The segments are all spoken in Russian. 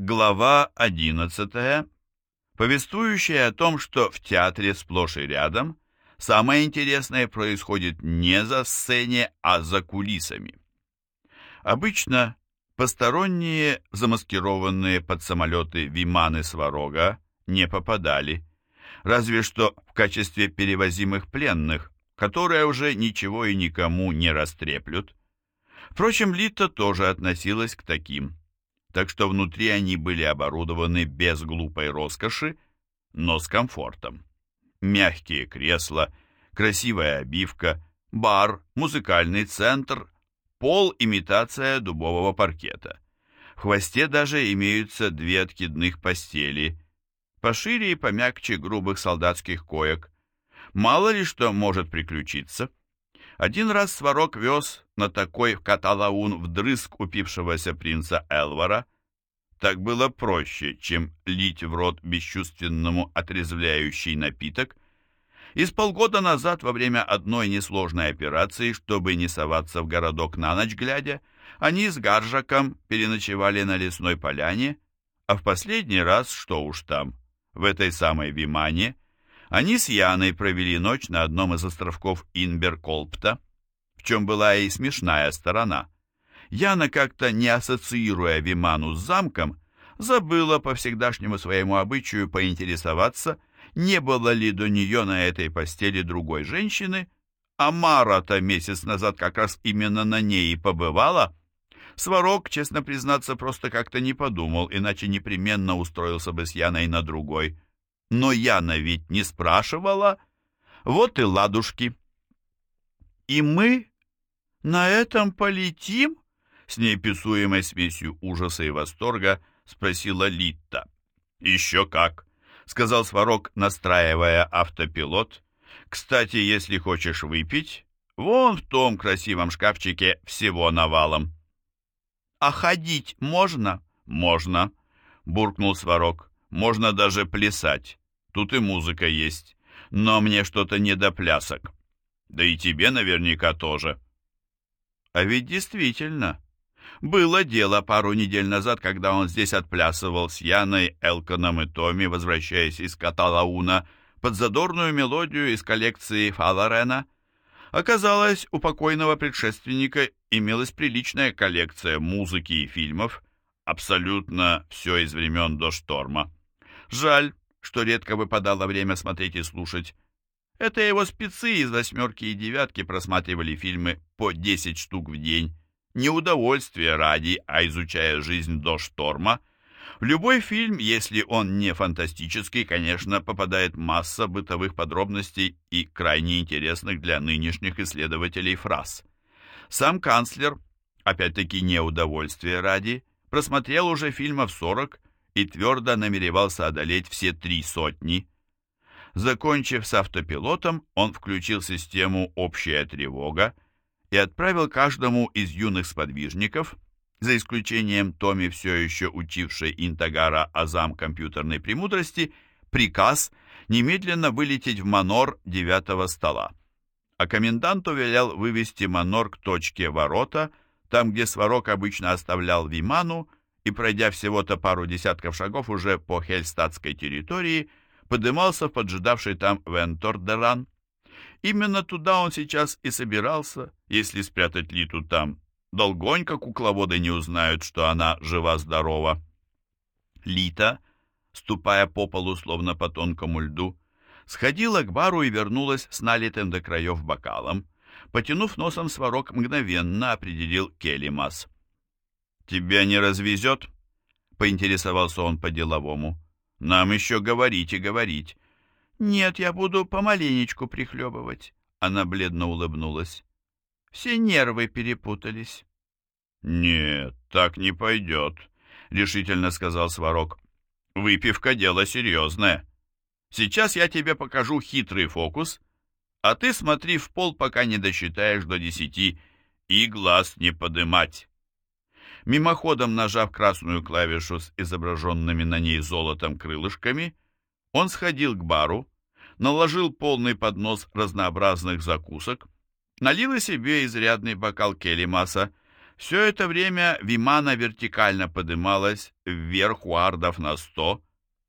Глава 11, повествующая о том, что в театре сплошь и рядом самое интересное происходит не за сцене, а за кулисами. Обычно посторонние, замаскированные под самолеты Виманы Сварога не попадали, разве что в качестве перевозимых пленных, которые уже ничего и никому не растреплют. Впрочем, Лита тоже относилась к таким так что внутри они были оборудованы без глупой роскоши, но с комфортом. Мягкие кресла, красивая обивка, бар, музыкальный центр, пол – имитация дубового паркета. В хвосте даже имеются две откидных постели, пошире и помягче грубых солдатских коек. Мало ли что может приключиться. Один раз Сварог вез на такой каталаун вдрызг упившегося принца Элвара. Так было проще, чем лить в рот бесчувственному отрезвляющий напиток. И с полгода назад, во время одной несложной операции, чтобы не соваться в городок на ночь глядя, они с Гаржаком переночевали на лесной поляне, а в последний раз, что уж там, в этой самой Вимане, они с Яной провели ночь на одном из островков Инберколпта, в чем была и смешная сторона. Яна, как-то не ассоциируя Виману с замком, забыла по всегдашнему своему обычаю поинтересоваться, не было ли до нее на этой постели другой женщины, а Мара-то месяц назад как раз именно на ней и побывала. Сварог, честно признаться, просто как-то не подумал, иначе непременно устроился бы с Яной на другой. Но Яна ведь не спрашивала. Вот и ладушки. И мы на этом полетим? С неописуемой смесью ужаса и восторга спросила Литта. Еще как, сказал Сварог, настраивая автопилот. Кстати, если хочешь выпить, вон в том красивом шкафчике всего навалом. А ходить можно? Можно, буркнул Сварог. Можно даже плясать. Тут и музыка есть. Но мне что-то не до плясок. Да и тебе наверняка тоже. А ведь действительно, было дело пару недель назад, когда он здесь отплясывал с Яной, Элконом и Томми, возвращаясь из Каталауна, под задорную мелодию из коллекции Фаларена. Оказалось, у покойного предшественника имелась приличная коллекция музыки и фильмов, абсолютно все из времен до шторма. Жаль, что редко выпадало время смотреть и слушать. Это его спецы из «восьмерки» и «девятки» просматривали фильмы по 10 штук в день. Не удовольствие ради, а изучая жизнь до шторма. В любой фильм, если он не фантастический, конечно, попадает масса бытовых подробностей и крайне интересных для нынешних исследователей фраз. Сам канцлер, опять-таки не удовольствие ради, просмотрел уже фильмов 40 и твердо намеревался одолеть все три сотни. Закончив с автопилотом, он включил систему «Общая тревога» и отправил каждому из юных сподвижников, за исключением Томи, все еще учившей Интагара азам компьютерной премудрости, приказ немедленно вылететь в Манор девятого стола. А коменданту велел вывести Манор к точке ворота, там, где Сварог обычно оставлял Виману, и, пройдя всего-то пару десятков шагов уже по хельстатской территории, подымался в поджидавший там Вентордеран. Именно туда он сейчас и собирался, если спрятать Литу там. Долгонько кукловоды не узнают, что она жива-здорова. Лита, ступая по полу, словно по тонкому льду, сходила к бару и вернулась с налитым до краев бокалом. Потянув носом сварок, мгновенно определил Келимас — «Тебя не развезет?» — поинтересовался он по-деловому. «Нам еще говорить и говорить». «Нет, я буду помаленечку прихлебывать». Она бледно улыбнулась. «Все нервы перепутались». «Нет, так не пойдет», — решительно сказал Сварог. «Выпивка — дело серьезное. Сейчас я тебе покажу хитрый фокус, а ты смотри в пол, пока не досчитаешь до десяти, и глаз не подымать». Мимоходом нажав красную клавишу с изображенными на ней золотом крылышками, он сходил к бару, наложил полный поднос разнообразных закусок, налил себе изрядный бокал келимаса, Все это время Вимана вертикально подымалась вверх уардов на сто,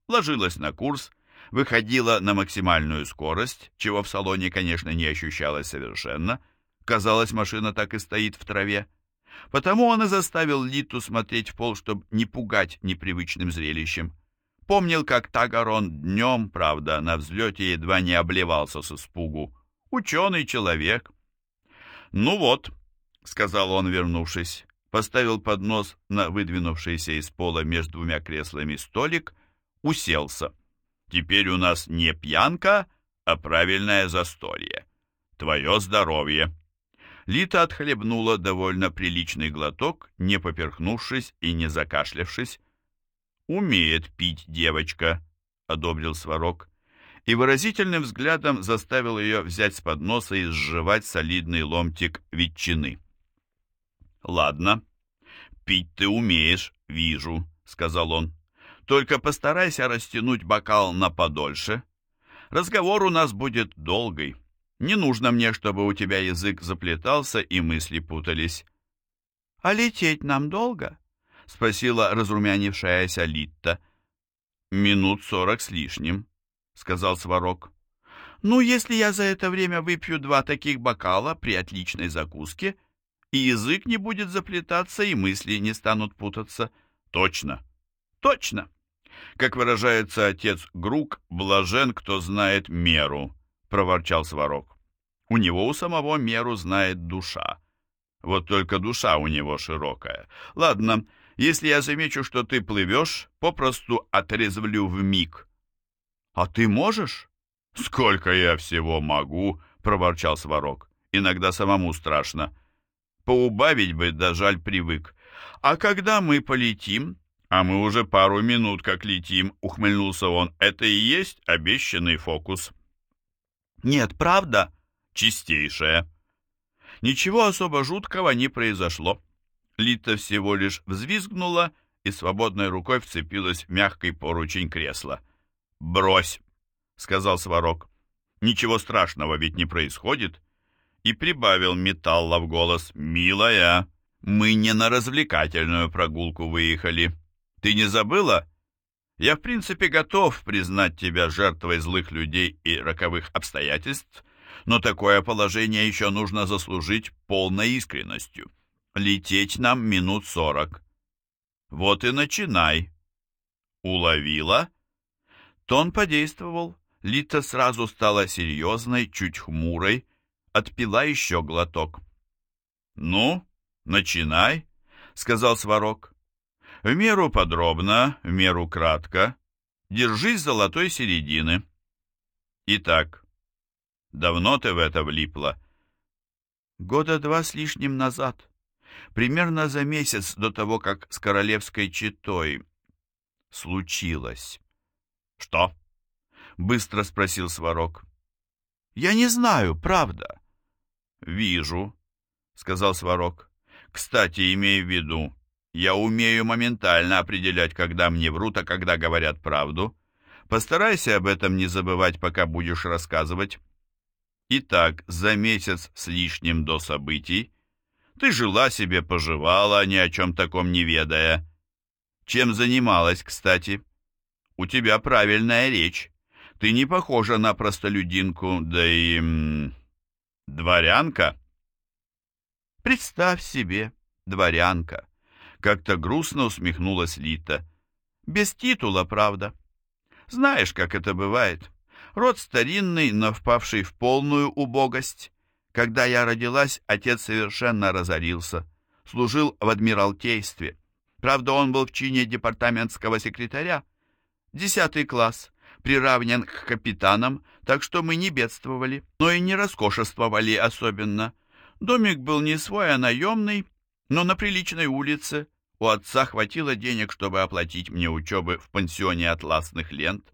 ложилась на курс, выходила на максимальную скорость, чего в салоне, конечно, не ощущалось совершенно. Казалось, машина так и стоит в траве. Потому он и заставил Литу смотреть в пол, чтобы не пугать непривычным зрелищем. Помнил, как Тагарон днем, правда, на взлете едва не обливался с испугу. Ученый человек. «Ну вот», — сказал он, вернувшись, поставил поднос на выдвинувшийся из пола между двумя креслами столик, уселся. «Теперь у нас не пьянка, а правильное застолье. Твое здоровье!» Лита отхлебнула довольно приличный глоток, не поперхнувшись и не закашлявшись. «Умеет пить девочка», — одобрил Сварог, и выразительным взглядом заставил ее взять с подноса и сживать солидный ломтик ветчины. «Ладно, пить ты умеешь, вижу», — сказал он. «Только постарайся растянуть бокал на подольше. Разговор у нас будет долгий. Не нужно мне, чтобы у тебя язык заплетался и мысли путались». «А лететь нам долго?» — спросила разрумянившаяся Литта. «Минут сорок с лишним», — сказал Сварог. «Ну, если я за это время выпью два таких бокала при отличной закуске, и язык не будет заплетаться, и мысли не станут путаться». «Точно, точно!» Как выражается отец Грук, блажен, кто знает меру, проворчал Сварог. У него у самого меру знает душа. Вот только душа у него широкая. Ладно, если я замечу, что ты плывешь, попросту отрезвлю в миг. А ты можешь? Сколько я всего могу, проворчал Сварог. Иногда самому страшно. Поубавить бы, да жаль привык. А когда мы полетим, «А мы уже пару минут как летим», — ухмыльнулся он. «Это и есть обещанный фокус». «Нет, правда?» «Чистейшая». Ничего особо жуткого не произошло. Лита всего лишь взвизгнула и свободной рукой вцепилась в мягкий поручень кресла. «Брось», — сказал Сварог. «Ничего страшного ведь не происходит». И прибавил металла в голос. «Милая, мы не на развлекательную прогулку выехали». Ты не забыла? Я, в принципе, готов признать тебя жертвой злых людей и роковых обстоятельств, но такое положение еще нужно заслужить полной искренностью. Лететь нам минут сорок. Вот и начинай. Уловила? Тон подействовал. Лита сразу стала серьезной, чуть хмурой, отпила еще глоток. «Ну, начинай», — сказал Сварог. В меру подробно, в меру кратко. Держись золотой середины. Итак, давно ты в это влипла? Года два с лишним назад. Примерно за месяц до того, как с королевской четой случилось. Что? Быстро спросил Сварог. Я не знаю, правда. Вижу, сказал Сварог. Кстати, имей в виду, я умею моментально определять, когда мне врут, а когда говорят правду. Постарайся об этом не забывать, пока будешь рассказывать. Итак, за месяц с лишним до событий ты жила себе, поживала, ни о чем таком не ведая. Чем занималась, кстати? У тебя правильная речь. Ты не похожа на простолюдинку, да и... М, дворянка? Представь себе, дворянка. Как-то грустно усмехнулась Лита. Без титула, правда. Знаешь, как это бывает. Род старинный, но впавший в полную убогость. Когда я родилась, отец совершенно разорился. Служил в Адмиралтействе. Правда, он был в чине департаментского секретаря. Десятый класс, приравнен к капитанам, так что мы не бедствовали, но и не роскошествовали особенно. Домик был не свой, а наемный, но на приличной улице у отца хватило денег, чтобы оплатить мне учебы в пансионе атласных лент.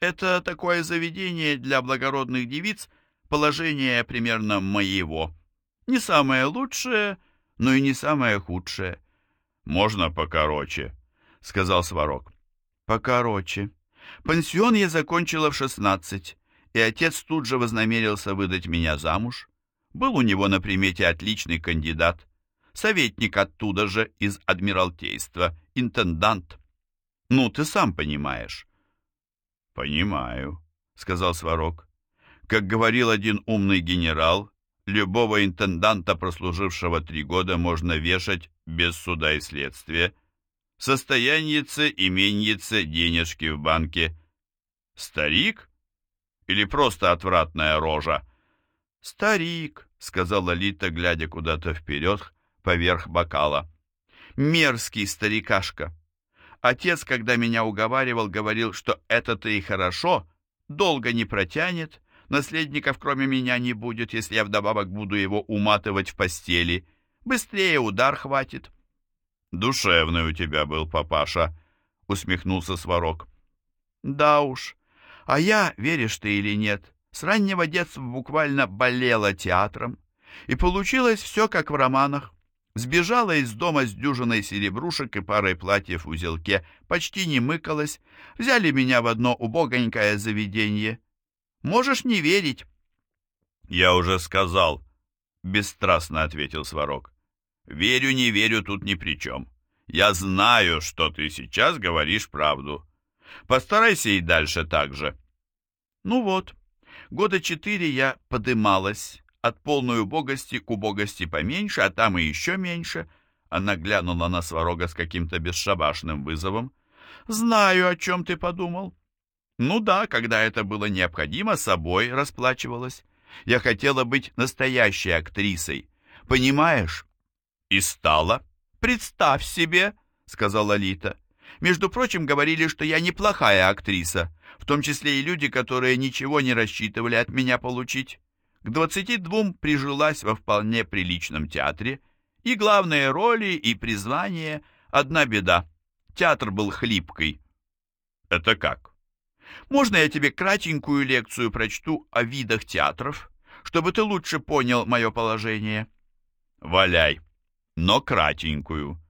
Это такое заведение для благородных девиц, положение примерно моего. Не самое лучшее, но и не самое худшее. «Можно покороче», — сказал Сварог. «Покороче. Пансион я закончила в шестнадцать, и отец тут же вознамерился выдать меня замуж. Был у него на примете отличный кандидат. Советник оттуда же, из Адмиралтейства, интендант. Ну, ты сам понимаешь. Понимаю, сказал Сварог. Как говорил один умный генерал, любого интенданта, прослужившего три года, можно вешать без суда и следствия. Состояньице, именьице, денежки в банке. Старик? Или просто отвратная рожа? Старик, сказала Лита, глядя куда-то вперед, поверх бокала. Мерзкий старикашка. Отец, когда меня уговаривал, говорил, что это-то и хорошо, долго не протянет, Наследников кроме меня не будет, если я вдобавок буду его уматывать в постели. Быстрее удар хватит. Душевный у тебя был папаша, усмехнулся Сварог. Да уж. А я, веришь ты или нет, с раннего детства буквально болела театром. И получилось все как в романах. Сбежала из дома с дюжиной серебрушек и парой платьев в узелке, почти не мыкалась. Взяли меня в одно убогонькое заведение. Можешь не верить. Я уже сказал, бесстрастно ответил Сварог. Верю, не верю, тут ни при чем. Я знаю, что ты сейчас говоришь правду. Постарайся и дальше так же. Ну вот, года четыре я подымалась от полной убогости к убогости поменьше, а там и еще меньше. Она глянула на Сварога с каким-то бесшабашным вызовом. «Знаю, о чем ты подумал. Ну да, когда это было необходимо, собой расплачивалась. Я хотела быть настоящей актрисой. Понимаешь? И стала. Представь себе, сказала Лита. Между прочим, говорили, что я неплохая актриса, в том числе и люди, которые ничего не рассчитывали от меня получить. К двадцати двум прижилась во вполне приличном театре, и главные роли, и призвание — одна беда. Театр был хлипкий. Это как? Можно я тебе кратенькую лекцию прочту о видах театров, чтобы ты лучше понял мое положение? Валяй, но кратенькую.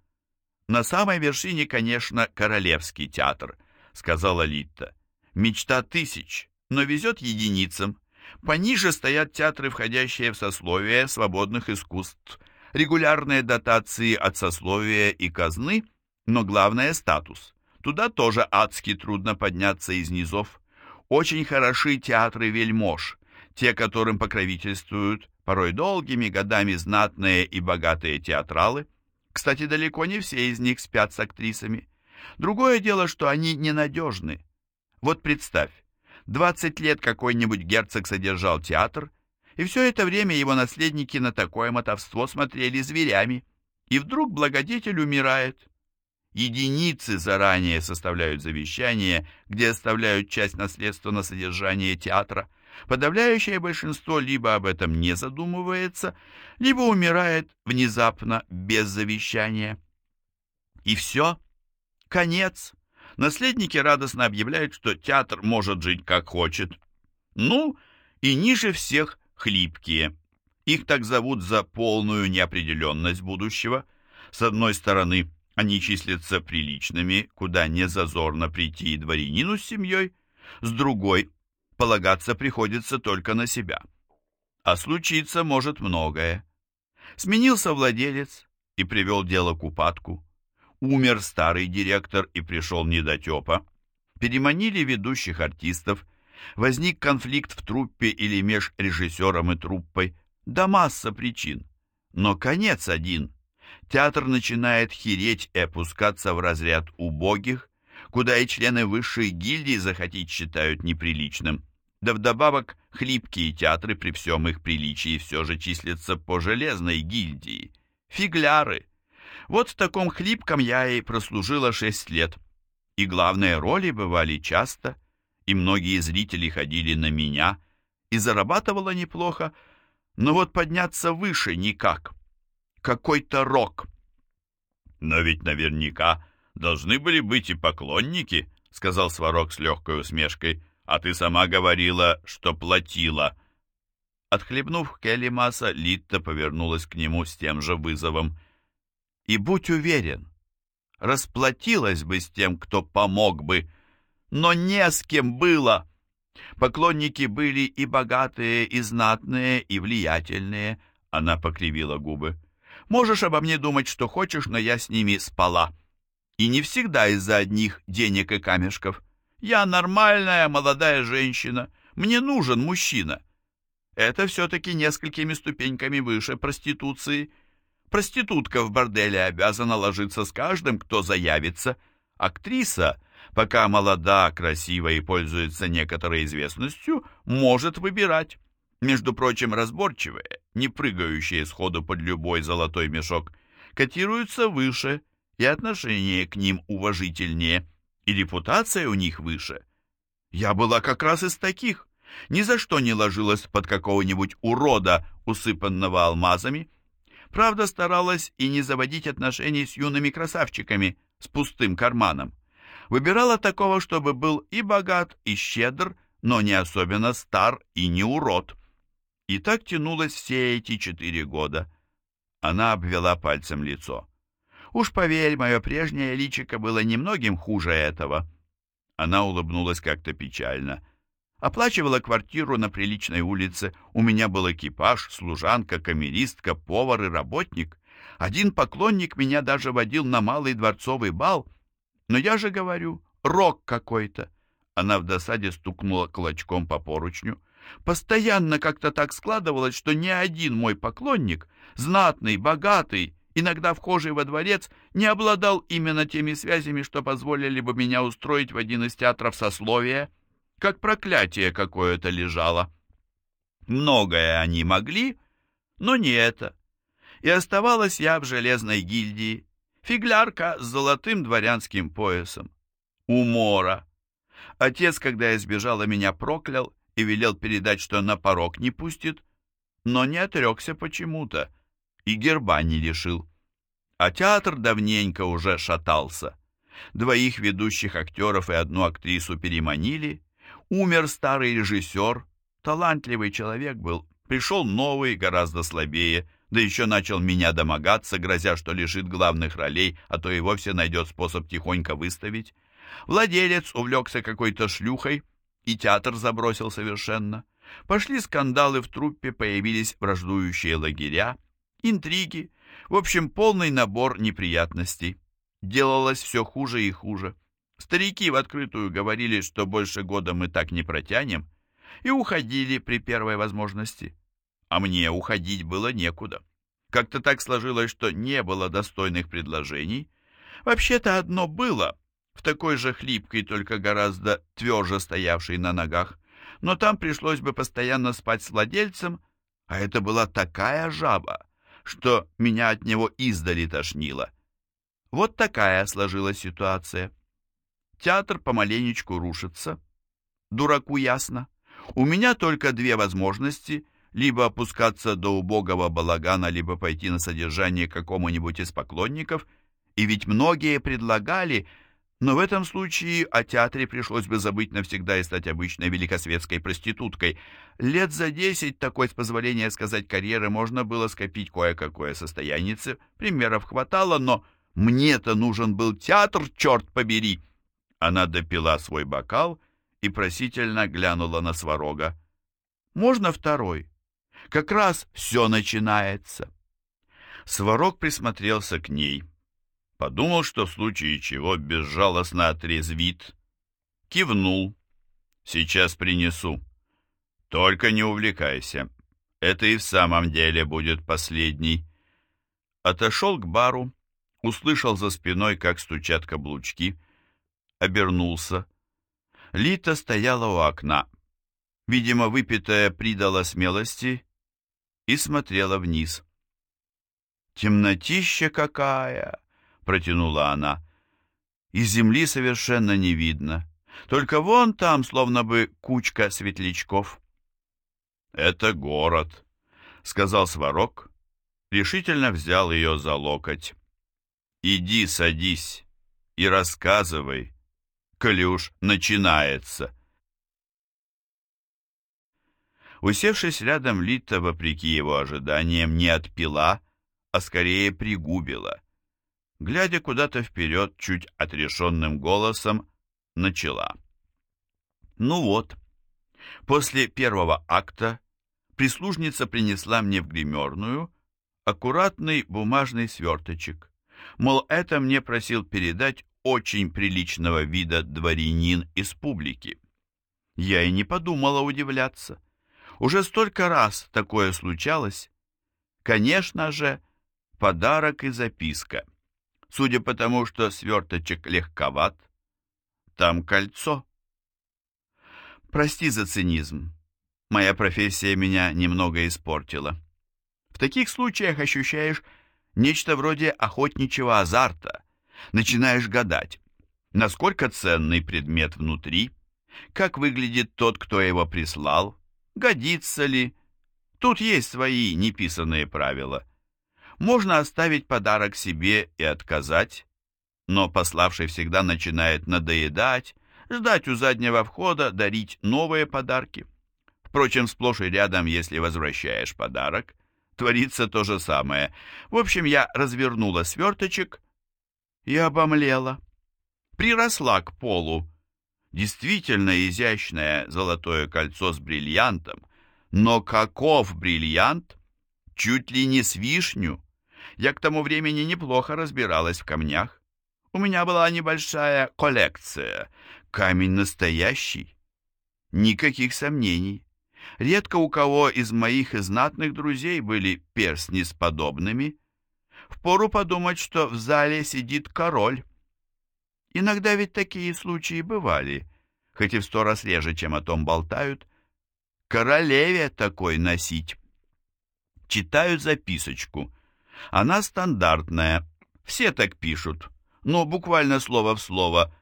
На самой вершине, конечно, Королевский театр, сказала Литта. Мечта тысяч, но везет единицам. Пониже стоят театры, входящие в сословие свободных искусств, регулярные дотации от сословия и казны, но главное – статус. Туда тоже адски трудно подняться из низов. Очень хороши театры вельмож, те, которым покровительствуют порой долгими годами знатные и богатые театралы. Кстати, далеко не все из них спят с актрисами. Другое дело, что они ненадежны. Вот представь, 20 лет какой-нибудь герцог содержал театр, и все это время его наследники на такое мотовство смотрели зверями. И вдруг благодетель умирает. Единицы заранее составляют завещание, где оставляют часть наследства на содержание театра. Подавляющее большинство либо об этом не задумывается, либо умирает внезапно, без завещания. И все. Конец. Наследники радостно объявляют, что театр может жить как хочет. Ну, и ниже всех хлипкие. Их так зовут за полную неопределенность будущего. С одной стороны, они числятся приличными, куда не зазорно прийти и дворянину с семьей, с другой полагаться приходится только на себя. А случиться может многое. Сменился владелец и привел дело к упадку. Умер старый директор и пришел недотепа. Переманили ведущих артистов. Возник конфликт в труппе или меж режиссером и труппой. Да масса причин. Но конец один – театр начинает хереть и опускаться в разряд убогих, куда и члены высшей гильдии захотеть считают неприличным. Да вдобавок хлипкие театры при всем их приличии все же числятся по железной гильдии. Фигляры. Вот в таком хлипком я и прослужила шесть лет. И главные роли бывали часто, и многие зрители ходили на меня, и зарабатывала неплохо, но вот подняться выше никак какой-то рок. Но ведь наверняка должны были быть и поклонники, сказал Сварог с легкой усмешкой, а ты сама говорила, что платила. Отхлебнув Келлимаса, Литта повернулась к нему с тем же вызовом. И будь уверен, расплатилась бы с тем, кто помог бы, но не с кем было. Поклонники были и богатые, и знатные, и влиятельные, она покривила губы. Можешь обо мне думать, что хочешь, но я с ними спала. И не всегда из-за одних денег и камешков. Я нормальная молодая женщина, мне нужен мужчина. Это все-таки несколькими ступеньками выше проституции. Проститутка в борделе обязана ложиться с каждым, кто заявится. Актриса, пока молода, красива и пользуется некоторой известностью, может выбирать. Между прочим, разборчивые, не прыгающие сходу под любой золотой мешок, котируются выше, и отношение к ним уважительнее, и репутация у них выше. Я была как раз из таких, ни за что не ложилась под какого-нибудь урода, усыпанного алмазами. Правда, старалась и не заводить отношений с юными красавчиками с пустым карманом. Выбирала такого, чтобы был и богат, и щедр, но не особенно стар и не урод. И так тянулось все эти четыре года. Она обвела пальцем лицо. Уж поверь, мое прежнее личико было немногим хуже этого. Она улыбнулась как-то печально. Оплачивала квартиру на приличной улице. У меня был экипаж, служанка, камеристка, повар и работник. Один поклонник меня даже водил на малый дворцовый бал. Но я же говорю, рок какой-то. Она в досаде стукнула кулачком по поручню. Постоянно как-то так складывалось, что ни один мой поклонник, знатный, богатый, иногда вхожий во дворец, не обладал именно теми связями, что позволили бы меня устроить в один из театров сословия, как проклятие какое-то лежало. Многое они могли, но не это. И оставалась я в железной гильдии, фиглярка с золотым дворянским поясом. Умора. Отец, когда я сбежала, меня проклял и велел передать, что на порог не пустит, но не отрекся почему-то и герба не лишил. А театр давненько уже шатался. Двоих ведущих актеров и одну актрису переманили. Умер старый режиссер, талантливый человек был. Пришел новый, гораздо слабее, да еще начал меня домогаться, грозя, что лишит главных ролей, а то и вовсе найдет способ тихонько выставить. Владелец увлекся какой-то шлюхой, и театр забросил совершенно. Пошли скандалы в труппе, появились враждующие лагеря, интриги, в общем, полный набор неприятностей. Делалось все хуже и хуже. Старики в открытую говорили, что больше года мы так не протянем, и уходили при первой возможности. А мне уходить было некуда. Как-то так сложилось, что не было достойных предложений. Вообще-то одно было, в такой же хлипкой, только гораздо тверже стоявшей на ногах, но там пришлось бы постоянно спать с владельцем, а это была такая жаба, что меня от него издали тошнило. Вот такая сложилась ситуация. Театр помаленечку рушится. Дураку ясно. У меня только две возможности — либо опускаться до убогого балагана, либо пойти на содержание какому-нибудь из поклонников, и ведь многие предлагали но в этом случае о театре пришлось бы забыть навсегда и стать обычной великосветской проституткой. Лет за десять такой, с позволения сказать, карьеры можно было скопить кое-какое состояние. Примеров хватало, но мне-то нужен был театр, черт побери! Она допила свой бокал и просительно глянула на Сварога. «Можно второй? Как раз все начинается». Сварог присмотрелся к ней. Подумал, что в случае чего безжалостно отрезвит. Кивнул. Сейчас принесу. Только не увлекайся. Это и в самом деле будет последний. Отошел к бару, услышал за спиной, как стучат каблучки, обернулся. Лита стояла у окна. Видимо, выпитая придала смелости и смотрела вниз. «Темнотища какая!» протянула она. Из земли совершенно не видно. Только вон там, словно бы кучка светлячков. «Это город», — сказал Сварог, решительно взял ее за локоть. «Иди садись и рассказывай, коли уж начинается». Усевшись рядом, Лита, вопреки его ожиданиям, не отпила, а скорее пригубила глядя куда-то вперед чуть отрешенным голосом, начала. «Ну вот, после первого акта прислужница принесла мне в гримерную, аккуратный бумажный сверточек. Мол, это мне просил передать очень приличного вида дворянин из публики. Я и не подумала удивляться. Уже столько раз такое случалось. Конечно же, подарок и записка. Судя по тому, что сверточек легковат, там кольцо. Прости за цинизм. Моя профессия меня немного испортила. В таких случаях ощущаешь нечто вроде охотничьего азарта. Начинаешь гадать, насколько ценный предмет внутри, как выглядит тот, кто его прислал, годится ли. Тут есть свои неписанные правила. Можно оставить подарок себе и отказать, но пославший всегда начинает надоедать, ждать у заднего входа, дарить новые подарки. Впрочем, сплошь и рядом, если возвращаешь подарок, творится то же самое. В общем, я развернула сверточек и обомлела. Приросла к полу. Действительно изящное золотое кольцо с бриллиантом. Но каков бриллиант? Чуть ли не с вишню. Я к тому времени неплохо разбиралась в камнях. У меня была небольшая коллекция. Камень настоящий. Никаких сомнений. Редко у кого из моих знатных друзей были перстни с подобными. Впору подумать, что в зале сидит король. Иногда ведь такие случаи бывали, хоть и в сто раз реже, чем о том болтают. Королеве такой носить. Читаю записочку. Она стандартная, все так пишут, но буквально слово в слово.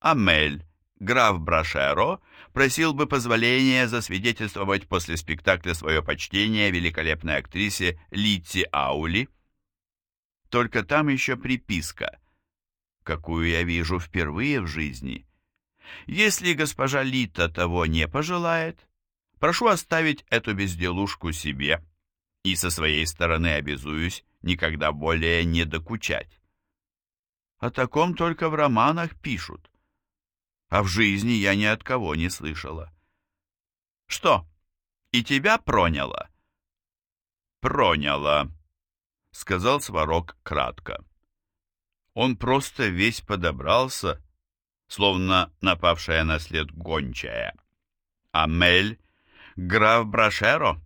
Амель, граф Брашеро, просил бы позволения засвидетельствовать после спектакля свое почтение великолепной актрисе Литти Аули. Только там еще приписка, какую я вижу впервые в жизни. Если госпожа Лита того не пожелает, прошу оставить эту безделушку себе и со своей стороны обязуюсь никогда более не докучать. О таком только в романах пишут а в жизни я ни от кого не слышала. «Что, и тебя проняло?» «Проняло», — сказал Сварог кратко. Он просто весь подобрался, словно напавшая на след гончая. «Амель, граф Брашеро?»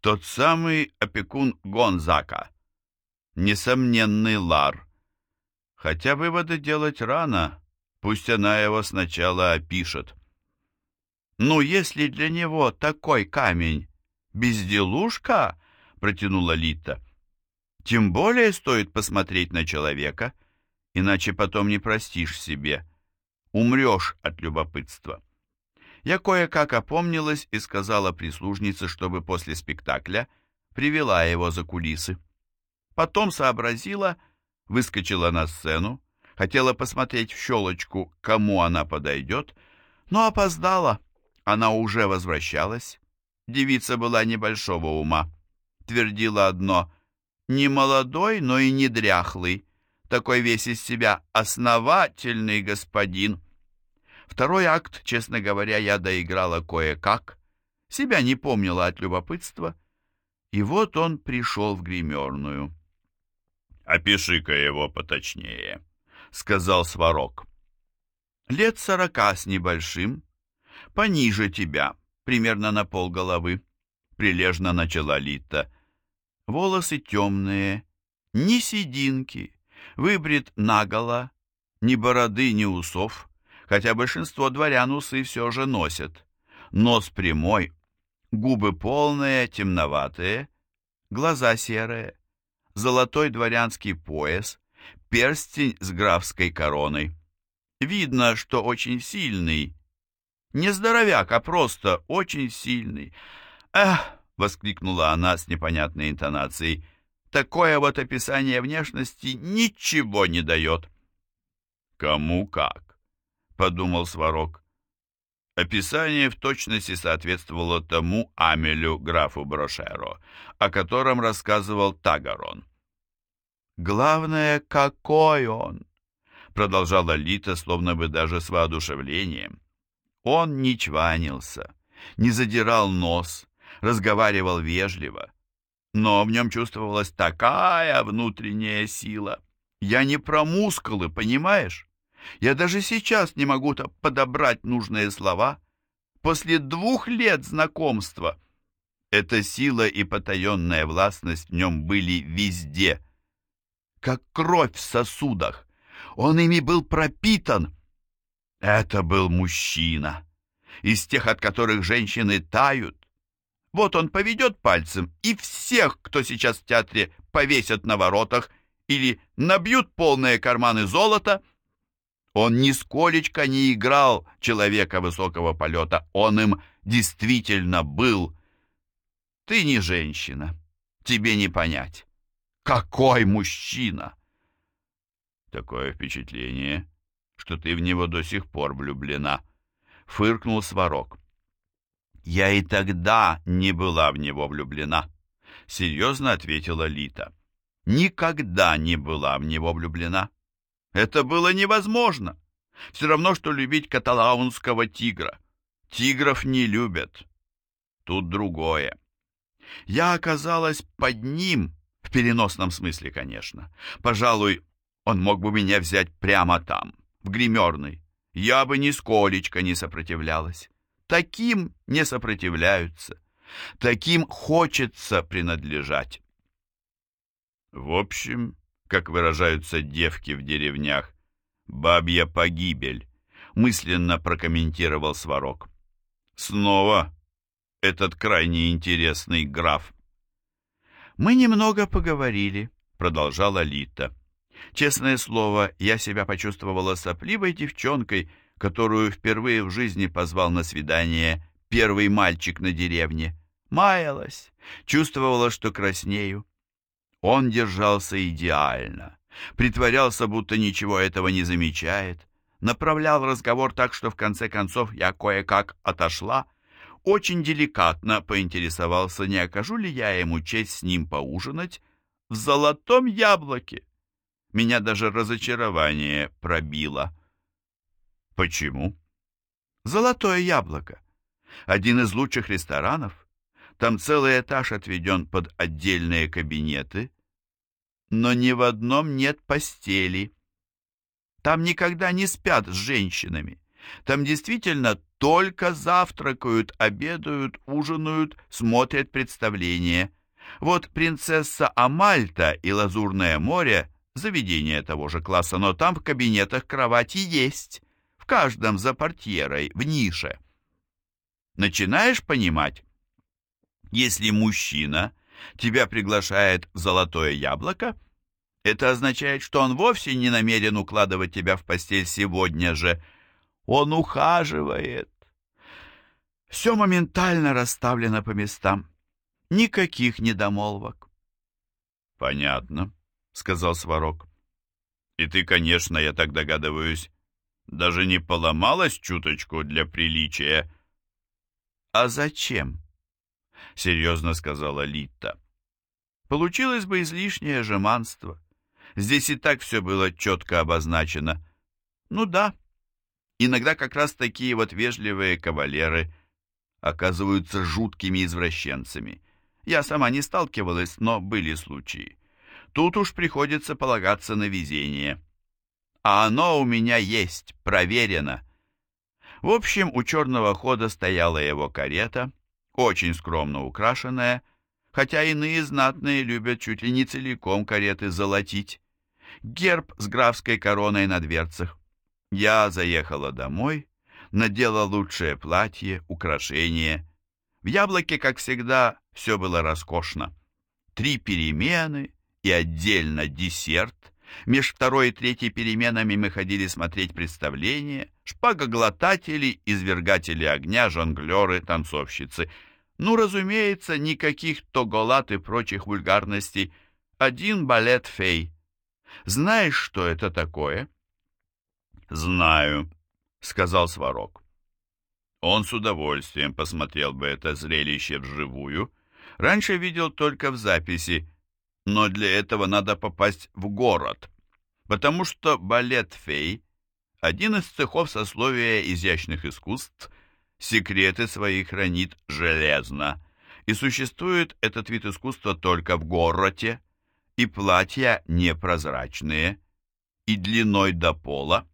Тот самый опекун Гонзака, несомненный Лар. Хотя выводы делать рано, Пусть она его сначала опишет. «Ну, если для него такой камень безделушка», — протянула Лита, — «тем более стоит посмотреть на человека, иначе потом не простишь себе, умрешь от любопытства». Я кое-как опомнилась и сказала прислужнице, чтобы после спектакля привела его за кулисы. Потом сообразила, выскочила на сцену, Хотела посмотреть в щелочку, кому она подойдет, но опоздала. Она уже возвращалась. Девица была небольшого ума. Твердила одно «не молодой, но и не дряхлый, такой весь из себя основательный господин». Второй акт, честно говоря, я доиграла кое-как, себя не помнила от любопытства, и вот он пришел в гримерную. «Опиши-ка его поточнее», сказал Сварог. Лет сорока с небольшим, пониже тебя, примерно на пол головы, прилежно начала Лита. Волосы темные, ни сединки, выбрит наголо, ни бороды, ни усов, хотя большинство дворян усы все же носят. Нос прямой, губы полные, темноватые, глаза серые, золотой дворянский пояс, перстень с графской короной. Видно, что очень сильный. Не здоровяк, а просто очень сильный. «Эх!» — воскликнула она с непонятной интонацией. «Такое вот описание внешности ничего не дает». «Кому как?» — подумал Сварог. Описание в точности соответствовало тому Амелю, графу Брошеро, о котором рассказывал Тагарон. Главное, какой он!» Продолжала Лита, словно бы даже с воодушевлением. Он не чванился, не задирал нос, разговаривал вежливо. но в нем чувствовалась такая внутренняя сила. Я не про мускулы, понимаешь? Я даже сейчас не могу подобрать нужные слова. После двух лет знакомства эта сила и потаенная властность в нем были везде, как кровь в сосудах. Он ими был пропитан. Это был мужчина, из тех, от которых женщины тают. Вот он поведет пальцем, и всех, кто сейчас в театре, повесят на воротах или набьют полные карманы золота. Он нисколечко не играл человека высокого полета, он им действительно был. Ты не женщина, тебе не понять. Какой мужчина! Такое впечатление, что ты в него до сих пор влюблена, фыркнул Сварог. Я и тогда не была в него влюблена, серьезно ответила Лита. Никогда не была в него влюблена. Это было невозможно. Все равно, что любить каталаунского тигра. Тигров не любят. Тут другое. Я оказалась под ним, в переносном смысле, конечно. Пожалуй, он мог бы меня взять прямо там, в гримерной. Я бы нисколечко не сопротивлялась. Таким не сопротивляются. Таким хочется принадлежать. В общем, как выражаются девки в деревнях, бабья погибель, мысленно прокомментировал Сварог. Снова этот крайне интересный граф. Мы немного поговорили, продолжала Лита. Честное слово, я себя почувствовала сопливой девчонкой, которую впервые в жизни позвал на свидание первый мальчик на деревне. Маялась, чувствовала, что краснею. Он держался идеально, притворялся, будто ничего этого не замечает, направлял разговор так, что в конце концов я кое-как отошла, очень деликатно поинтересовался, не окажу ли я ему честь с ним поужинать в золотом яблоке. Меня даже разочарование пробило. Почему? Золотое яблоко. Один из лучших ресторанов. Там целый этаж отведен под отдельные кабинеты. Но ни в одном нет постели. Там никогда не спят с женщинами. Там действительно только завтракают, обедают, ужинают, смотрят представления. Вот принцесса Амальта и Лазурное море – заведение того же класса, но там в кабинетах кровати есть каждом за портьерой, в нише. Начинаешь понимать? Если мужчина тебя приглашает в золотое яблоко, это означает, что он вовсе не намерен укладывать тебя в постель сегодня же. Он ухаживает. Все моментально расставлено по местам. Никаких недомолвок. «Понятно», — сказал Сварог. «И ты, конечно, я так догадываюсь, даже не поломалась чуточку для приличия. А зачем? Серьезно сказала Лита. Получилось бы излишнее жеманство. Здесь и так все было четко обозначено. Ну да, иногда как раз такие вот вежливые кавалеры оказываются жуткими извращенцами. Я сама не сталкивалась, но были случаи. Тут уж приходится полагаться на везение а оно у меня есть, проверено. В общем, у черного хода стояла его карета, очень скромно украшенная, хотя иные знатные любят чуть ли не целиком кареты золотить. Герб с графской короной на дверцах. Я заехала домой, надела лучшее платье, украшения. В яблоке, как всегда, все было роскошно. Три перемены и отдельно десерт, Меж второй и третьей переменами мы ходили смотреть представления, шпагоглотатели, извергатели огня, жонглеры, танцовщицы. Ну, разумеется, никаких тоголат и прочих вульгарностей. Один балет фей. Знаешь, что это такое? Знаю, сказал Сварог. Он с удовольствием посмотрел бы это зрелище вживую. Раньше видел только в записи, но для этого надо попасть в город, потому что балет «Фей» — один из цехов сословия изящных искусств, секреты свои хранит железно, И существует этот вид искусства только в городе, и платья непрозрачные, и длиной до пола,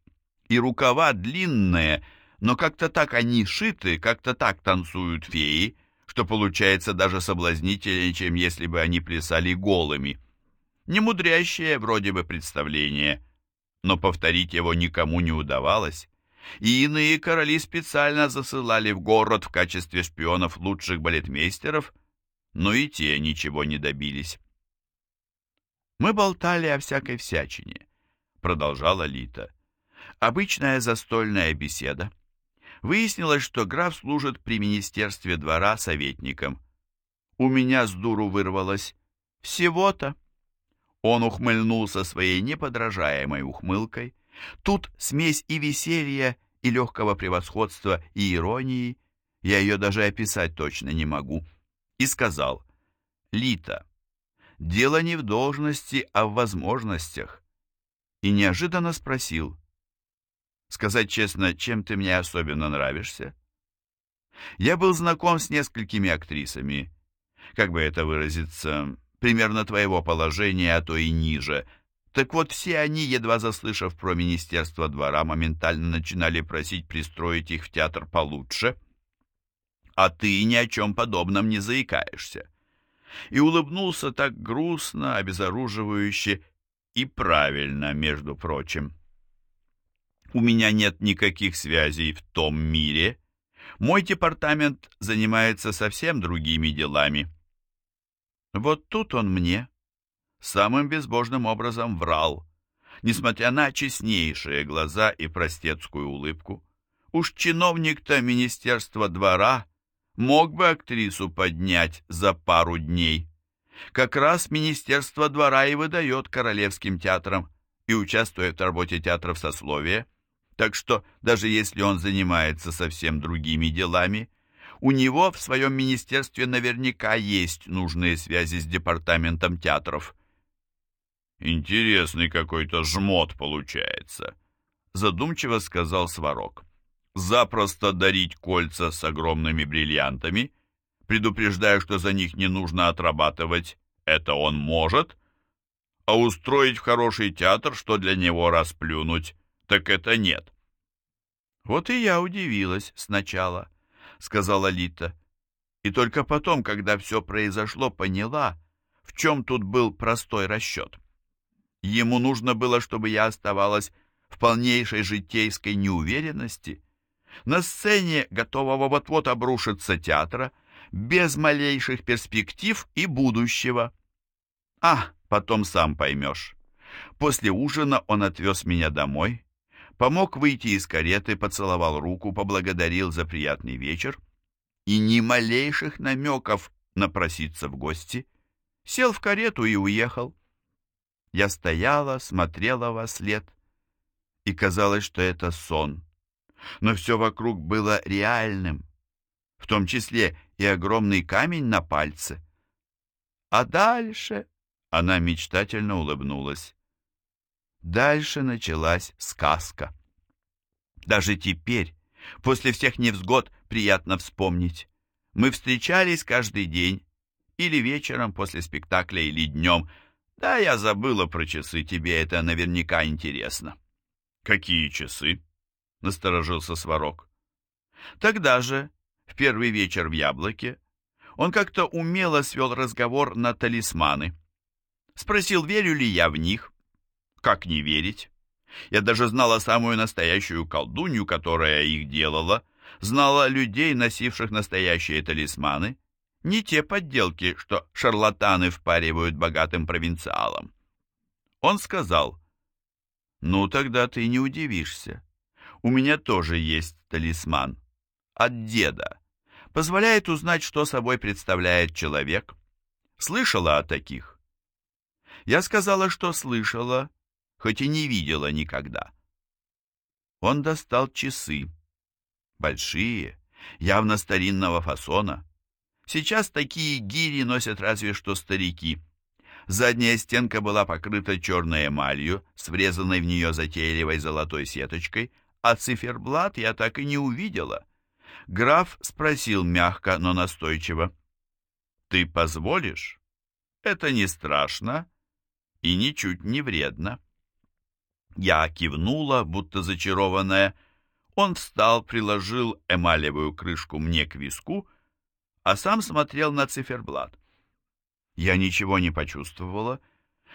и рукава длинные, но как-то так они шиты, как-то так танцуют феи, что получается даже соблазнительнее, чем если бы они плясали голыми. Немудрящее вроде бы представление, но повторить его никому не удавалось, и иные короли специально засылали в город в качестве шпионов лучших балетмейстеров, но и те ничего не добились. «Мы болтали о всякой всячине», — продолжала Лита. «Обычная застольная беседа. Выяснилось, что граф служит при министерстве двора советником. У меня с дуру вырвалось. Всего-то». Он ухмыльнулся своей неподражаемой ухмылкой. Тут смесь и веселья, и легкого превосходства, и иронии. Я ее даже описать точно не могу. И сказал, «Лита, дело не в должности, а в возможностях». И неожиданно спросил, «Сказать честно, чем ты мне особенно нравишься?» Я был знаком с несколькими актрисами, как бы это выразиться, примерно твоего положения, а то и ниже. Так вот, все они, едва заслышав про Министерство двора, моментально начинали просить пристроить их в театр получше. А ты ни о чем подобном не заикаешься. И улыбнулся так грустно, обезоруживающе и правильно, между прочим. У меня нет никаких связей в том мире. Мой департамент занимается совсем другими делами. Вот тут он мне самым безбожным образом врал, несмотря на честнейшие глаза и простецкую улыбку. Уж чиновник-то Министерства двора мог бы актрису поднять за пару дней. Как раз Министерство двора и выдает королевским театрам и участвует в работе театров сословия, так что даже если он занимается совсем другими делами, у него в своем министерстве наверняка есть нужные связи с департаментом театров. «Интересный какой-то жмот получается», — задумчиво сказал Сварог. «Запросто дарить кольца с огромными бриллиантами, предупреждая, что за них не нужно отрабатывать, это он может, а устроить в хороший театр, что для него расплюнуть, так это нет». Вот и я удивилась сначала —— сказала Лита. И только потом, когда все произошло, поняла, в чем тут был простой расчет. Ему нужно было, чтобы я оставалась в полнейшей житейской неуверенности, на сцене, готового вот-вот обрушиться театра, без малейших перспектив и будущего. А, потом сам поймешь. После ужина он отвез меня домой, помог выйти из кареты, поцеловал руку, поблагодарил за приятный вечер и ни малейших намеков напроситься в гости, сел в карету и уехал. Я стояла, смотрела во след, и казалось, что это сон. Но все вокруг было реальным, в том числе и огромный камень на пальце. А дальше она мечтательно улыбнулась. Дальше началась сказка. Даже теперь, после всех невзгод, приятно вспомнить. Мы встречались каждый день, или вечером после спектакля, или днем. Да, я забыла про часы, тебе это наверняка интересно. Какие часы? Насторожился Сварог. Тогда же, в первый вечер в Яблоке, он как-то умело свел разговор на талисманы. Спросил, верю ли я в них. Как не верить? Я даже знала самую настоящую колдунью, которая их делала, знала людей, носивших настоящие талисманы, не те подделки, что шарлатаны впаривают богатым провинциалам. Он сказал, «Ну, тогда ты не удивишься. У меня тоже есть талисман. От деда. Позволяет узнать, что собой представляет человек. Слышала о таких?» Я сказала, что слышала, хоть и не видела никогда. Он достал часы. Большие, явно старинного фасона. Сейчас такие гири носят разве что старики. Задняя стенка была покрыта черной эмалью с врезанной в нее затейливой золотой сеточкой, а циферблат я так и не увидела. Граф спросил мягко, но настойчиво. Ты позволишь? Это не страшно и ничуть не вредно. Я кивнула, будто зачарованная. Он встал, приложил эмалевую крышку мне к виску, а сам смотрел на циферблат. Я ничего не почувствовала,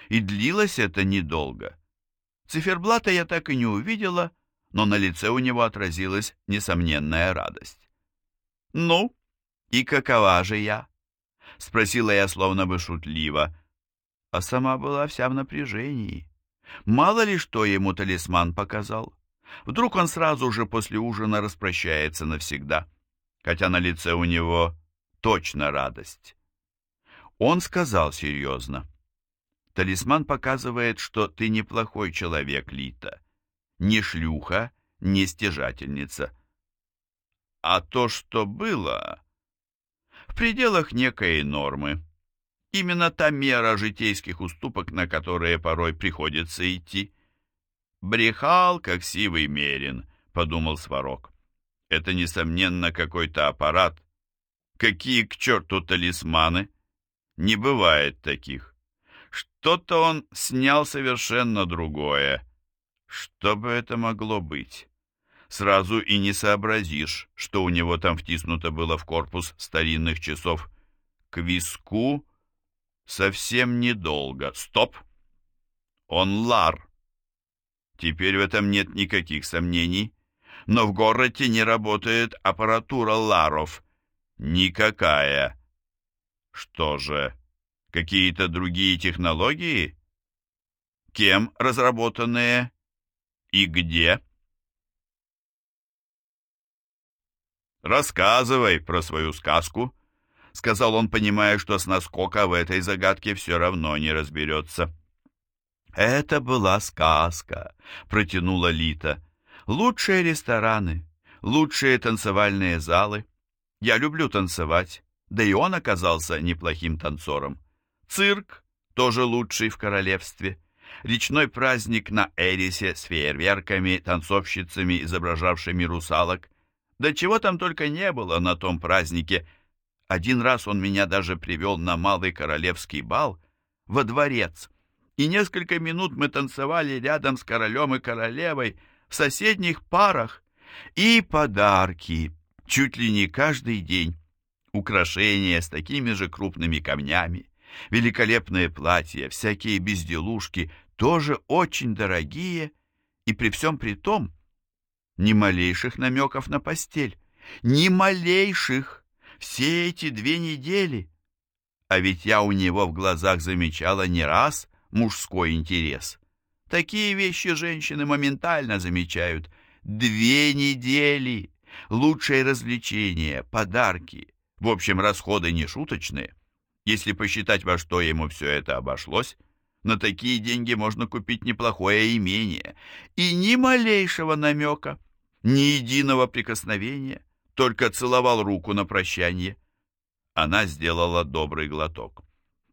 и длилось это недолго. Циферблата я так и не увидела, но на лице у него отразилась несомненная радость. «Ну, и какова же я?» — спросила я словно бы шутливо, а сама была вся в напряжении. Мало ли что ему талисман показал. Вдруг он сразу же после ужина распрощается навсегда, хотя на лице у него точно радость. Он сказал серьезно. Талисман показывает, что ты неплохой человек, Лита. Не шлюха, не стяжательница. А то, что было, в пределах некой нормы. Именно та мера житейских уступок, на которые порой приходится идти. «Брехал, как сивый мерин», — подумал Сварог. «Это, несомненно, какой-то аппарат. Какие к черту талисманы? Не бывает таких. Что-то он снял совершенно другое. Что бы это могло быть?» Сразу и не сообразишь, что у него там втиснуто было в корпус старинных часов. К виску совсем недолго. Стоп! Он лар. Теперь в этом нет никаких сомнений. Но в городе не работает аппаратура ларов. Никакая. Что же, какие-то другие технологии? Кем разработанные? И где? «Рассказывай про свою сказку», — сказал он, понимая, что с наскока в этой загадке все равно не разберется. «Это была сказка», — протянула Лита. «Лучшие рестораны, лучшие танцевальные залы. Я люблю танцевать, да и он оказался неплохим танцором. Цирк тоже лучший в королевстве. Речной праздник на Эрисе с фейерверками, танцовщицами, изображавшими русалок. Да чего там только не было на том празднике. Один раз он меня даже привел на малый королевский бал во дворец. И несколько минут мы танцевали рядом с королем и королевой в соседних парах. И подарки, чуть ли не каждый день. Украшения с такими же крупными камнями, великолепные платья, всякие безделушки, тоже очень дорогие, и при всем при том ни малейших намеков на постель. Ни малейших. Все эти две недели. А ведь я у него в глазах замечала не раз мужской интерес. Такие вещи женщины моментально замечают. Две недели. Лучшее развлечение, подарки. В общем, расходы не шуточные. Если посчитать, во что ему все это обошлось, на такие деньги можно купить неплохое имение. И ни малейшего намека, ни единого прикосновения, только целовал руку на прощание. Она сделала добрый глоток.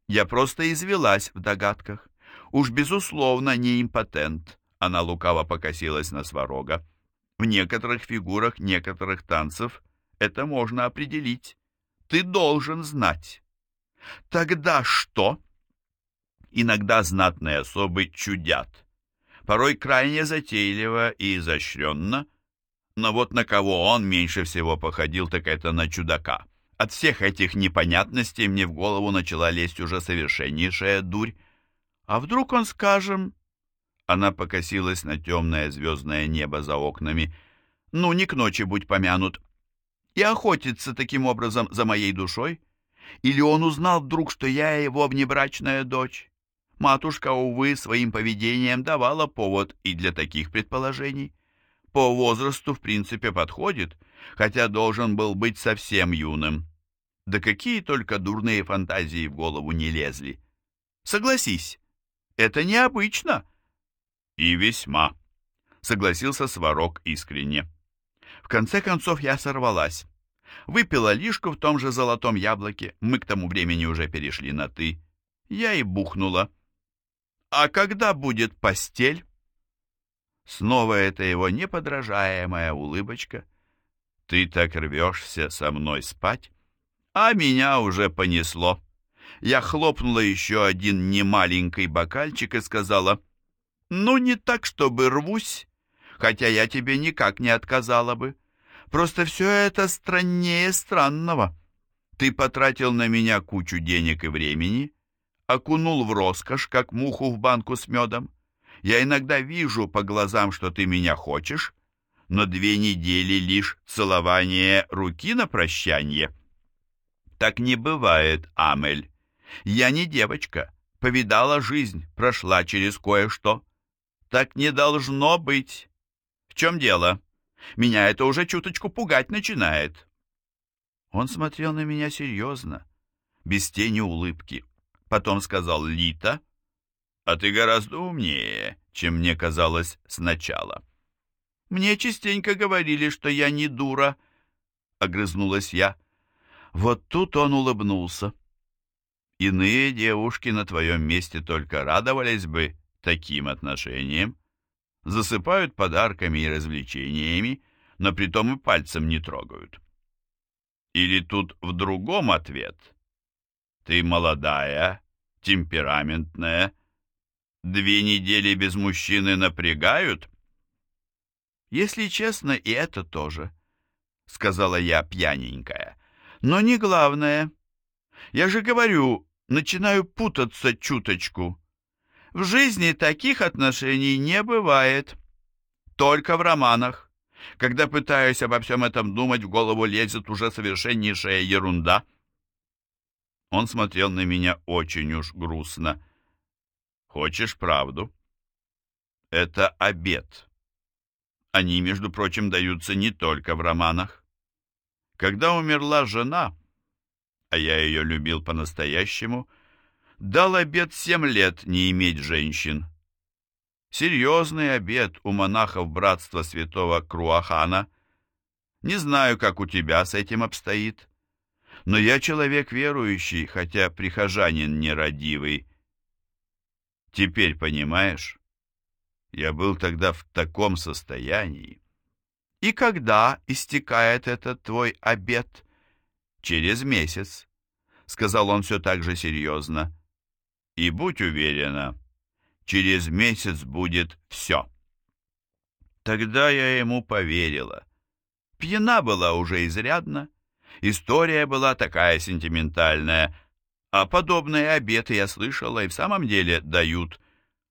Я просто извелась в догадках. Уж, безусловно, не импотент. Она лукаво покосилась на сварога. В некоторых фигурах некоторых танцев это можно определить. Ты должен знать. Тогда что? Иногда знатные особы чудят. Порой крайне затейливо и изощренно, но вот на кого он меньше всего походил, так это на чудака. От всех этих непонятностей мне в голову начала лезть уже совершеннейшая дурь. А вдруг он, скажем... Она покосилась на темное звездное небо за окнами. Ну, не к ночи будь помянут. И охотится таким образом за моей душой? Или он узнал вдруг, что я его внебрачная дочь? Матушка, увы, своим поведением давала повод и для таких предположений. По возрасту, в принципе, подходит, хотя должен был быть совсем юным. Да какие только дурные фантазии в голову не лезли. Согласись, это необычно. И весьма, согласился Сварог искренне. В конце концов я сорвалась. Выпила лишку в том же золотом яблоке, мы к тому времени уже перешли на «ты». Я и бухнула. А когда будет постель? Снова это его неподражаемая улыбочка. Ты так рвешься со мной спать, А меня уже понесло. Я хлопнула еще один немаленький бокальчик и сказала, «Ну, не так, чтобы рвусь, хотя я тебе никак не отказала бы. Просто все это страннее странного. Ты потратил на меня кучу денег и времени, окунул в роскошь, как муху в банку с медом. Я иногда вижу по глазам, что ты меня хочешь, но две недели лишь целование руки на прощание. Так не бывает, Амель. Я не девочка, повидала жизнь, прошла через кое-что. Так не должно быть. В чем дело? Меня это уже чуточку пугать начинает. Он смотрел на меня серьезно, без тени улыбки. Потом сказал Лита, «А ты гораздо умнее, чем мне казалось сначала». «Мне частенько говорили, что я не дура», — огрызнулась я. Вот тут он улыбнулся. «Иные девушки на твоем месте только радовались бы таким отношениям, засыпают подарками и развлечениями, но притом и пальцем не трогают. Или тут в другом ответ. Ты молодая, темпераментная, две недели без мужчины напрягают? Если честно, и это тоже, сказала я пьяненькая. Но не главное. Я же говорю, начинаю путаться чуточку. В жизни таких отношений не бывает. Только в романах. Когда пытаюсь обо всем этом думать, в голову лезет уже совершеннейшая ерунда. Он смотрел на меня очень уж грустно. «Хочешь правду?» «Это обед. Они, между прочим, даются не только в романах. Когда умерла жена, а я ее любил по-настоящему, — дал обет семь лет не иметь женщин. Серьезный обет у монахов братства святого Круахана. Не знаю, как у тебя с этим обстоит, но я человек верующий, хотя прихожанин нерадивый. Теперь понимаешь? Я был тогда в таком состоянии. И когда истекает этот твой обет? Через месяц, — сказал он все так же серьезно. И будь уверена, через месяц будет все. Тогда я ему поверила. Пьяна была уже изрядно, история была такая сентиментальная, а подобные обеты я слышала и в самом деле дают,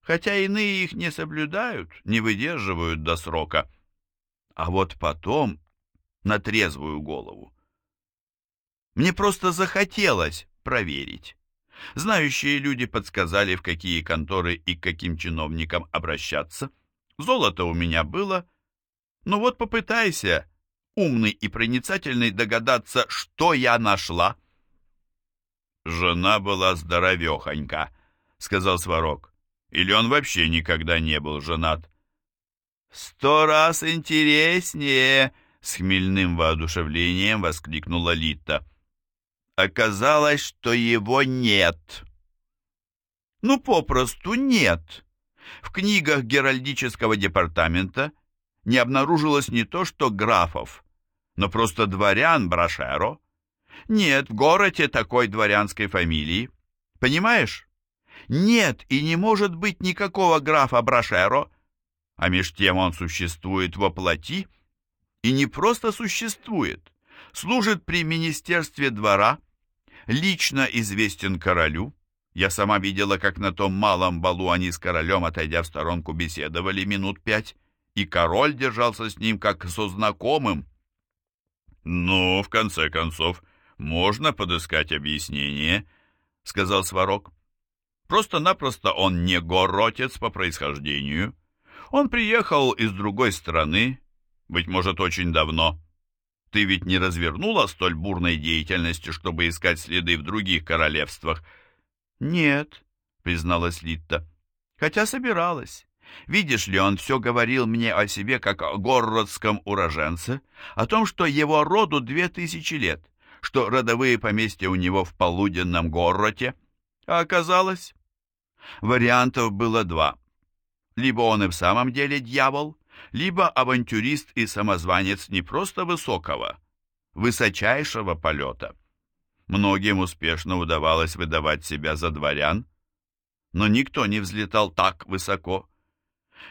хотя иные их не соблюдают, не выдерживают до срока. А вот потом на трезвую голову. Мне просто захотелось проверить. Знающие люди подсказали, в какие конторы и к каким чиновникам обращаться. Золото у меня было. Ну вот попытайся, умный и проницательный, догадаться, что я нашла. Жена была здоровехонька, сказал Сварог. Или он вообще никогда не был женат? Сто раз интереснее, с хмельным воодушевлением воскликнула Лита. Оказалось, что его нет. Ну, попросту нет. В книгах Геральдического департамента не обнаружилось не то что графов, но просто дворян Брашеро. Нет в городе такой дворянской фамилии. Понимаешь? Нет и не может быть никакого графа Брашеро, а меж тем он существует во плоти, и не просто существует, служит при министерстве двора, лично известен королю. Я сама видела, как на том малом балу они с королем, отойдя в сторонку, беседовали минут пять, и король держался с ним как со знакомым. «Ну, в конце концов, можно подыскать объяснение», — сказал Сварог. «Просто-напросто он не горотец по происхождению. Он приехал из другой страны, быть может, очень давно. Ты ведь не развернула столь бурной деятельности, чтобы искать следы в других королевствах? Нет, призналась Литта. Хотя собиралась. Видишь ли, он все говорил мне о себе как о городском уроженце, о том, что его роду две тысячи лет, что родовые поместья у него в полуденном городе. А оказалось, вариантов было два. Либо он и в самом деле дьявол, либо авантюрист и самозванец не просто высокого, высочайшего полета. Многим успешно удавалось выдавать себя за дворян, но никто не взлетал так высоко.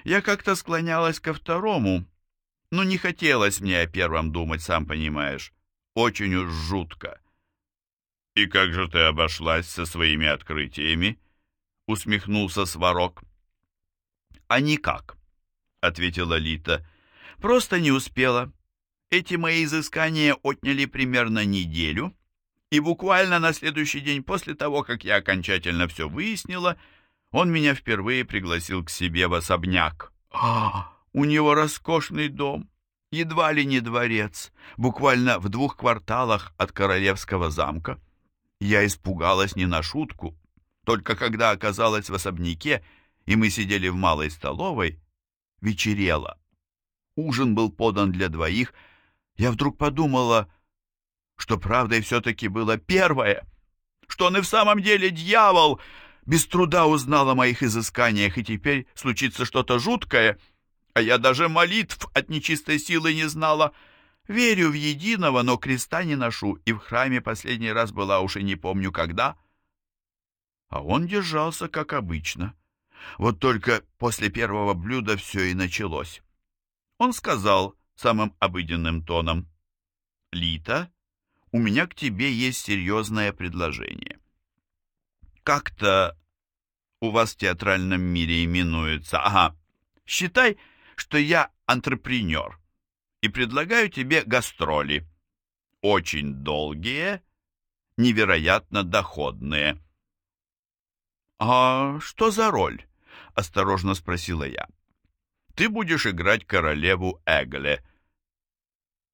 Я как-то склонялась ко второму, но не хотелось мне о первом думать, сам понимаешь. Очень уж жутко. «И как же ты обошлась со своими открытиями?» — усмехнулся Сварог. «А никак», — ответила Лита. «Просто не успела. Эти мои изыскания отняли примерно неделю, и буквально на следующий день после того, как я окончательно все выяснила, он меня впервые пригласил к себе в особняк. А, у него роскошный дом, едва ли не дворец, буквально в двух кварталах от королевского замка. Я испугалась не на шутку, только когда оказалась в особняке, и мы сидели в малой столовой, вечерело. Ужин был подан для двоих, я вдруг подумала, что правдой все-таки было первое, что он и в самом деле дьявол, без труда узнал о моих изысканиях, и теперь случится что-то жуткое, а я даже молитв от нечистой силы не знала. Верю в единого, но креста не ношу, и в храме последний раз была уж и не помню когда. А он держался, как обычно. Вот только после первого блюда все и началось. Он сказал самым обыденным тоном, «Лита, у меня к тебе есть серьезное предложение. Как-то у вас в театральном мире именуется, ага, считай, что я антрепренер и предлагаю тебе гастроли. Очень долгие, невероятно доходные. «А что за роль?» — осторожно спросила я. «Ты будешь играть королеву Эгле».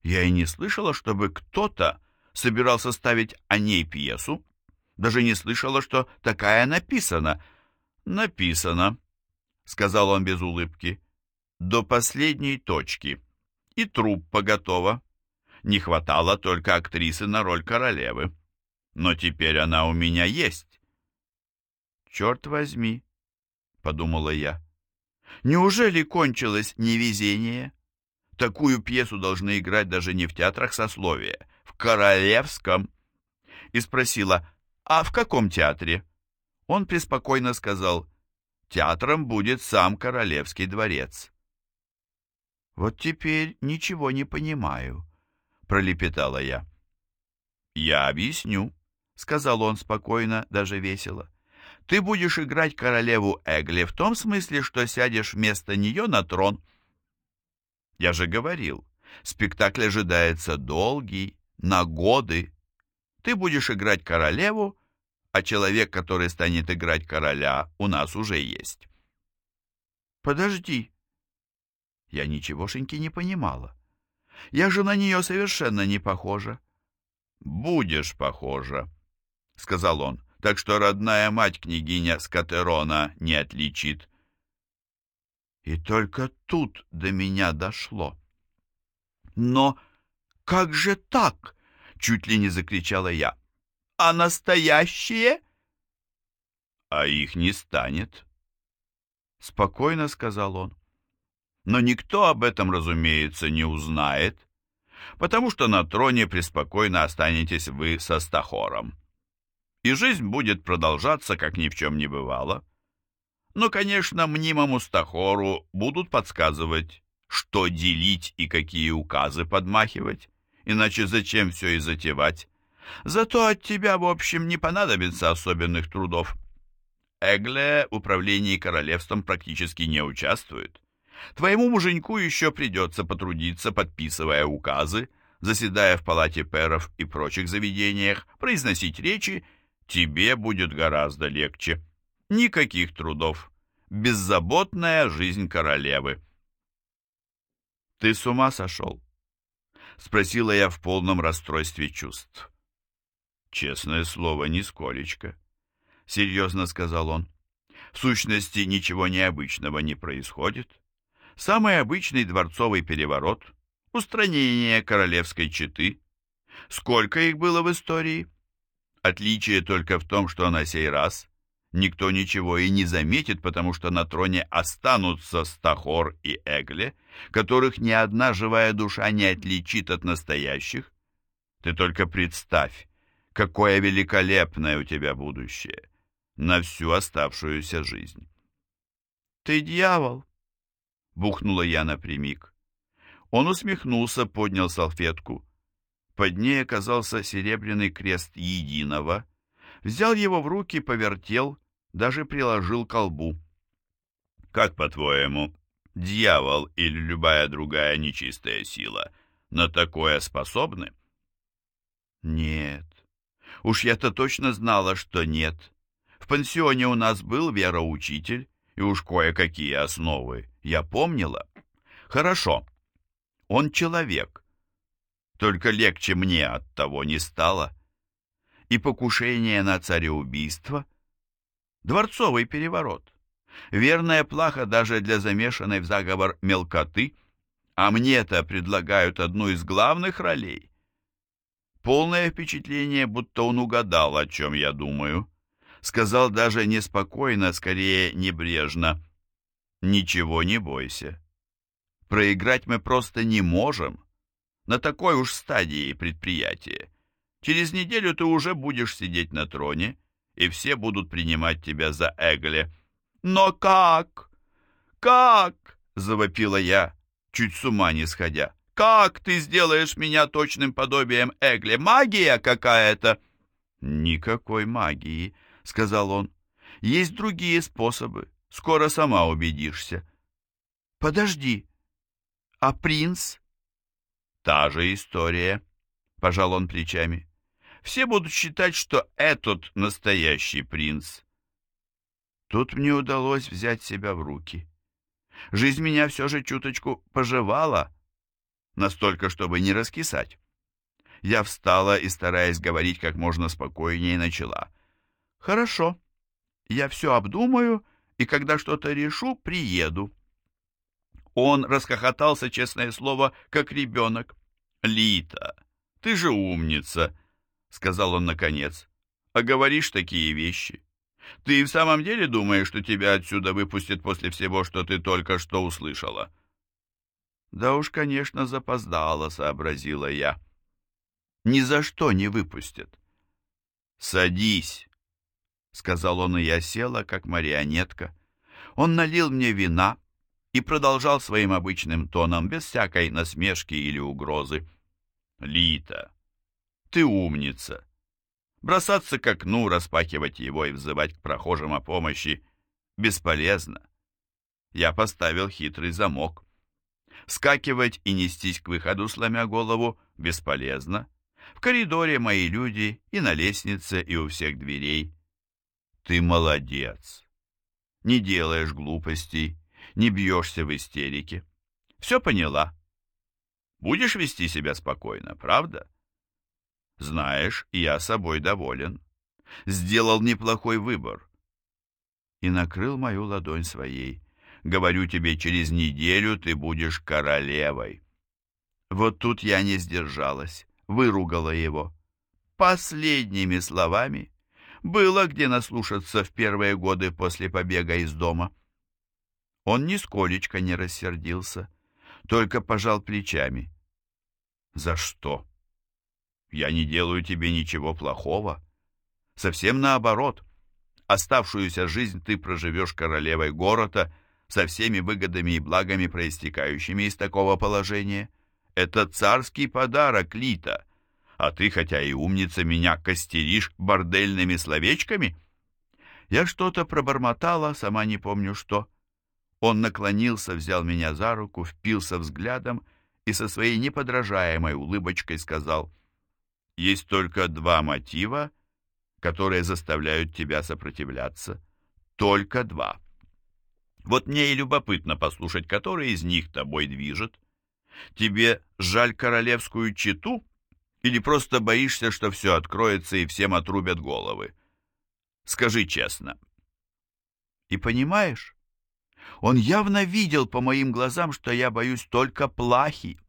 Я и не слышала, чтобы кто-то собирался ставить о ней пьесу. Даже не слышала, что такая написана. Написано, сказал он без улыбки. До последней точки. И труппа готова. Не хватало только актрисы на роль королевы. Но теперь она у меня есть. Черт возьми, подумала я. Неужели кончилось невезение? Такую пьесу должны играть даже не в театрах сословия, Королевском. И спросила, а в каком театре? Он преспокойно сказал, театром будет сам Королевский дворец. Вот теперь ничего не понимаю, пролепетала я. Я объясню, сказал он спокойно, даже весело. Ты будешь играть королеву Эгли в том смысле, что сядешь вместо нее на трон. Я же говорил, спектакль ожидается долгий, на годы. Ты будешь играть королеву, а человек, который станет играть короля, у нас уже есть. Подожди. Я ничегошеньки не понимала. Я же на нее совершенно не похожа. Будешь похожа, сказал он, так что родная мать княгиня Скатерона не отличит. И только тут до меня дошло. Но как же так? чуть ли не закричала я. «А настоящие?» «А их не станет», — спокойно сказал он. «Но никто об этом, разумеется, не узнает, потому что на троне преспокойно останетесь вы со Стахором. И жизнь будет продолжаться, как ни в чем не бывало. Но, конечно, мнимому Стахору будут подсказывать, что делить и какие указы подмахивать иначе зачем все и затевать? Зато от тебя, в общем, не понадобится особенных трудов. Эгле в управлении королевством практически не участвует. Твоему муженьку еще придется потрудиться, подписывая указы, заседая в палате перов и прочих заведениях, произносить речи, тебе будет гораздо легче. Никаких трудов. Беззаботная жизнь королевы. Ты с ума сошел? — спросила я в полном расстройстве чувств. «Честное слово, нисколечко», — серьезно сказал он. «В сущности, ничего необычного не происходит. Самый обычный дворцовый переворот, устранение королевской четы. Сколько их было в истории? Отличие только в том, что на сей раз никто ничего и не заметит, потому что на троне останутся Стахор и Эгле, которых ни одна живая душа не отличит от настоящих. Ты только представь, Какое великолепное у тебя будущее на всю оставшуюся жизнь. «Ты дьявол!» — бухнула я напрямик. Он усмехнулся, поднял салфетку. Под ней оказался серебряный крест единого. Взял его в руки, повертел, даже приложил к колбу. «Как, по-твоему, дьявол или любая другая нечистая сила на такое способны?» «Нет, Уж я-то точно знала, что нет. В пансионе у нас был вероучитель, и уж кое-какие основы я помнила. Хорошо, он человек. Только легче мне от того не стало. И покушение на цареубийство, дворцовый переворот, верная плаха даже для замешанной в заговор мелкоты, а мне-то предлагают одну из главных ролей. Полное впечатление, будто он угадал, о чем я думаю. Сказал даже неспокойно, скорее небрежно. «Ничего не бойся. Проиграть мы просто не можем. На такой уж стадии предприятия. Через неделю ты уже будешь сидеть на троне, и все будут принимать тебя за Эгле». «Но как? Как?» — завопила я, чуть с ума не сходя. Как ты сделаешь меня точным подобием Эгли? Магия какая-то!» «Никакой магии», — сказал он. «Есть другие способы. Скоро сама убедишься». «Подожди. А принц?» «Та же история», — пожал он плечами. «Все будут считать, что этот настоящий принц». Тут мне удалось взять себя в руки. Жизнь меня все же чуточку пожевала, настолько, чтобы не раскисать. Я встала и, стараясь говорить как можно спокойнее, начала. «Хорошо, я все обдумаю, и когда что-то решу, приеду». Он расхохотался, честное слово, как ребенок. «Лита, ты же умница», — сказал он наконец, — «а говоришь такие вещи. Ты в самом деле думаешь, что тебя отсюда выпустят после всего, что ты только что услышала?» Да уж, конечно, запоздало, сообразила я. Ни за что не выпустят. Садись, сказал он, и я села, как марионетка. Он налил мне вина и продолжал своим обычным тоном, без всякой насмешки или угрозы. Лита, ты умница. Бросаться к окну, распахивать его и взывать к прохожим о помощи бесполезно. Я поставил хитрый замок. Скакивать и нестись к выходу, сломя голову, бесполезно. В коридоре мои люди, и на лестнице, и у всех дверей. Ты молодец. Не делаешь глупостей, не бьешься в истерике. Все поняла. Будешь вести себя спокойно, правда? Знаешь, я собой доволен. Сделал неплохой выбор. И накрыл мою ладонь своей. Говорю тебе, через неделю ты будешь королевой. Вот тут я не сдержалась, выругала его. Последними словами было где наслушаться в первые годы после побега из дома. Он нисколечко не рассердился, только пожал плечами. «За что? Я не делаю тебе ничего плохого. Совсем наоборот. Оставшуюся жизнь ты проживешь королевой города — со всеми выгодами и благами, проистекающими из такого положения. Это царский подарок, Лита. А ты, хотя и умница, меня костеришь бордельными словечками? Я что-то пробормотала, сама не помню что. Он наклонился, взял меня за руку, впился взглядом и со своей неподражаемой улыбочкой сказал, «Есть только два мотива, которые заставляют тебя сопротивляться. Только два». Вот мне и любопытно послушать, который из них тобой движет. Тебе жаль королевскую читу или просто боишься, что все откроется и всем отрубят головы? Скажи честно. И понимаешь, он явно видел по моим глазам, что я боюсь только плахи.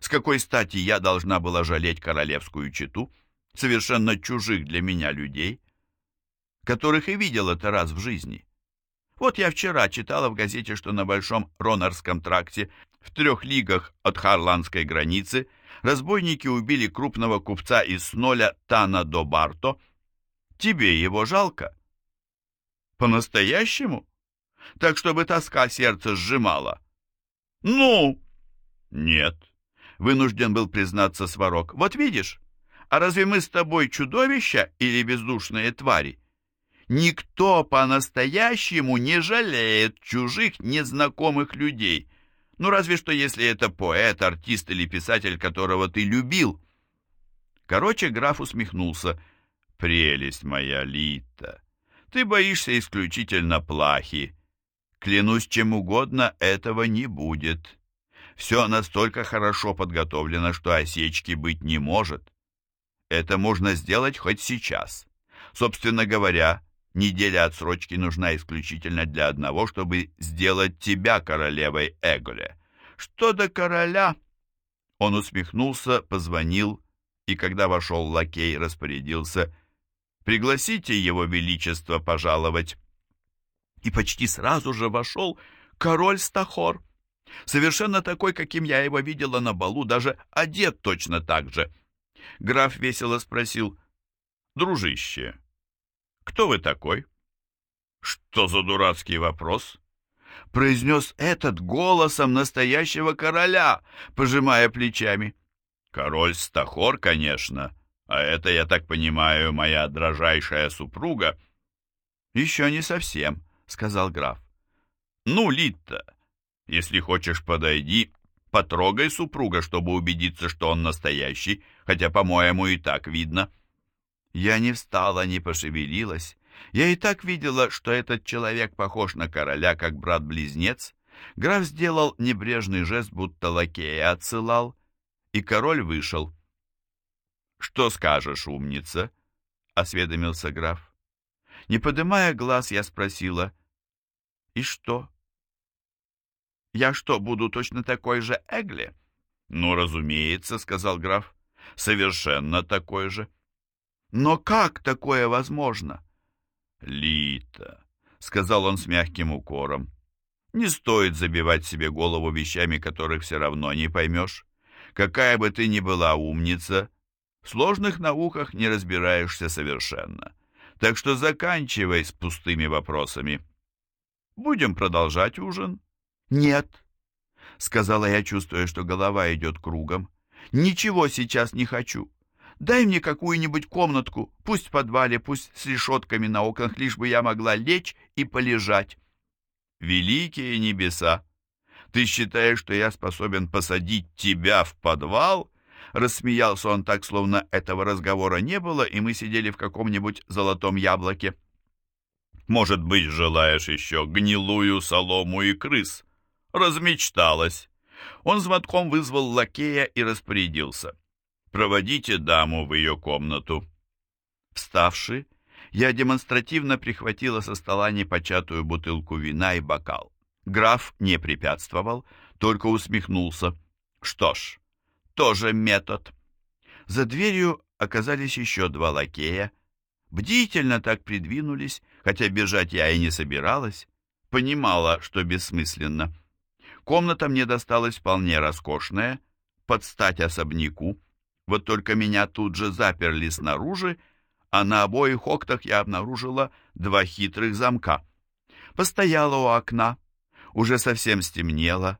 С какой стати я должна была жалеть королевскую читу, совершенно чужих для меня людей, которых и видел это раз в жизни? Вот я вчера читала в газете, что на Большом Ронарском тракте в трех лигах от Харландской границы Разбойники убили крупного купца из Сноля Тана до Барто. Тебе его жалко? По-настоящему? Так, чтобы тоска сердце сжимала. Ну? Нет. Вынужден был признаться Сварог. Вот видишь, а разве мы с тобой чудовища или бездушные твари? Никто по-настоящему не жалеет чужих незнакомых людей. Ну, разве что если это поэт, артист или писатель, которого ты любил. Короче, граф усмехнулся. «Прелесть моя, Лита! Ты боишься исключительно плахи. Клянусь, чем угодно, этого не будет. Все настолько хорошо подготовлено, что осечки быть не может. Это можно сделать хоть сейчас. Собственно говоря, неделя отсрочки нужна исключительно для одного, чтобы сделать тебя королевой Эголе. Что до короля? Он усмехнулся, позвонил, и когда вошел лакей, распорядился «Пригласите его величество пожаловать». И почти сразу же вошел король Стахор. Совершенно такой, каким я его видела на балу, даже одет точно так же — Граф весело спросил, «Дружище, кто вы такой?» «Что за дурацкий вопрос?» произнес этот голосом настоящего короля, пожимая плечами. «Король Стахор, конечно, а это, я так понимаю, моя дрожайшая супруга». «Еще не совсем», — сказал граф. «Ну, Литта, если хочешь, подойди Потрогай супруга, чтобы убедиться, что он настоящий, хотя, по-моему, и так видно. Я не встала, не пошевелилась. Я и так видела, что этот человек похож на короля, как брат-близнец. Граф сделал небрежный жест, будто лакея отсылал, и король вышел. «Что скажешь, умница?» — осведомился граф. Не поднимая глаз, я спросила, «И что?» Я что, буду точно такой же Эгли? Ну, разумеется, сказал граф. Совершенно такой же. Но как такое возможно? Лита, сказал он с мягким укором. Не стоит забивать себе голову вещами, которых все равно не поймешь. Какая бы ты ни была умница, в сложных науках не разбираешься совершенно. Так что заканчивай с пустыми вопросами. Будем продолжать ужин. «Нет», — сказала я, чувствуя, что голова идет кругом. «Ничего сейчас не хочу. Дай мне какую-нибудь комнатку, пусть в подвале, пусть с решетками на окнах, лишь бы я могла лечь и полежать». «Великие небеса! Ты считаешь, что я способен посадить тебя в подвал?» Рассмеялся он так, словно этого разговора не было, и мы сидели в каком-нибудь золотом яблоке. «Может быть, желаешь еще гнилую солому и крыс?» Размечталась. Он звонком вызвал лакея и распорядился. «Проводите даму в ее комнату». Вставши, я демонстративно прихватила со стола непочатую бутылку вина и бокал. Граф не препятствовал, только усмехнулся. Что ж, тоже метод. За дверью оказались еще два лакея. Бдительно так придвинулись, хотя бежать я и не собиралась. Понимала, что бессмысленно. Комната мне досталась вполне роскошная, под стать особняку. Вот только меня тут же заперли снаружи, а на обоих окнах я обнаружила два хитрых замка. Постояла у окна, уже совсем стемнело.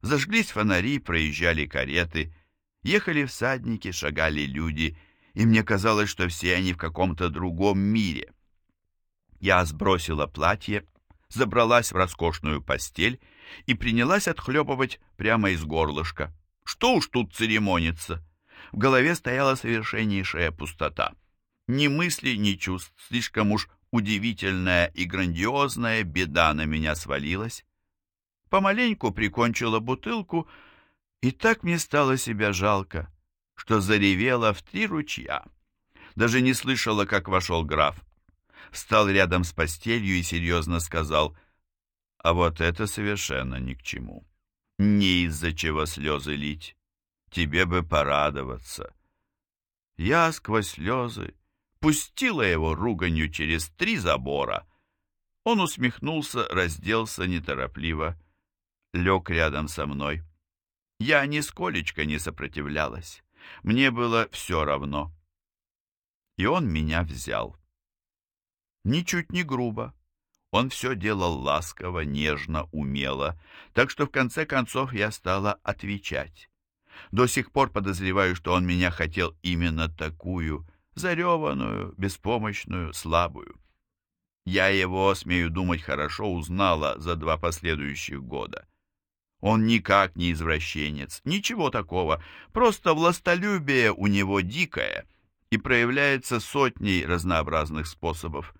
Зажглись фонари, проезжали кареты, ехали всадники, шагали люди, и мне казалось, что все они в каком-то другом мире. Я сбросила платье, забралась в роскошную постель и принялась отхлебывать прямо из горлышка. Что уж тут церемониться? В голове стояла совершеннейшая пустота. Ни мыслей, ни чувств, слишком уж удивительная и грандиозная беда на меня свалилась. Помаленьку прикончила бутылку, и так мне стало себя жалко, что заревела в три ручья. Даже не слышала, как вошел граф. Встал рядом с постелью и серьезно сказал — а вот это совершенно ни к чему. Не из-за чего слезы лить. Тебе бы порадоваться. Я сквозь слезы пустила его руганью через три забора. Он усмехнулся, разделся неторопливо, лег рядом со мной. Я нисколечко не сопротивлялась. Мне было все равно. И он меня взял. Ничуть не грубо. Он все делал ласково, нежно, умело, так что в конце концов я стала отвечать. До сих пор подозреваю, что он меня хотел именно такую, зареванную, беспомощную, слабую. Я его, смею думать, хорошо узнала за два последующих года. Он никак не извращенец, ничего такого, просто властолюбие у него дикое и проявляется сотней разнообразных способов.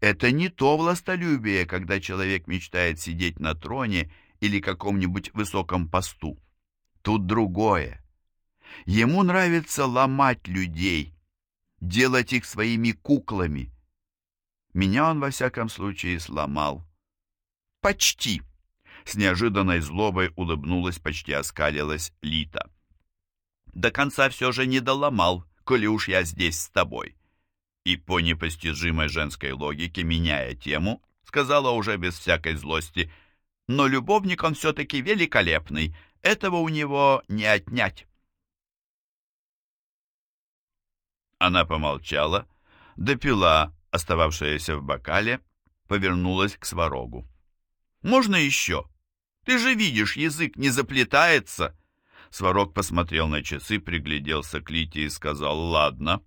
Это не то властолюбие, когда человек мечтает сидеть на троне или каком-нибудь высоком посту. Тут другое. Ему нравится ломать людей, делать их своими куклами. Меня он, во всяком случае, сломал. Почти. С неожиданной злобой улыбнулась, почти оскалилась Лита. До конца все же не доломал, коли уж я здесь с тобой. И по непостижимой женской логике, меняя тему, сказала уже без всякой злости, но любовник он все-таки великолепный, этого у него не отнять. Она помолчала, допила остававшееся в бокале, повернулась к сварогу. «Можно еще? Ты же видишь, язык не заплетается!» Сварог посмотрел на часы, пригляделся к Лите и сказал «Ладно,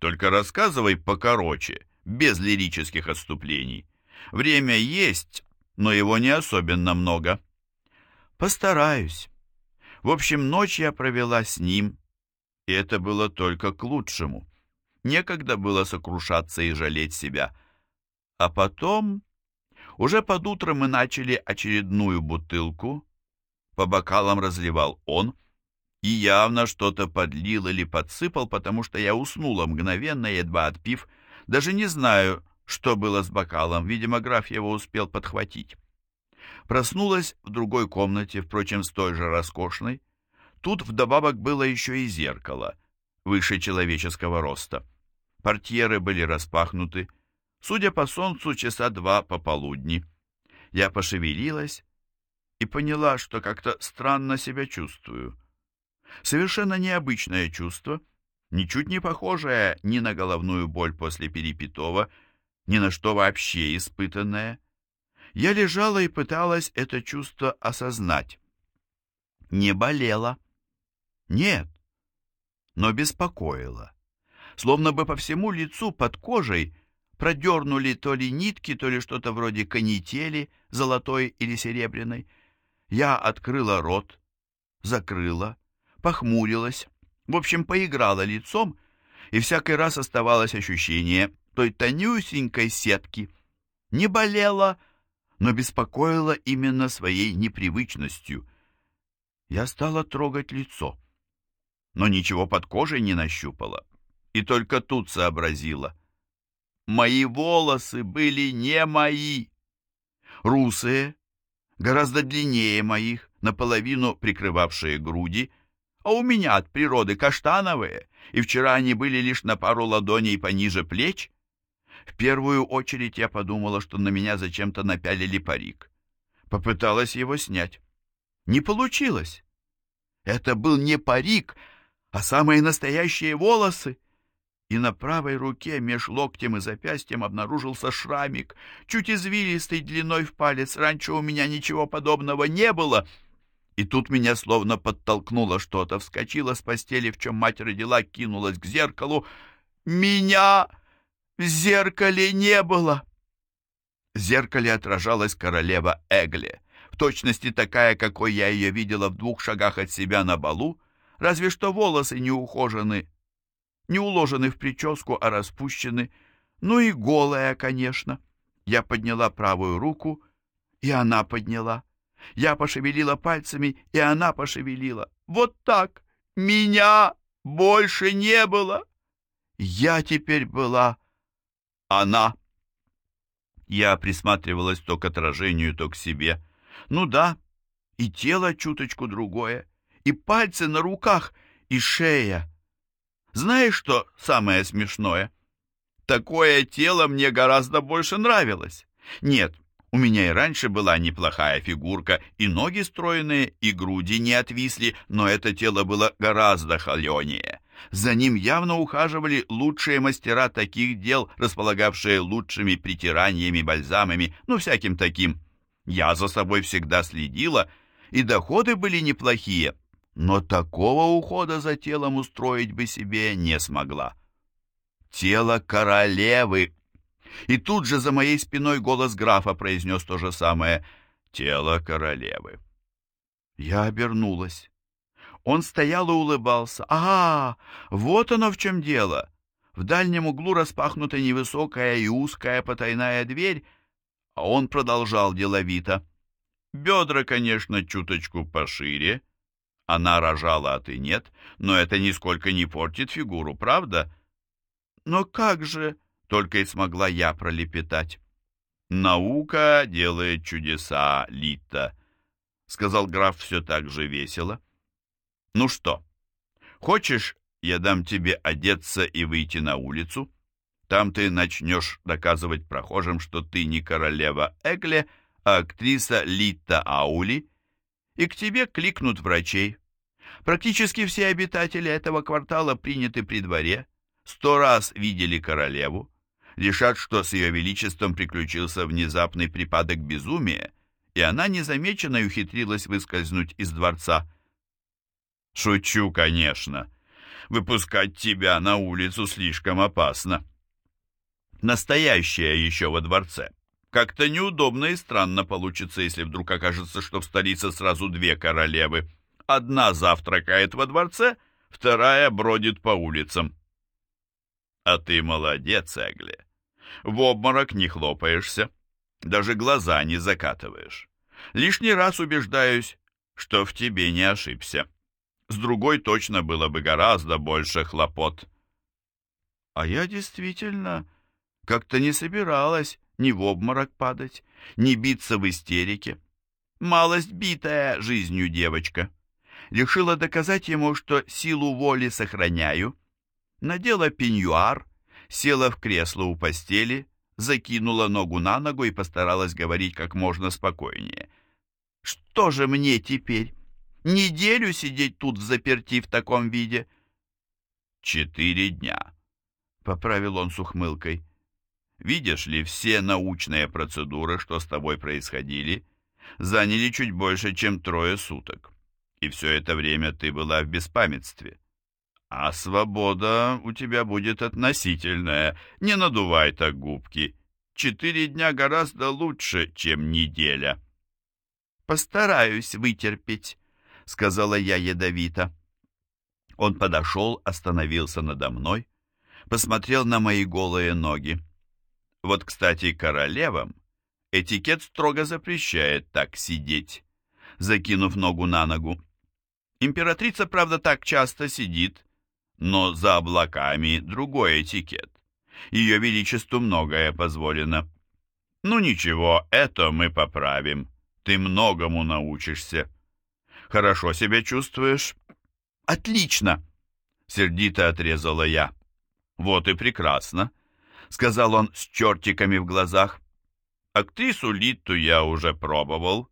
только рассказывай покороче, без лирических отступлений. Время есть, но его не особенно много». «Постараюсь. В общем, ночь я провела с ним, и это было только к лучшему. Некогда было сокрушаться и жалеть себя. А потом... Уже под утро мы начали очередную бутылку. По бокалам разливал он, и явно что-то подлил или подсыпал, потому что я уснула мгновенно, едва отпив. Даже не знаю, что было с бокалом, видимо, граф его успел подхватить. Проснулась в другой комнате, впрочем, с той же роскошной. Тут вдобавок было еще и зеркало, выше человеческого роста. Портьеры были распахнуты. Судя по солнцу, часа два пополудни. Я пошевелилась и поняла, что как-то странно себя чувствую. Совершенно необычное чувство, ничуть не похожее ни на головную боль после перепитого, ни на что вообще испытанное. Я лежала и пыталась это чувство осознать. Не болела. Нет, но беспокоила. Словно бы по всему лицу под кожей продернули то ли нитки, то ли что-то вроде канители, золотой или серебряной. Я открыла рот, закрыла, похмурилась, в общем, поиграла лицом, и всякий раз оставалось ощущение той тонюсенькой сетки. Не болела, но беспокоила именно своей непривычностью. Я стала трогать лицо, но ничего под кожей не нащупала, и только тут сообразила. Мои волосы были не мои. Русые, гораздо длиннее моих, наполовину прикрывавшие груди, а у меня от природы каштановые, и вчера они были лишь на пару ладоней пониже плеч. В первую очередь я подумала, что на меня зачем-то напялили парик. Попыталась его снять. Не получилось. Это был не парик, а самые настоящие волосы. И на правой руке меж локтем и запястьем обнаружился шрамик, чуть извилистый длиной в палец. Раньше у меня ничего подобного не было. И тут меня словно подтолкнуло что-то. Вскочила с постели, в чем мать родила, кинулась к зеркалу. Меня в зеркале не было. В зеркале отражалась королева Эгле, в точности такая, какой я ее видела в двух шагах от себя на балу, разве что волосы не ухожены, не уложены в прическу, а распущены, ну и голая, конечно. Я подняла правую руку, и она подняла. Я пошевелила пальцами, и она пошевелила. Вот так. Меня больше не было. Я теперь была она. Я присматривалась то к отражению, то к себе. Ну да, и тело чуточку другое, и пальцы на руках, и шея. Знаешь, что самое смешное? Такое тело мне гораздо больше нравилось. Нет, У меня и раньше была неплохая фигурка, и ноги стройные, и груди не отвисли, но это тело было гораздо холенее. За ним явно ухаживали лучшие мастера таких дел, располагавшие лучшими притираниями, бальзамами, ну, всяким таким. Я за собой всегда следила, и доходы были неплохие, но такого ухода за телом устроить бы себе не смогла. Тело королевы и тут же за моей спиной голос графа произнес то же самое «Тело королевы». Я обернулась. Он стоял и улыбался. «Ага, вот оно в чем дело!» В дальнем углу распахнута невысокая и узкая потайная дверь, а он продолжал деловито. Бедра, конечно, чуточку пошире. Она рожала, а ты нет, но это нисколько не портит фигуру, правда? Но как же только и смогла я пролепетать. «Наука делает чудеса, Лита», — сказал граф все так же весело. «Ну что, хочешь, я дам тебе одеться и выйти на улицу? Там ты начнешь доказывать прохожим, что ты не королева Эгле, а актриса Лита Аули, и к тебе кликнут врачей. Практически все обитатели этого квартала приняты при дворе, сто раз видели королеву, решат, что с ее величеством приключился внезапный припадок безумия, и она незамеченно ухитрилась выскользнуть из дворца. Шучу, конечно. Выпускать тебя на улицу слишком опасно. Настоящая еще во дворце. Как-то неудобно и странно получится, если вдруг окажется, что в столице сразу две королевы. Одна завтракает во дворце, вторая бродит по улицам. А ты молодец, Эгли. В обморок не хлопаешься, даже глаза не закатываешь. Лишний раз убеждаюсь, что в тебе не ошибся. С другой точно было бы гораздо больше хлопот. А я действительно как-то не собиралась ни в обморок падать, ни биться в истерике. Малость битая жизнью девочка. Решила доказать ему, что силу воли сохраняю, надела пеньюар, села в кресло у постели, закинула ногу на ногу и постаралась говорить как можно спокойнее. «Что же мне теперь? Неделю сидеть тут в заперти в таком виде?» «Четыре дня», — поправил он с ухмылкой. «Видишь ли, все научные процедуры, что с тобой происходили, заняли чуть больше, чем трое суток, и все это время ты была в беспамятстве. А свобода у тебя будет относительная. Не надувай так губки. Четыре дня гораздо лучше, чем неделя. Постараюсь вытерпеть, сказала я ядовито. Он подошел, остановился надо мной, посмотрел на мои голые ноги. Вот, кстати, королевам этикет строго запрещает так сидеть, закинув ногу на ногу. Императрица, правда, так часто сидит, но за облаками другой этикет. Ее Величеству многое позволено. Ну ничего, это мы поправим. Ты многому научишься. Хорошо себя чувствуешь? Отлично! Сердито отрезала я. Вот и прекрасно, сказал он с чертиками в глазах. Актрису Литту я уже пробовал,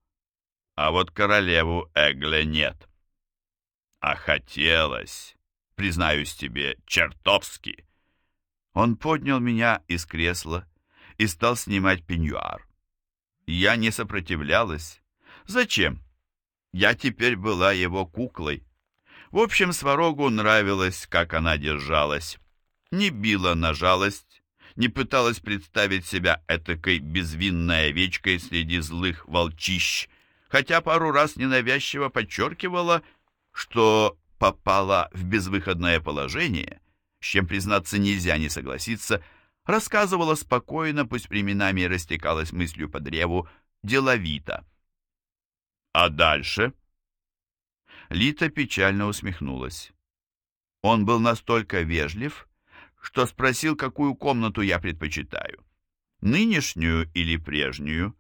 а вот королеву Эгле нет. А хотелось признаюсь тебе, чертовски. Он поднял меня из кресла и стал снимать пеньюар. Я не сопротивлялась. Зачем? Я теперь была его куклой. В общем, Сварогу нравилось, как она держалась. Не била на жалость, не пыталась представить себя этакой безвинной овечкой среди злых волчищ, хотя пару раз ненавязчиво подчеркивала, что попала в безвыходное положение, с чем, признаться, нельзя не согласиться, рассказывала спокойно, пусть временами растекалась мыслью по древу, деловито. «А дальше?» Лита печально усмехнулась. Он был настолько вежлив, что спросил, какую комнату я предпочитаю. Нынешнюю или прежнюю?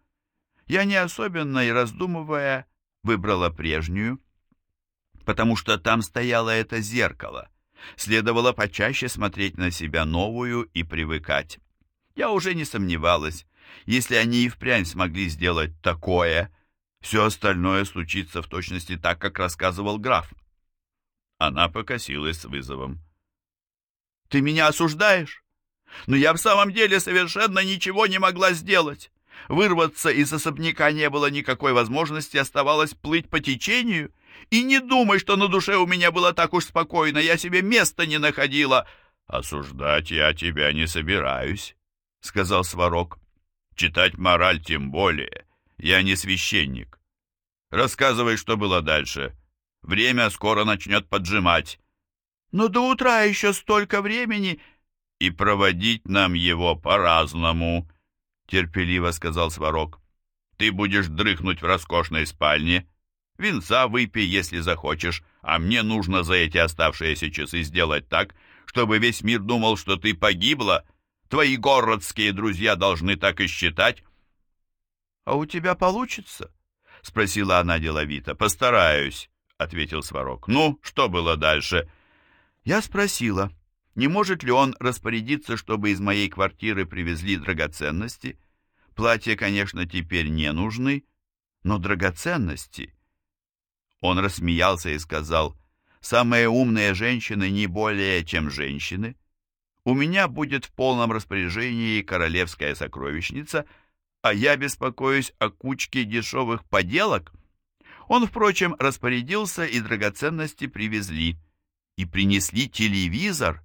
Я не особенно и раздумывая выбрала прежнюю потому что там стояло это зеркало. Следовало почаще смотреть на себя новую и привыкать. Я уже не сомневалась. Если они и впрямь смогли сделать такое, все остальное случится в точности так, как рассказывал граф. Она покосилась с вызовом. «Ты меня осуждаешь? Но я в самом деле совершенно ничего не могла сделать. Вырваться из особняка не было никакой возможности, оставалось плыть по течению. И не думай, что на душе у меня было так уж спокойно, я себе места не находила». «Осуждать я тебя не собираюсь», — сказал Сварог. «Читать мораль тем более. Я не священник. Рассказывай, что было дальше. Время скоро начнет поджимать». «Но до утра еще столько времени...» «И проводить нам его по-разному», — терпеливо сказал Сварог. «Ты будешь дрыхнуть в роскошной спальне, Винца выпей, если захочешь, а мне нужно за эти оставшиеся часы сделать так, чтобы весь мир думал, что ты погибла. Твои городские друзья должны так и считать». «А у тебя получится?» — спросила она деловито. «Постараюсь», — ответил Сварог. «Ну, что было дальше?» Я спросила, не может ли он распорядиться, чтобы из моей квартиры привезли драгоценности. Платья, конечно, теперь не нужны, но драгоценности он рассмеялся и сказал, «Самые умные женщины не более, чем женщины. У меня будет в полном распоряжении королевская сокровищница, а я беспокоюсь о кучке дешевых поделок». Он, впрочем, распорядился, и драгоценности привезли. И принесли телевизор.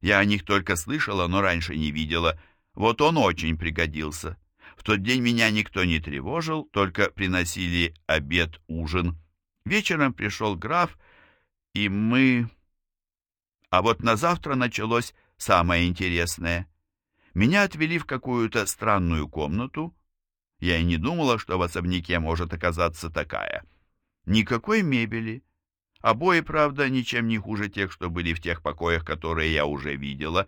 Я о них только слышала, но раньше не видела. Вот он очень пригодился. В тот день меня никто не тревожил, только приносили обед-ужин. Вечером пришел граф, и мы... А вот на завтра началось самое интересное. Меня отвели в какую-то странную комнату. Я и не думала, что в особняке может оказаться такая. Никакой мебели. Обои, правда, ничем не хуже тех, что были в тех покоях, которые я уже видела.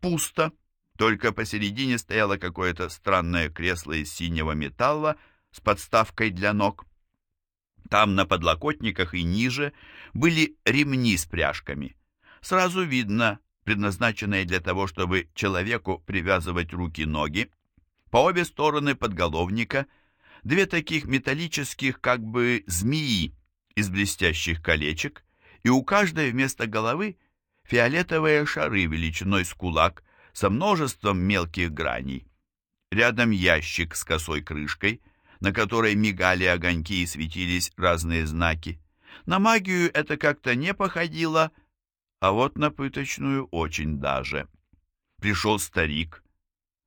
Пусто. Только посередине стояло какое-то странное кресло из синего металла с подставкой для ног. Там на подлокотниках и ниже были ремни с пряжками. Сразу видно, предназначенные для того, чтобы человеку привязывать руки-ноги. По обе стороны подголовника две таких металлических как бы змеи из блестящих колечек, и у каждой вместо головы фиолетовые шары величиной с кулак со множеством мелких граней. Рядом ящик с косой крышкой – на которой мигали огоньки и светились разные знаки. На магию это как-то не походило, а вот на пыточную очень даже. Пришел старик,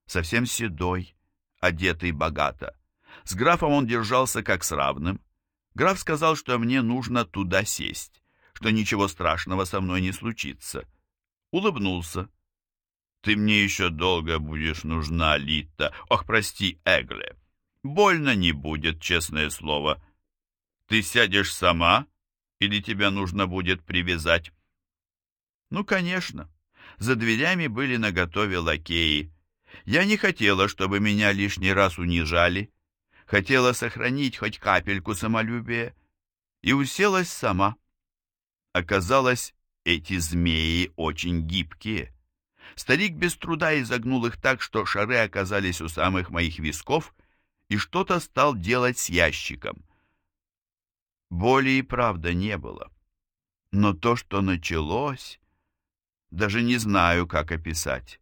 совсем седой, одетый богато. С графом он держался как с равным. Граф сказал, что мне нужно туда сесть, что ничего страшного со мной не случится. Улыбнулся. «Ты мне еще долго будешь нужна, Лита. Ох, прости, Эгле. Больно не будет, честное слово. Ты сядешь сама или тебя нужно будет привязать? Ну, конечно. За дверями были наготове лакеи. Я не хотела, чтобы меня лишний раз унижали. Хотела сохранить хоть капельку самолюбия. И уселась сама. Оказалось, эти змеи очень гибкие. Старик без труда изогнул их так, что шары оказались у самых моих висков — и что-то стал делать с ящиком. Боли и правда не было. Но то, что началось, даже не знаю, как описать.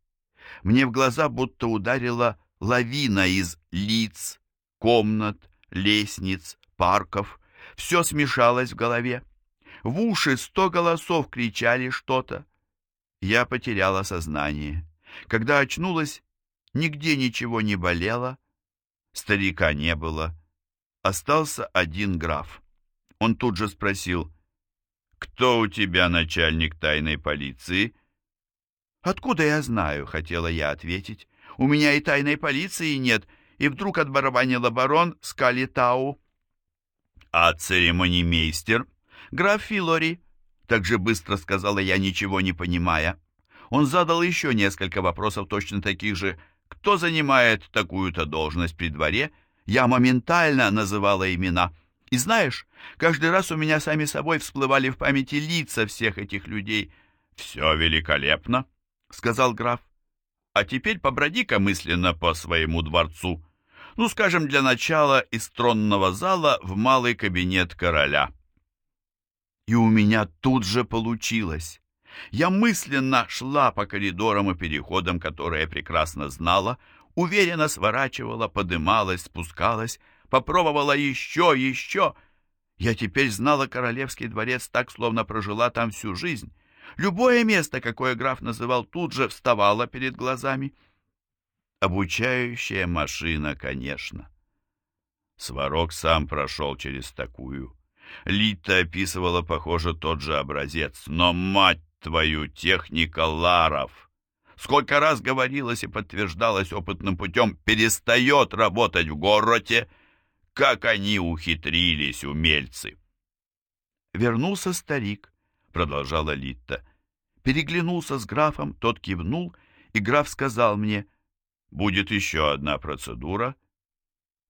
Мне в глаза будто ударила лавина из лиц, комнат, лестниц, парков. Все смешалось в голове. В уши сто голосов кричали что-то. Я потеряла сознание. Когда очнулась, нигде ничего не болело, Старика не было. Остался один граф. Он тут же спросил, «Кто у тебя начальник тайной полиции?» «Откуда я знаю?» — хотела я ответить. «У меня и тайной полиции нет, и вдруг отбарабанила барон Скалитау». «А церемонимейстер?» «Граф Филори», — так же быстро сказала я, ничего не понимая. Он задал еще несколько вопросов, точно таких же, кто занимает такую-то должность при дворе, я моментально называла имена. И знаешь, каждый раз у меня сами собой всплывали в памяти лица всех этих людей. «Все великолепно», — сказал граф. А теперь поброди-ка мысленно по своему дворцу. Ну, скажем, для начала из тронного зала в малый кабинет короля. И у меня тут же получилось. Я мысленно шла по коридорам и переходам, которые я прекрасно знала, уверенно сворачивала, подымалась, спускалась, попробовала еще, еще. Я теперь знала королевский дворец так, словно прожила там всю жизнь. Любое место, какое граф называл, тут же вставало перед глазами. Обучающая машина, конечно. Сварог сам прошел через такую. Лита описывала, похоже, тот же образец. Но, мать твою, техника Ларов! Сколько раз говорилось и подтверждалось опытным путем, перестает работать в городе. Как они ухитрились, умельцы! Вернулся старик, продолжала Литта. Переглянулся с графом, тот кивнул, и граф сказал мне, будет еще одна процедура.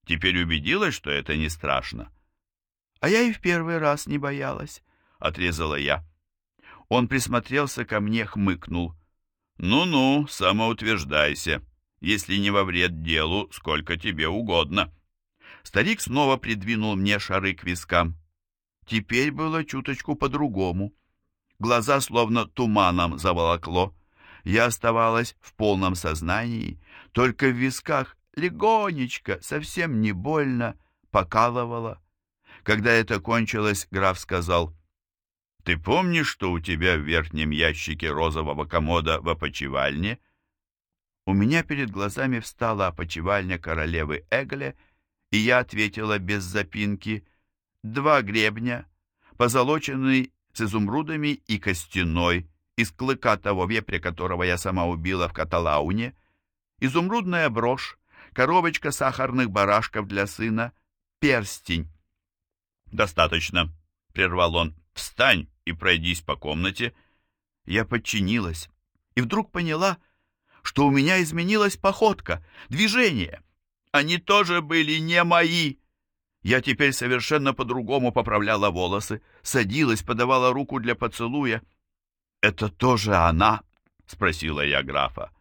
Теперь убедилась, что это не страшно. А я и в первый раз не боялась, отрезала я. Он присмотрелся ко мне, хмыкнул. «Ну-ну, самоутверждайся, если не во вред делу, сколько тебе угодно». Старик снова придвинул мне шары к вискам. Теперь было чуточку по-другому. Глаза словно туманом заволокло. Я оставалась в полном сознании, только в висках легонечко, совсем не больно, покалывало. Когда это кончилось, граф сказал, «Ты помнишь, что у тебя в верхнем ящике розового комода в опочивальне?» У меня перед глазами встала опочивальня королевы Эгле, и я ответила без запинки, «Два гребня, позолоченный с изумрудами и костяной, из клыка того вепря, которого я сама убила в Каталауне, изумрудная брошь, коробочка сахарных барашков для сына, перстень». «Достаточно», — прервал он, — «встань и пройдись по комнате». Я подчинилась и вдруг поняла, что у меня изменилась походка, движение. Они тоже были не мои. Я теперь совершенно по-другому поправляла волосы, садилась, подавала руку для поцелуя. «Это тоже она?» — спросила я графа.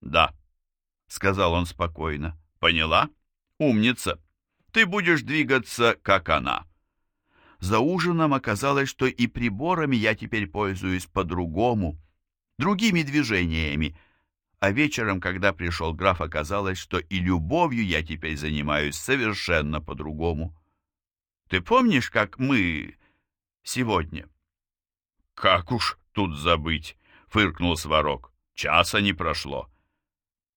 «Да», — сказал он спокойно. «Поняла? Умница. Ты будешь двигаться, как она». За ужином оказалось, что и приборами я теперь пользуюсь по-другому, другими движениями. А вечером, когда пришел граф, оказалось, что и любовью я теперь занимаюсь совершенно по-другому. Ты помнишь, как мы сегодня? Как уж тут забыть, фыркнул Сварог. Часа не прошло.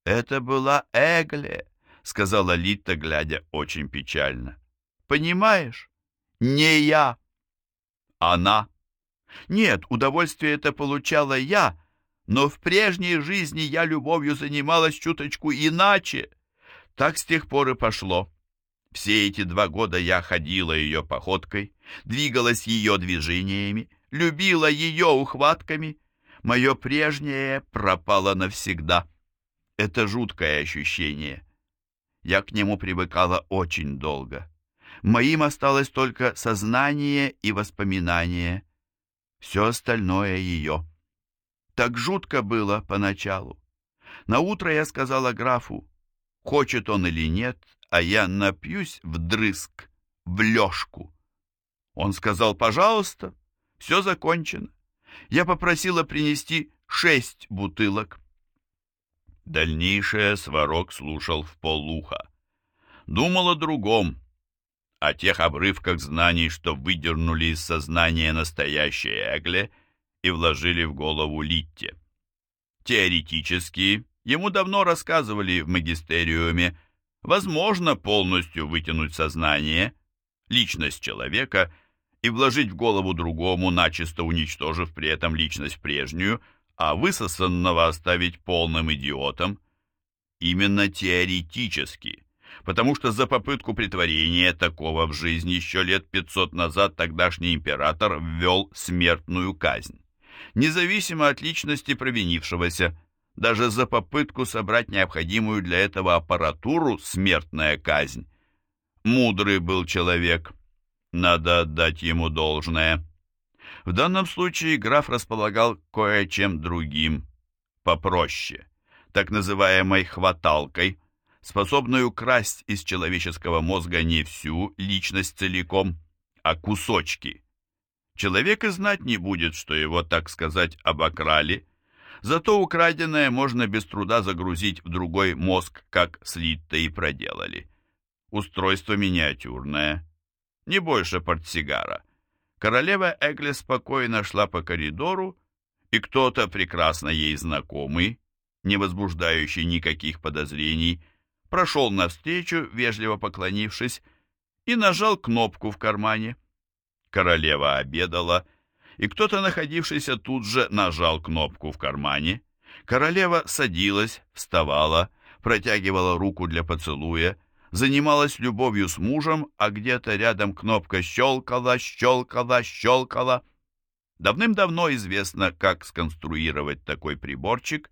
Это была Эгле, сказала Лита, глядя очень печально. Понимаешь? Не я. Она. Нет, удовольствие это получала я, но в прежней жизни я любовью занималась чуточку иначе. Так с тех пор и пошло. Все эти два года я ходила ее походкой, двигалась ее движениями, любила ее ухватками. Мое прежнее пропало навсегда. Это жуткое ощущение. Я к нему привыкала очень долго. Моим осталось только сознание и воспоминание. Все остальное ее. Так жутко было поначалу. На утро я сказала графу, хочет он или нет, а я напьюсь вдрызг, в лёжку. Он сказал, пожалуйста, все закончено. Я попросила принести шесть бутылок. Дальнейшее Сварог слушал в полуха. Думал о другом, о тех обрывках знаний, что выдернули из сознания настоящее Эгле и вложили в голову Литте. Теоретически, ему давно рассказывали в магистериуме, возможно полностью вытянуть сознание, личность человека и вложить в голову другому, начисто уничтожив при этом личность прежнюю, а высосанного оставить полным идиотом. Именно теоретически – потому что за попытку притворения такого в жизни еще лет 500 назад тогдашний император ввел смертную казнь. Независимо от личности провинившегося, даже за попытку собрать необходимую для этого аппаратуру смертная казнь. Мудрый был человек, надо отдать ему должное. В данном случае граф располагал кое-чем другим, попроще. так называемой хваталкой, способной украсть из человеческого мозга не всю личность целиком, а кусочки. Человек и знать не будет, что его, так сказать, обокрали, зато украденное можно без труда загрузить в другой мозг, как слито и проделали. Устройство миниатюрное, не больше портсигара. Королева Эгли спокойно шла по коридору, и кто-то прекрасно ей знакомый, не возбуждающий никаких подозрений, прошел навстречу, вежливо поклонившись, и нажал кнопку в кармане. Королева обедала, и кто-то, находившийся тут же, нажал кнопку в кармане. Королева садилась, вставала, протягивала руку для поцелуя, занималась любовью с мужем, а где-то рядом кнопка щелкала, щелкала, щелкала. Давным-давно известно, как сконструировать такой приборчик,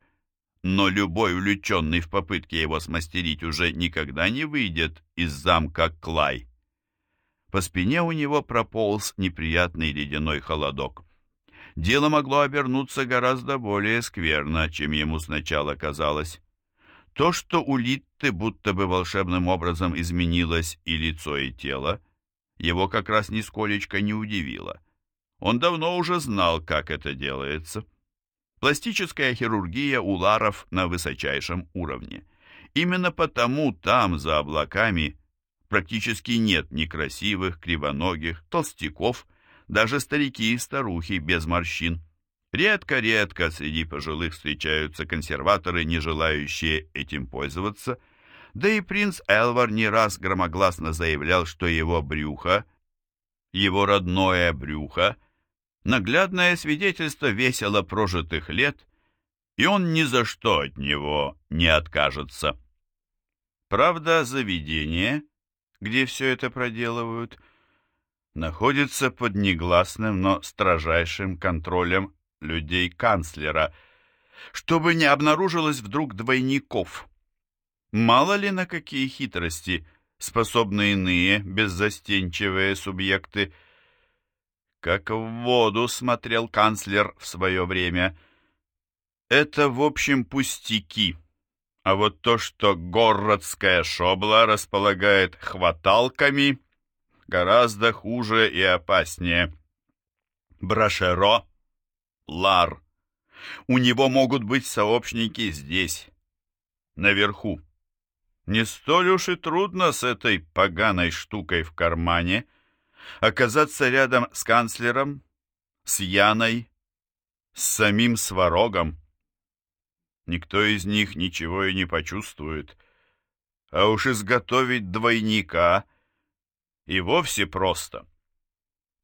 но любой увлеченный в попытке его смастерить уже никогда не выйдет из замка Клай. По спине у него прополз неприятный ледяной холодок. Дело могло обернуться гораздо более скверно, чем ему сначала казалось. То, что у Литты будто бы волшебным образом изменилось и лицо, и тело, его как раз нисколечко не удивило. Он давно уже знал, как это делается. Пластическая хирургия у Ларов на высочайшем уровне. Именно потому там, за облаками, практически нет ни красивых, кривоногих, толстяков, даже старики и старухи без морщин. Редко-редко среди пожилых встречаются консерваторы, не желающие этим пользоваться, да и принц Элвар не раз громогласно заявлял, что его брюхо, его родное брюхо, наглядное свидетельство весело прожитых лет, и он ни за что от него не откажется. Правда, заведение, где все это проделывают, находится под негласным, но строжайшим контролем людей канцлера, чтобы не обнаружилось вдруг двойников. Мало ли на какие хитрости способны иные беззастенчивые субъекты. Как в воду смотрел канцлер в свое время. Это, в общем, пустяки. А вот то, что городская шобла располагает хваталками, гораздо хуже и опаснее. Брашеро Лар. У него могут быть сообщники здесь, наверху. Не столь уж и трудно с этой поганой штукой в кармане оказаться рядом с канцлером, с Яной, с самим Сварогом. Никто из них ничего и не почувствует. А уж изготовить двойника и вовсе просто.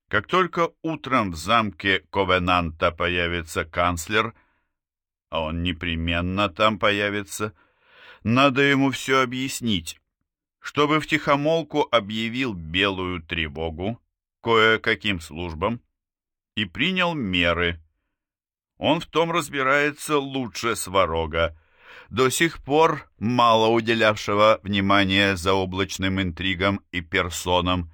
Как только утром в замке Ковенанта появится канцлер, а он непременно там появится, надо ему все объяснить, чтобы втихомолку объявил белую тревогу кое-каким службам и принял меры. Он в том разбирается лучше Сварога, до сих пор мало уделявшего внимания заоблачным интригам и персонам,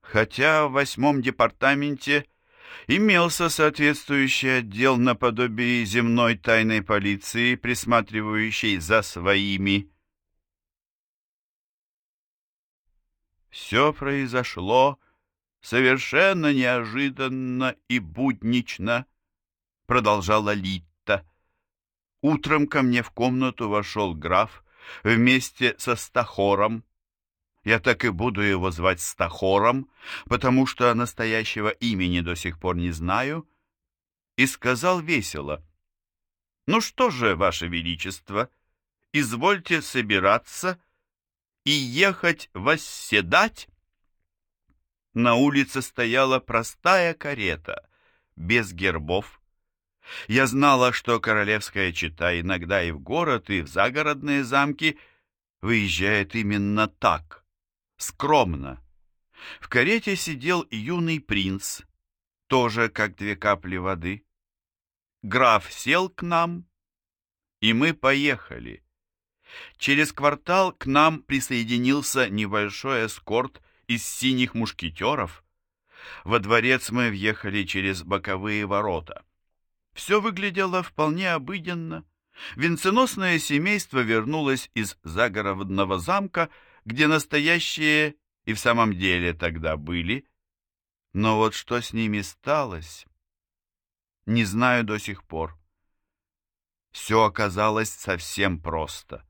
хотя в восьмом департаменте имелся соответствующий отдел наподобие земной тайной полиции, присматривающий за своими. Все произошло совершенно неожиданно и буднично, продолжала Литта. Утром ко мне в комнату вошел граф вместе со Стахором, я так и буду его звать Стахором, потому что настоящего имени до сих пор не знаю, и сказал весело, «Ну что же, Ваше Величество, извольте собираться и ехать восседать». На улице стояла простая карета, без гербов. Я знала, что королевская чита иногда и в город, и в загородные замки выезжает именно так скромно. В карете сидел юный принц, тоже как две капли воды. Граф сел к нам, и мы поехали. Через квартал к нам присоединился небольшой эскорт из синих мушкетеров. Во дворец мы въехали через боковые ворота. Все выглядело вполне обыденно, Венценосное семейство вернулось из загородного замка, где настоящие и в самом деле тогда были, но вот что с ними сталось, не знаю до сих пор. Все оказалось совсем просто.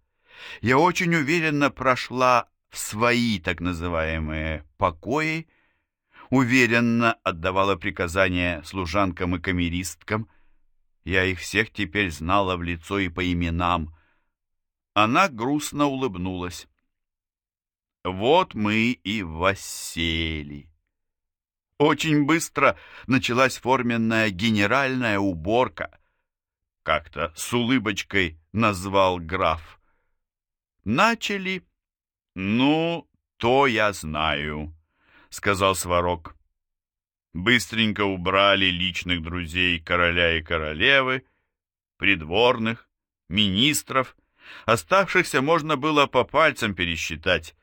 Я очень уверенно прошла в свои так называемые покои, уверенно отдавала приказания служанкам и камеристкам. Я их всех теперь знала в лицо и по именам. Она грустно улыбнулась. Вот мы и воссели. Очень быстро началась форменная генеральная уборка. Как-то с улыбочкой назвал граф. Начали. Ну, то я знаю, сказал Сварог. Быстренько убрали личных друзей короля и королевы, придворных, министров. Оставшихся можно было по пальцам пересчитать.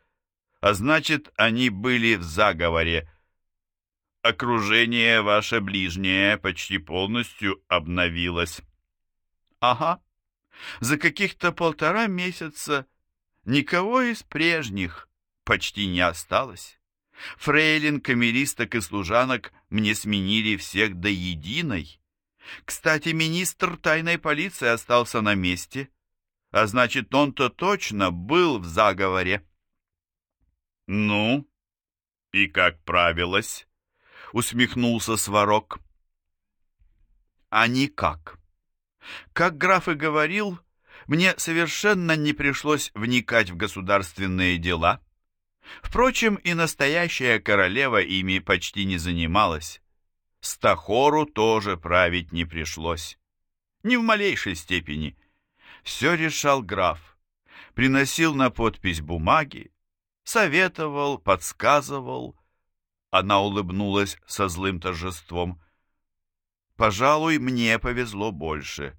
А значит, они были в заговоре окружение ваше ближнее почти полностью обновилось. Ага, за каких-то полтора месяца никого из прежних почти не осталось. Фрейлин, камеристок и служанок мне сменили всех до единой. Кстати, министр тайной полиции остался на месте, а значит, он-то точно был в заговоре. Ну, и как правилось, усмехнулся Сварог. А никак. Как граф и говорил, мне совершенно не пришлось вникать в государственные дела. Впрочем, и настоящая королева ими почти не занималась. Стахору тоже править не пришлось. Ни в малейшей степени. Все решал граф. Приносил на подпись бумаги, советовал, подсказывал, она улыбнулась со злым торжеством. «Пожалуй, мне повезло больше.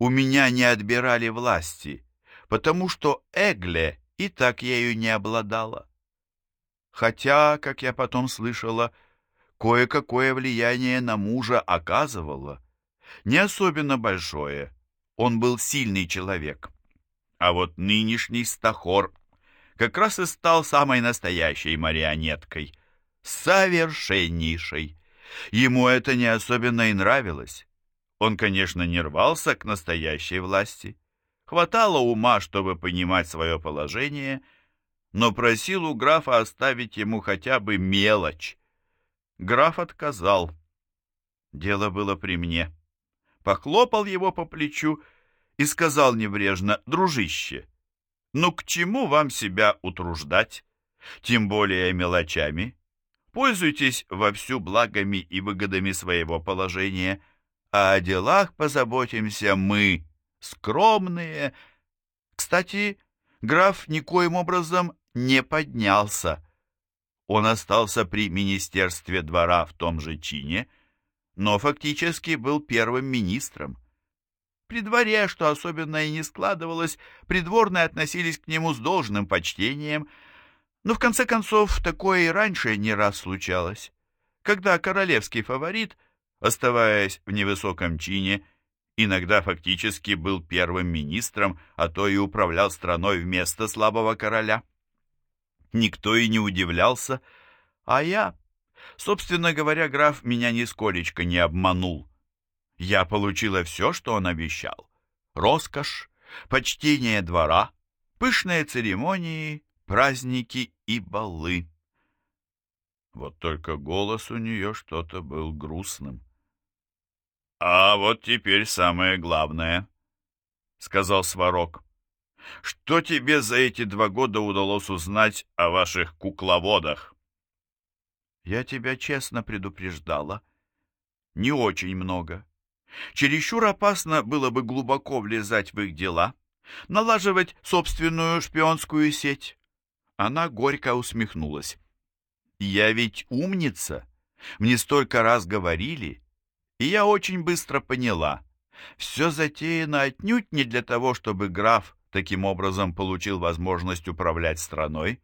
У меня не отбирали власти, потому что Эгле и так ею не обладала. Хотя, как я потом слышала, кое-какое влияние на мужа оказывала. Не особенно большое. Он был сильный человек. А вот нынешний Стахор как раз и стал самой настоящей марионеткой — совершеннейшей. Ему это не особенно и нравилось. Он, конечно, не рвался к настоящей власти. Хватало ума, чтобы понимать свое положение, но просил у графа оставить ему хотя бы мелочь. Граф отказал. Дело было при мне. Похлопал его по плечу и сказал небрежно, «Дружище, ну к чему вам себя утруждать, тем более мелочами? Пользуйтесь вовсю благами и выгодами своего положения, а о делах позаботимся мы, скромные. Кстати, граф никоим образом не поднялся. Он остался при министерстве двора в том же чине, но фактически был первым министром. При дворе, что особенно и не складывалось, придворные относились к нему с должным почтением – но в конце концов такое и раньше не раз случалось, когда королевский фаворит, оставаясь в невысоком чине, иногда фактически был первым министром, а то и управлял страной вместо слабого короля. Никто и не удивлялся, а я... Собственно говоря, граф меня нисколечко не обманул. Я получила все, что он обещал. Роскошь, почтение двора, пышные церемонии, праздники и балы. Вот только голос у нее что-то был грустным. — А вот теперь самое главное, — сказал Сварог. — Что тебе за эти два года удалось узнать о ваших кукловодах? — Я тебя честно предупреждала. Не очень много. Чересчур опасно было бы глубоко влезать в их дела, налаживать собственную шпионскую сеть. Она горько усмехнулась. «Я ведь умница. Мне столько раз говорили, и я очень быстро поняла. Все затеяно отнюдь не для того, чтобы граф таким образом получил возможность управлять страной.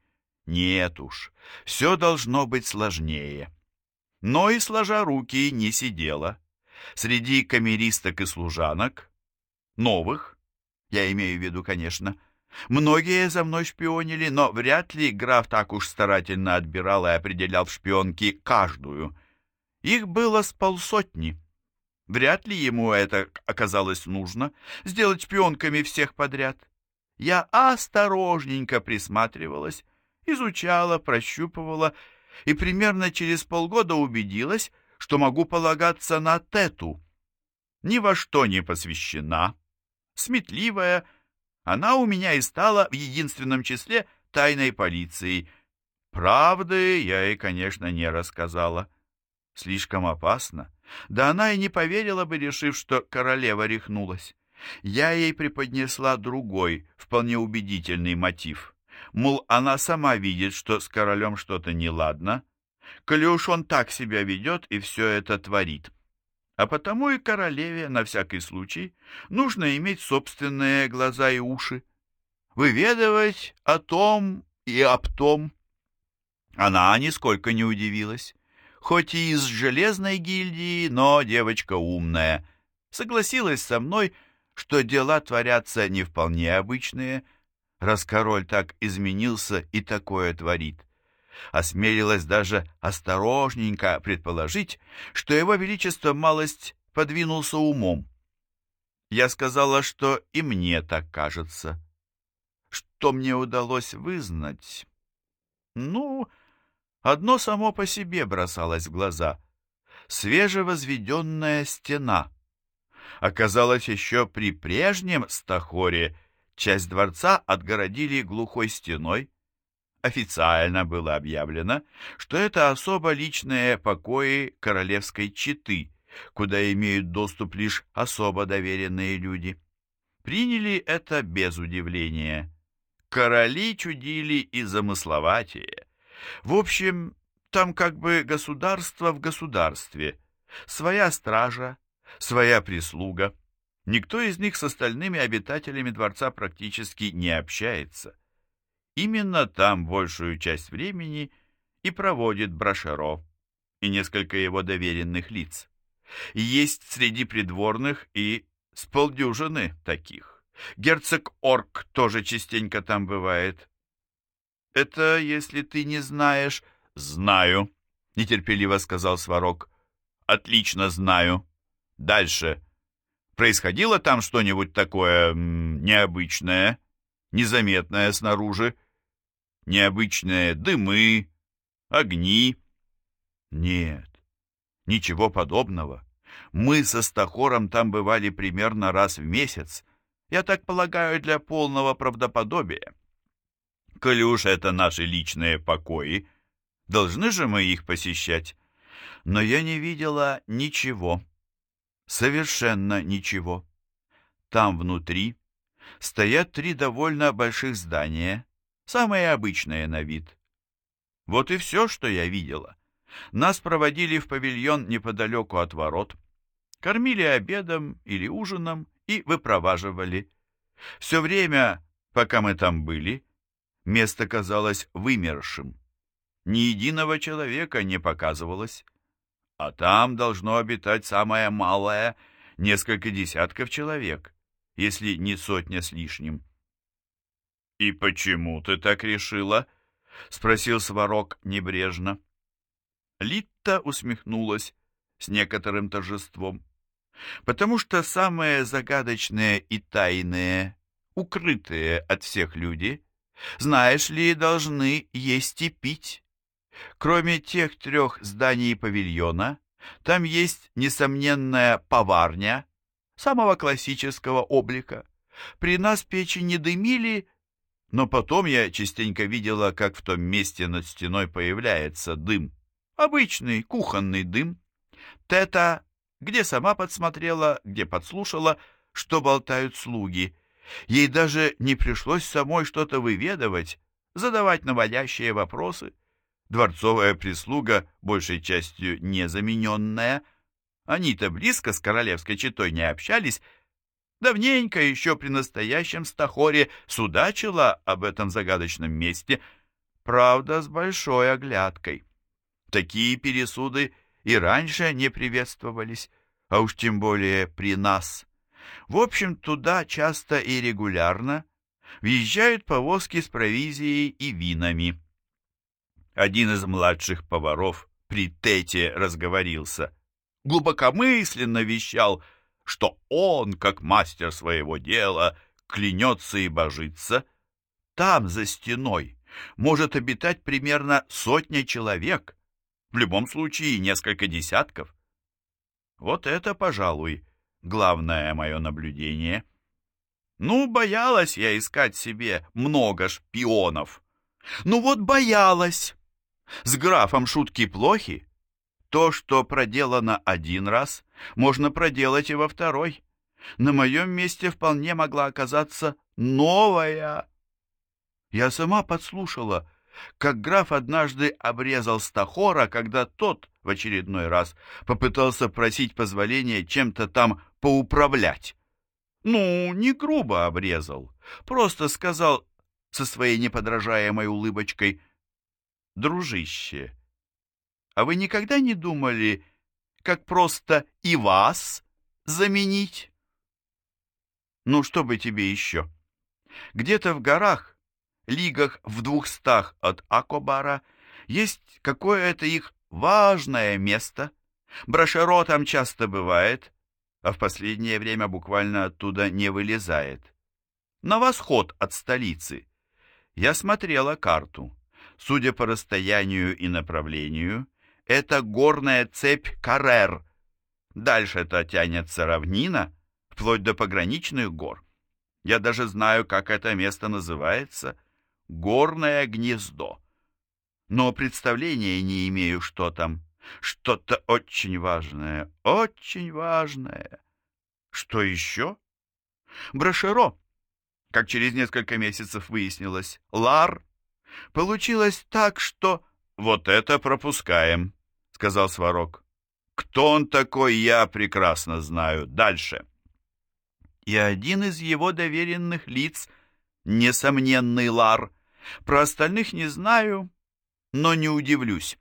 Нет уж, все должно быть сложнее». Но и сложа руки не сидела. Среди камеристок и служанок, новых, Я имею в виду, конечно. Многие за мной шпионили, но вряд ли граф так уж старательно отбирал и определял в шпионки каждую. Их было с полсотни. Вряд ли ему это оказалось нужно, сделать шпионками всех подряд. Я осторожненько присматривалась, изучала, прощупывала и примерно через полгода убедилась, что могу полагаться на Тету. Ни во что не посвящена, сметливая, она у меня и стала в единственном числе тайной полицией. Правды я ей, конечно, не рассказала. Слишком опасно. Да она и не поверила бы, решив, что королева рехнулась. Я ей преподнесла другой, вполне убедительный мотив. Мол, она сама видит, что с королем что-то неладно, коли уж он так себя ведет и все это творит. А потому и королеве, на всякий случай, нужно иметь собственные глаза и уши, выведывать о том и об том. Она нисколько не удивилась. Хоть и из железной гильдии, но девочка умная. Согласилась со мной, что дела творятся не вполне обычные, раз король так изменился и такое творит. Осмелилась даже осторожненько предположить, что его величество малость подвинулся умом. Я сказала, что и мне так кажется. Что мне удалось вызнать? Ну, одно само по себе бросалось в глаза. Свежевозведенная стена. Оказалось, еще при прежнем Стахоре часть дворца отгородили глухой стеной, официально было объявлено, что это особо личные покои королевской четы, куда имеют доступ лишь особо доверенные люди. Приняли это без удивления. Короли чудили и замысловатее. В общем, там как бы государство в государстве, своя стража, своя прислуга. Никто из них с остальными обитателями дворца практически не общается. Именно там большую часть времени и проводит Брашеро и несколько его доверенных лиц. Есть среди придворных и с полдюжины таких. Герцог Орк тоже частенько там бывает. Это, если ты не знаешь... Знаю, нетерпеливо сказал Сварог. Отлично знаю. Дальше. Происходило там что-нибудь такое необычное, незаметное снаружи? необычные дымы, огни. Нет, ничего подобного. Мы со Стахором там бывали примерно раз в месяц, я так полагаю, для полного правдоподобия. Коли уж это наши личные покои, должны же мы их посещать. Но я не видела ничего, совершенно ничего. Там внутри стоят три довольно больших здания, самые обычные на вид. Вот и все, что я видела. Нас проводили в павильон неподалеку от ворот, кормили обедом или ужином и выпроваживали. Все время, пока мы там были, место казалось вымершим. Ни единого человека не показывалось. А там должно обитать самое малое — несколько десятков человек, если не сотня с лишним. «И почему ты так решила?» — спросил Сварог небрежно. Литта усмехнулась с некоторым торжеством. «Потому что самые загадочные и тайные, укрытые от всех люди, знаешь ли, должны есть и пить. Кроме тех трех зданий павильона, там есть несомненная поварня самого классического облика. При нас печи не дымили, но потом я частенько видела, как в том месте над стеной появляется дым. Обычный кухонный дым. Тета, где сама подсмотрела, где подслушала, что болтают слуги. Ей даже не пришлось самой что-то выведывать, задавать наводящие вопросы. Дворцовая прислуга, большей частью незамененная, они-то близко с королевской четой не общались, Давненько еще при настоящем Стахоре судачила об этом загадочном месте, правда, с большой оглядкой. Такие пересуды и раньше не приветствовались, а уж тем более при нас. В общем, туда часто и регулярно въезжают повозки с провизией и винами. Один из младших поваров при Тете разговорился. Глубокомысленно вещал, что он, как мастер своего дела, клянется и божится. Там, за стеной, может обитать примерно сотня человек, в любом случае несколько десятков. Вот это, пожалуй, главное мое наблюдение. Ну, боялась я искать себе много шпионов. Ну вот боялась. С графом шутки плохи. То, что проделано один раз, можно проделать и во второй. На моем месте вполне могла оказаться новая. Я сама подслушала, как граф однажды обрезал Стахора, когда тот в очередной раз попытался просить позволения чем-то там поуправлять. Ну, не грубо обрезал, просто сказал со своей неподражаемой улыбочкой, «Дружище, а вы никогда не думали, как просто и вас заменить?» «Ну, что бы тебе еще? Где-то в горах, лигах в двухстах от Акобара, есть какое-то их важное место. Брошеро там часто бывает, а в последнее время буквально оттуда не вылезает. На восход от столицы. Я смотрела карту. Судя по расстоянию и направлению, это горная цепь Каррер. Дальше-то тянется равнина, вплоть до пограничных гор. Я даже знаю, как это место называется. Горное гнездо. Но представления не имею, что там. Что-то очень важное, очень важное. Что еще? Брошеро, как через несколько месяцев выяснилось, Лар. Получилось так, что... Вот это пропускаем, сказал Сварог. Кто он такой, я прекрасно знаю. Дальше. И один из его доверенных лиц, несомненный Лар. Про остальных не знаю, но не удивлюсь.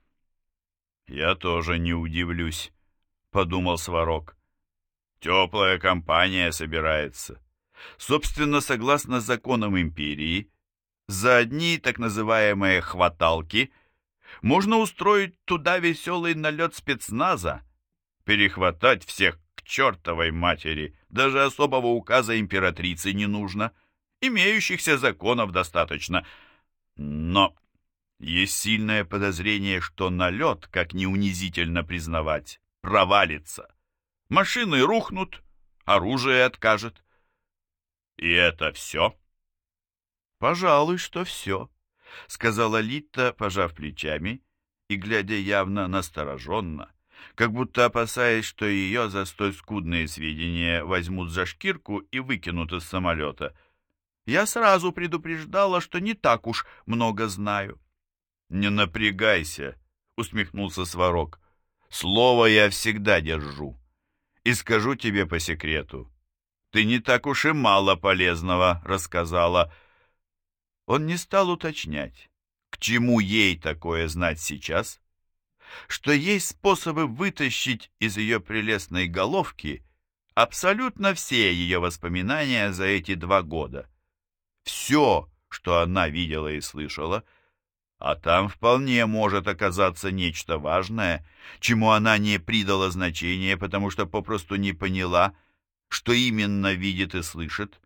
«Я тоже не удивлюсь», — подумал Сварог. «Теплая компания собирается. Собственно, согласно законам империи, за одни так называемые «хваталки» можно устроить туда веселый налет спецназа, перехватать всех к чертовой матери, даже особого указа императрицы не нужно, имеющихся законов достаточно. Но есть сильное подозрение, что налет, как не унизительно признавать, провалится. Машины рухнут, оружие откажет. И это все? Пожалуй, что все, сказала Лита, пожав плечами и глядя явно настороженно, как будто опасаясь, что ее за столь скудные сведения возьмут за шкирку и выкинут из самолета. Я сразу предупреждала, что не так уж много знаю. «Не напрягайся», — усмехнулся Сварог. «Слово я всегда держу. И скажу тебе по секрету. Ты не так уж и мало полезного рассказала». Он не стал уточнять, к чему ей такое знать сейчас, что есть способы вытащить из ее прелестной головки абсолютно все ее воспоминания за эти два года. Все, что она видела и слышала — а там вполне может оказаться нечто важное, чему она не придала значения, потому что попросту не поняла, что именно видит и слышит.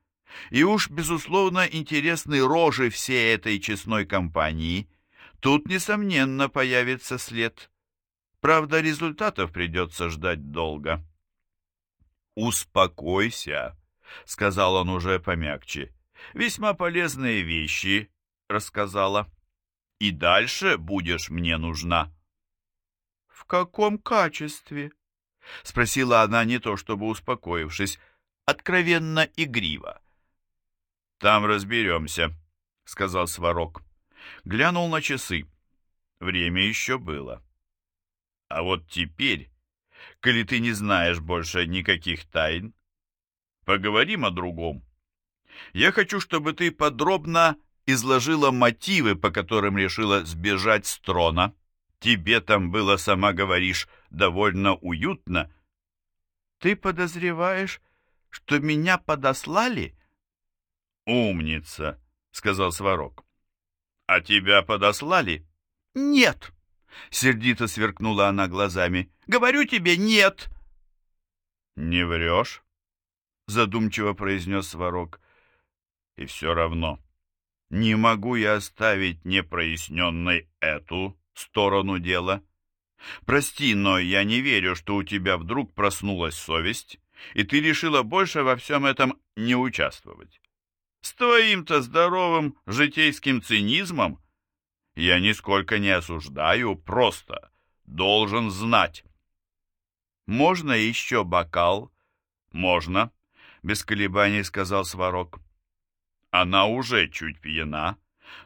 И уж, безусловно, интересны рожи всей этой честной компании. Тут, несомненно, появится след. Правда, результатов придется ждать долго. «Успокойся», — сказал он уже помягче. «Весьма полезные вещи», — рассказала и дальше будешь мне нужна». «В каком качестве?» — спросила она не то чтобы успокоившись, откровенно игриво. «Там разберемся», — сказал Сварог. Глянул на часы. Время еще было. «А вот теперь, коли ты не знаешь больше никаких тайн, поговорим о другом. Я хочу, чтобы ты подробно изложила мотивы, по которым решила сбежать с трона. Тебе там было, сама говоришь, довольно уютно. Ты подозреваешь, что меня подослали?» «Умница», — сказал Сварог. «А тебя подослали?» «Нет», — сердито сверкнула она глазами. «Говорю тебе, нет!» «Не врешь?» — задумчиво произнес Сварог. «И все равно не могу я оставить непроясненной эту сторону дела. Прости, но я не верю, что у тебя вдруг проснулась совесть, и ты решила больше во всем этом не участвовать. С твоим-то здоровым житейским цинизмом я нисколько не осуждаю, просто должен знать. «Можно еще бокал?» «Можно», — без колебаний сказал Сварог. Она уже чуть пьяна,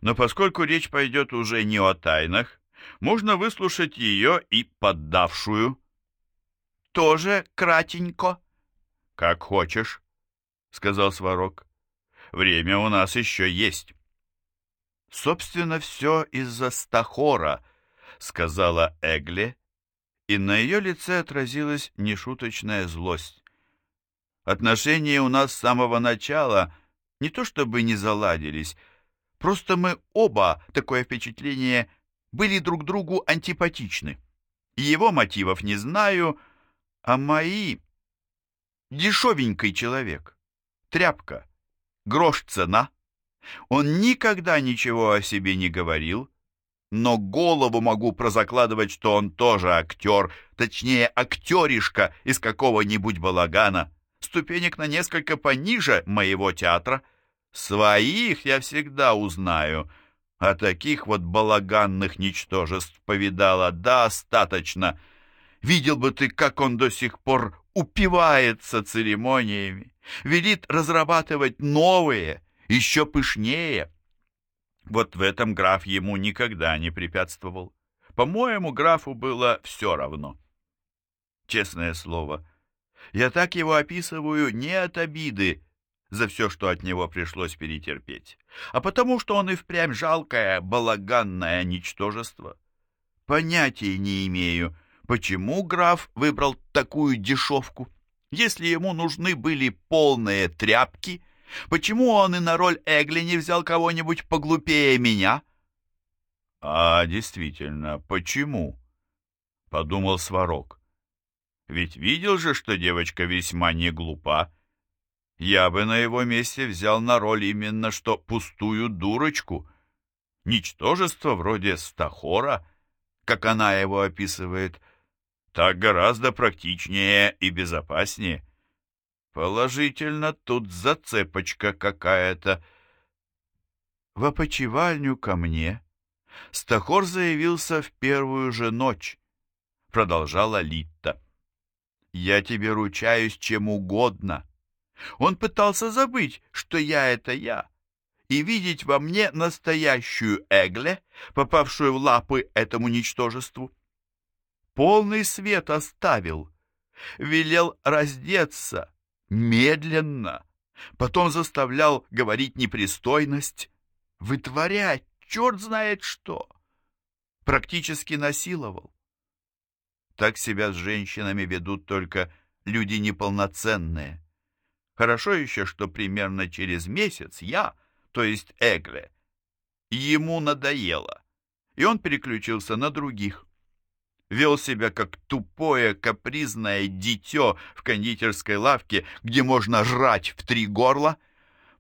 но поскольку речь пойдет уже не о тайнах, можно выслушать ее и поддавшую. «Тоже кратенько?» «Как хочешь», — сказал Сварог. «Время у нас еще есть». «Собственно, все из-за Стахора», — сказала Эгле, и на ее лице отразилась нешуточная злость. «Отношения у нас с самого начала не то чтобы не заладились, просто мы оба, такое впечатление, были друг другу антипатичны. Его мотивов не знаю, а мои... Дешевенький человек, тряпка, грош цена». Он никогда ничего о себе не говорил, но голову могу прозакладывать, что он тоже актер, точнее, актеришка из какого-нибудь балагана, ступенек на несколько пониже моего театра. Своих я всегда узнаю, а таких вот балаганных ничтожеств повидала достаточно. Видел бы ты, как он до сих пор упивается церемониями, велит разрабатывать новые — еще пышнее. Вот в этом граф ему никогда не препятствовал. По-моему, графу было все равно. Честное слово, я так его описываю не от обиды за все, что от него пришлось перетерпеть, а потому что он и впрямь жалкое, балаганное ничтожество. Понятия не имею, почему граф выбрал такую дешевку. Если ему нужны были полные тряпки — Почему он и на роль Эгли не взял кого-нибудь поглупее меня? — А, действительно, почему? — подумал Сварог. — Ведь видел же, что девочка весьма не глупа. Я бы на его месте взял на роль именно что пустую дурочку. Ничтожество вроде Стахора, как она его описывает, так гораздо практичнее и безопаснее. Положительно, тут зацепочка какая-то. В опочивальню ко мне Стахор заявился в первую же ночь, продолжала Литта. Я тебе ручаюсь чем угодно. Он пытался забыть, что я — это я, и видеть во мне настоящую Эгле, попавшую в лапы этому ничтожеству. Полный свет оставил, велел раздеться, медленно, потом заставлял говорить непристойность, вытворять черт знает что, практически насиловал. Так себя с женщинами ведут только люди неполноценные. Хорошо еще, что примерно через месяц я, то есть Эгле, ему надоело, и он переключился на других вел себя как тупое капризное дитё в кондитерской лавке, где можно жрать в три горла.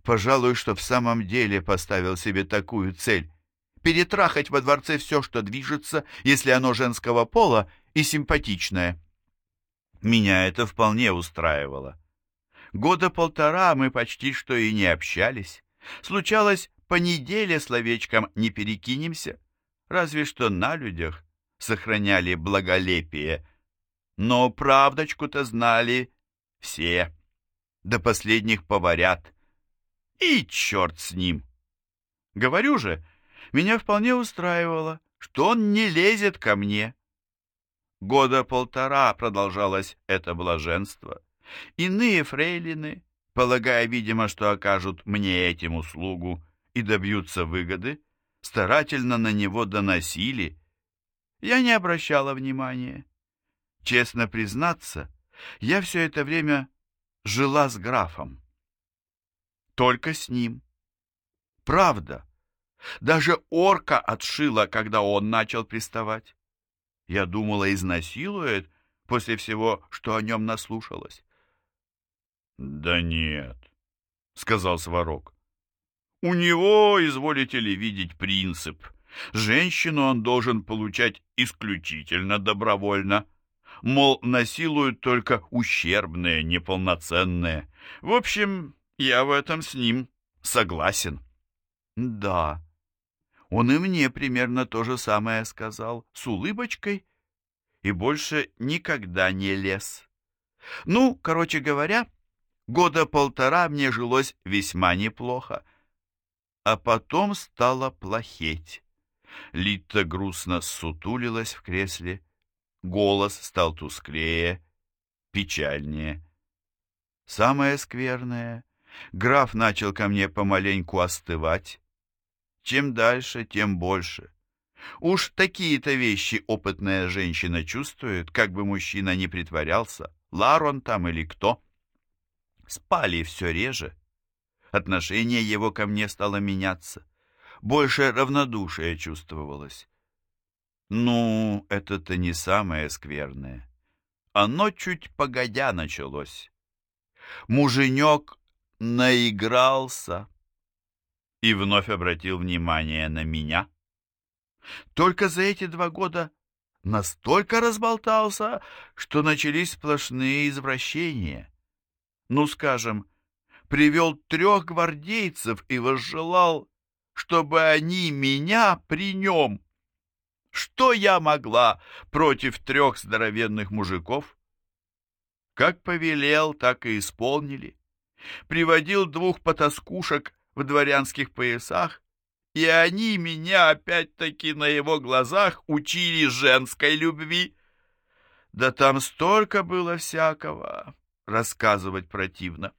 Пожалуй, что в самом деле поставил себе такую цель — перетрахать во дворце все, что движется, если оно женского пола и симпатичное. Меня это вполне устраивало. Года полтора мы почти что и не общались. Случалось, по неделе словечком не перекинемся, разве что на людях сохраняли благолепие, но правдочку-то знали все, до последних поварят. И черт с ним! Говорю же, меня вполне устраивало, что он не лезет ко мне. Года полтора продолжалось это блаженство. Иные фрейлины, полагая, видимо, что окажут мне этим услугу и добьются выгоды, старательно на него доносили, я не обращала внимания. Честно признаться, я все это время жила с графом. Только с ним. Правда. Даже орка отшила, когда он начал приставать. Я думала, изнасилует после всего, что о нем наслушалась. — Да нет, — сказал Сварог. — У него, изволите ли видеть, принцип. Женщину он должен получать исключительно добровольно. Мол, насилуют только ущербные, неполноценные. В общем, я в этом с ним согласен. Да, он и мне примерно то же самое сказал, с улыбочкой, и больше никогда не лез. Ну, короче говоря, года полтора мне жилось весьма неплохо, а потом стало плохеть. Лита грустно сутулилась в кресле, голос стал тусклее, печальнее. Самое скверное, граф начал ко мне помаленьку остывать, чем дальше, тем больше. Уж такие-то вещи опытная женщина чувствует, как бы мужчина не притворялся, Ларон там или кто. Спали все реже. Отношение его ко мне стало меняться. Больше равнодушия чувствовалось. Ну, это-то не самое скверное. Оно чуть погодя началось. Муженек наигрался и вновь обратил внимание на меня. Только за эти два года настолько разболтался, что начались сплошные извращения. Ну, скажем, привел трех гвардейцев и возжелал, чтобы они меня при нем. Что я могла против трех здоровенных мужиков? Как повелел, так и исполнили. Приводил двух потаскушек в дворянских поясах, и они меня опять-таки на его глазах учили женской любви. Да там столько было всякого, рассказывать противно.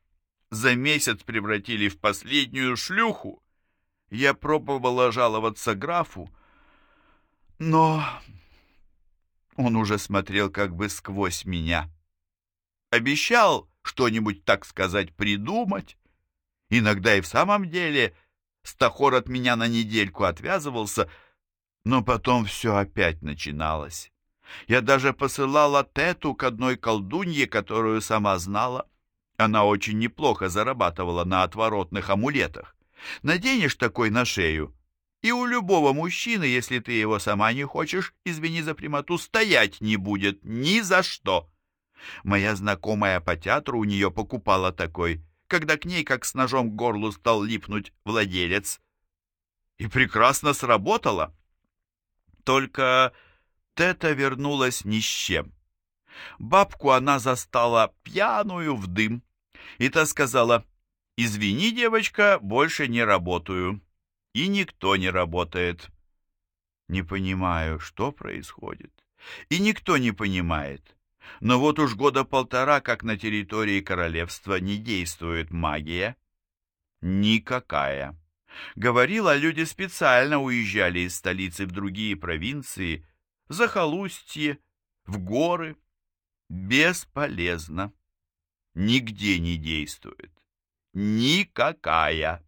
За месяц превратили в последнюю шлюху. Я пробовала жаловаться графу, но он уже смотрел как бы сквозь меня. Обещал что-нибудь, так сказать, придумать, Иногда и в самом деле Стахор от меня на недельку отвязывался, но потом все опять начиналось. Я даже посылала Тету к одной колдунье, которую сама знала. Она очень неплохо зарабатывала на отворотных амулетах. Наденешь такой на шею, и у любого мужчины, если ты его сама не хочешь, извини за прямоту, стоять не будет ни за что. Моя знакомая по театру у нее покупала такой когда к ней, как с ножом к горлу, стал липнуть владелец. И прекрасно сработало. Только Тета вернулась ни с чем. Бабку она застала пьяную в дым. И та сказала, «Извини, девочка, больше не работаю». И никто не работает. Не понимаю, что происходит. И никто не понимает. Но вот уж года полтора, как на территории королевства не действует магия. Никакая. Говорила, люди специально уезжали из столицы в другие провинции, в захолустье, в горы. Бесполезно. Нигде не действует. Никакая.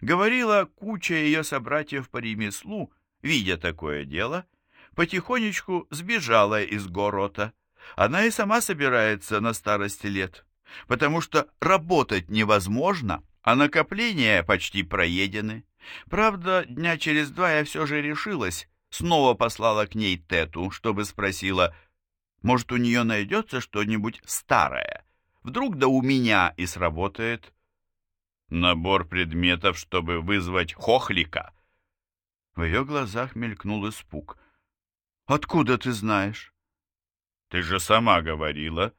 Говорила куча ее собратьев по ремеслу, видя такое дело, потихонечку сбежала из города она и сама собирается на старости лет, потому что работать невозможно, а накопления почти проедены. Правда, дня через два я все же решилась, снова послала к ней Тету, чтобы спросила, может, у нее найдется что-нибудь старое. Вдруг да у меня и сработает. Набор предметов, чтобы вызвать хохлика. В ее глазах мелькнул испуг. «Откуда ты знаешь?» Ты же сама говорила,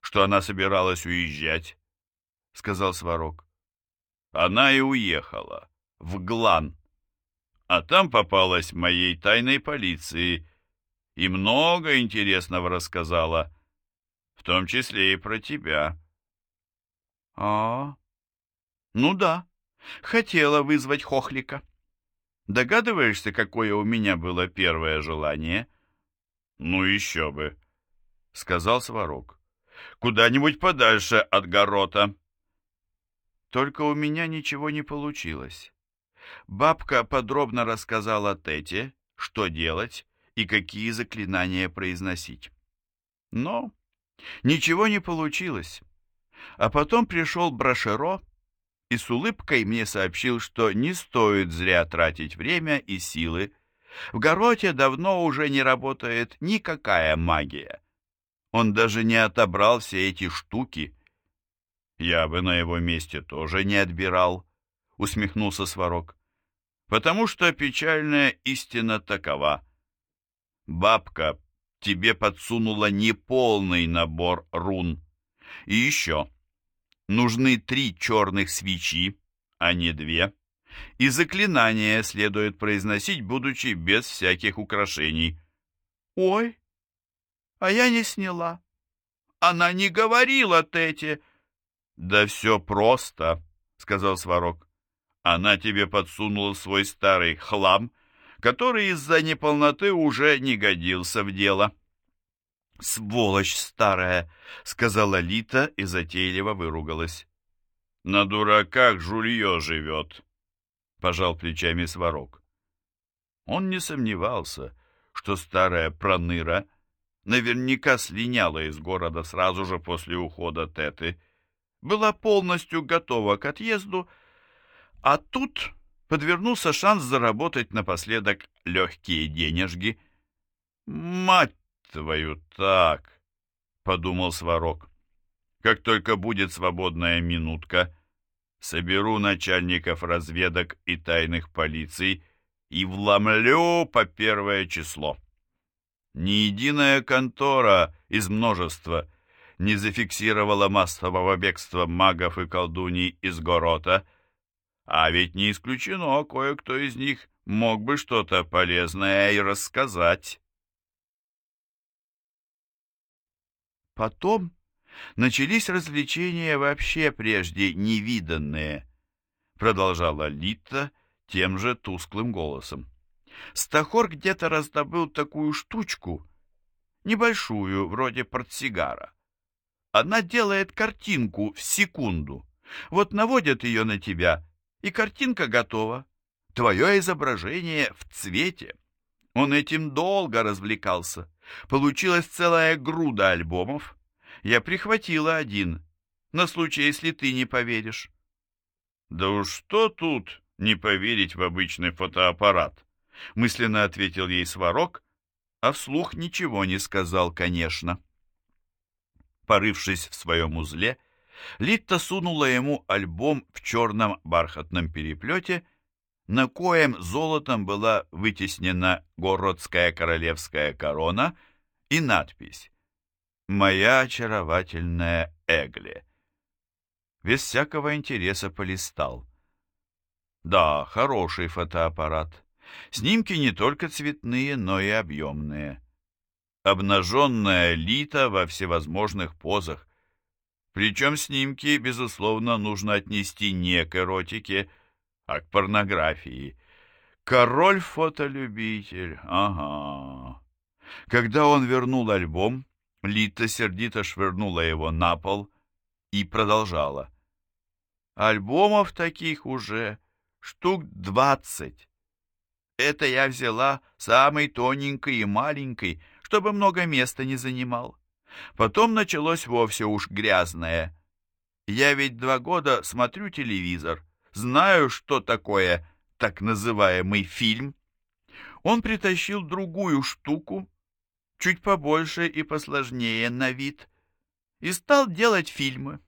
что она собиралась уезжать, — сказал Сварог. Она и уехала, в Глан. А там попалась моей тайной полиции и много интересного рассказала, в том числе и про тебя. А, ну да, хотела вызвать Хохлика. Догадываешься, какое у меня было первое желание? Ну еще бы. — сказал Сварог. куда-нибудь подальше от горота. Только у меня ничего не получилось. Бабка подробно рассказала Тете, что делать и какие заклинания произносить. Но ничего не получилось. А потом пришел Брашеро и с улыбкой мне сообщил, что не стоит зря тратить время и силы. В Гороте давно уже не работает никакая магия. Он даже не отобрал все эти штуки. Я бы на его месте тоже не отбирал, усмехнулся Сварог. Потому что печальная истина такова. Бабка тебе подсунула неполный набор рун. И еще, нужны три черных свечи, а не две, и заклинания следует произносить, будучи без всяких украшений. «Ой, а я не сняла. Она не говорила Тете». «Да все просто», — сказал Сварог. «Она тебе подсунула свой старый хлам, который из-за неполноты уже не годился в дело». «Сволочь старая!» — сказала Лита и затейливо выругалась. «На дураках жулье живет», — пожал плечами Сварог. Он не сомневался, что старая проныра наверняка слиняла из города сразу же после ухода Теты, была полностью готова к отъезду, а тут подвернулся шанс заработать напоследок легкие денежки. «Мать твою так!» — подумал Сварог. «Как только будет свободная минутка, соберу начальников разведок и тайных полиций и вломлю по первое число». Ни единая контора из множества не зафиксировала массового бегства магов и колдуний из Горота, а ведь не исключено, кое-кто из них мог бы что-то полезное и рассказать. Потом начались развлечения вообще прежде невиданные, продолжала Лита тем же тусклым голосом. Стахор где-то раздобыл такую штучку, небольшую, вроде портсигара. Она делает картинку в секунду. Вот наводят ее на тебя, и картинка готова. Твое изображение в цвете. Он этим долго развлекался. Получилась целая груда альбомов. Я прихватила один, на случай, если ты не поверишь. Да уж что тут не поверить в обычный фотоаппарат? Мысленно ответил ей Сварог, а вслух ничего не сказал, конечно. Порывшись в своем узле, Литта сунула ему альбом в черном бархатном переплете, на коем золотом была вытеснена городская королевская корона и надпись «Моя очаровательная Эгле». Без всякого интереса полистал. Да, хороший фотоаппарат. Снимки не только цветные, но и объемные. Обнаженная Лита во всевозможных позах. Причем снимки, безусловно, нужно отнести не к эротике, а к порнографии. Король-фотолюбитель, ага. Когда он вернул альбом, Лита сердито швырнула его на пол и продолжала. Альбомов таких уже штук двадцать. Это я взяла самый тоненький и маленький, чтобы много места не занимал. Потом началось вовсе уж грязное. Я ведь два года смотрю телевизор, знаю, что такое так называемый фильм. Он притащил другую штуку, чуть побольше и посложнее на вид, и стал делать фильмы.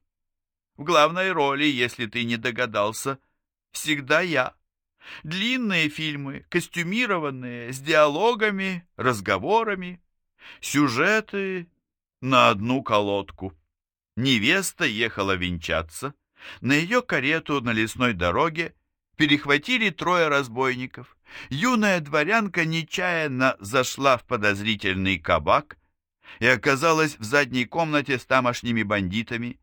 В главной роли, если ты не догадался, всегда я. Длинные фильмы, костюмированные, с диалогами, разговорами. Сюжеты на одну колодку. Невеста ехала венчаться. На ее карету на лесной дороге перехватили трое разбойников. Юная дворянка нечаянно зашла в подозрительный кабак и оказалась в задней комнате с тамошними бандитами.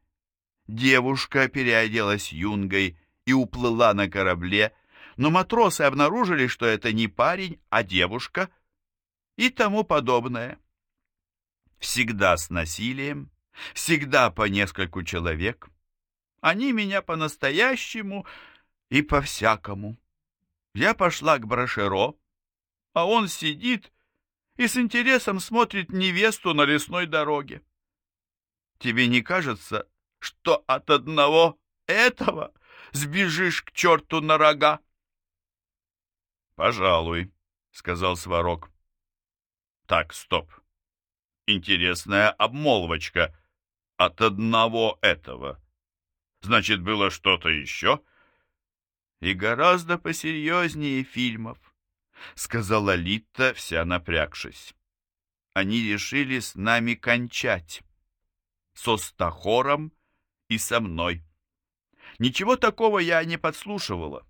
Девушка переоделась юнгой и уплыла на корабле, но матросы обнаружили, что это не парень, а девушка и тому подобное. Всегда с насилием, Всегда по нескольку человек. Они меня по-настоящему и по-всякому. Я пошла к Брашеро, а он сидит и с интересом смотрит невесту на лесной дороге. Тебе не кажется, что от одного этого сбежишь к черту на рога? — Пожалуй, — сказал Сварог. — Так, стоп. Интересная обмолвочка от одного этого. Значит, было что-то еще? И гораздо посерьезнее фильмов, — сказала Литта, вся напрягшись. Они решили с нами кончать. Со Стахором и со мной. Ничего такого я не подслушивала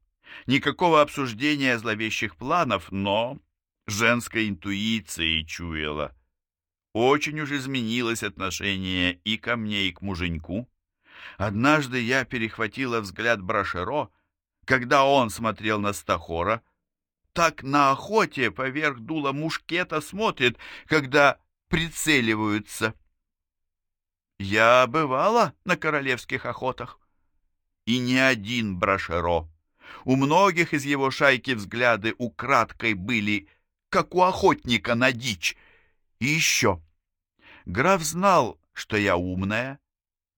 никакого обсуждения зловещих планов, но женской интуицией чуяла. Очень уж изменилось отношение и ко мне, и к муженьку. Однажды я перехватила взгляд Брашеро, когда он смотрел на Стахора. Так на охоте поверх дула мушкета смотрит, когда прицеливаются. Я бывала на королевских охотах, и не один Брашеро. У многих из его шайки взгляды украдкой были, как у охотника на дичь. И еще. Граф знал, что я умная,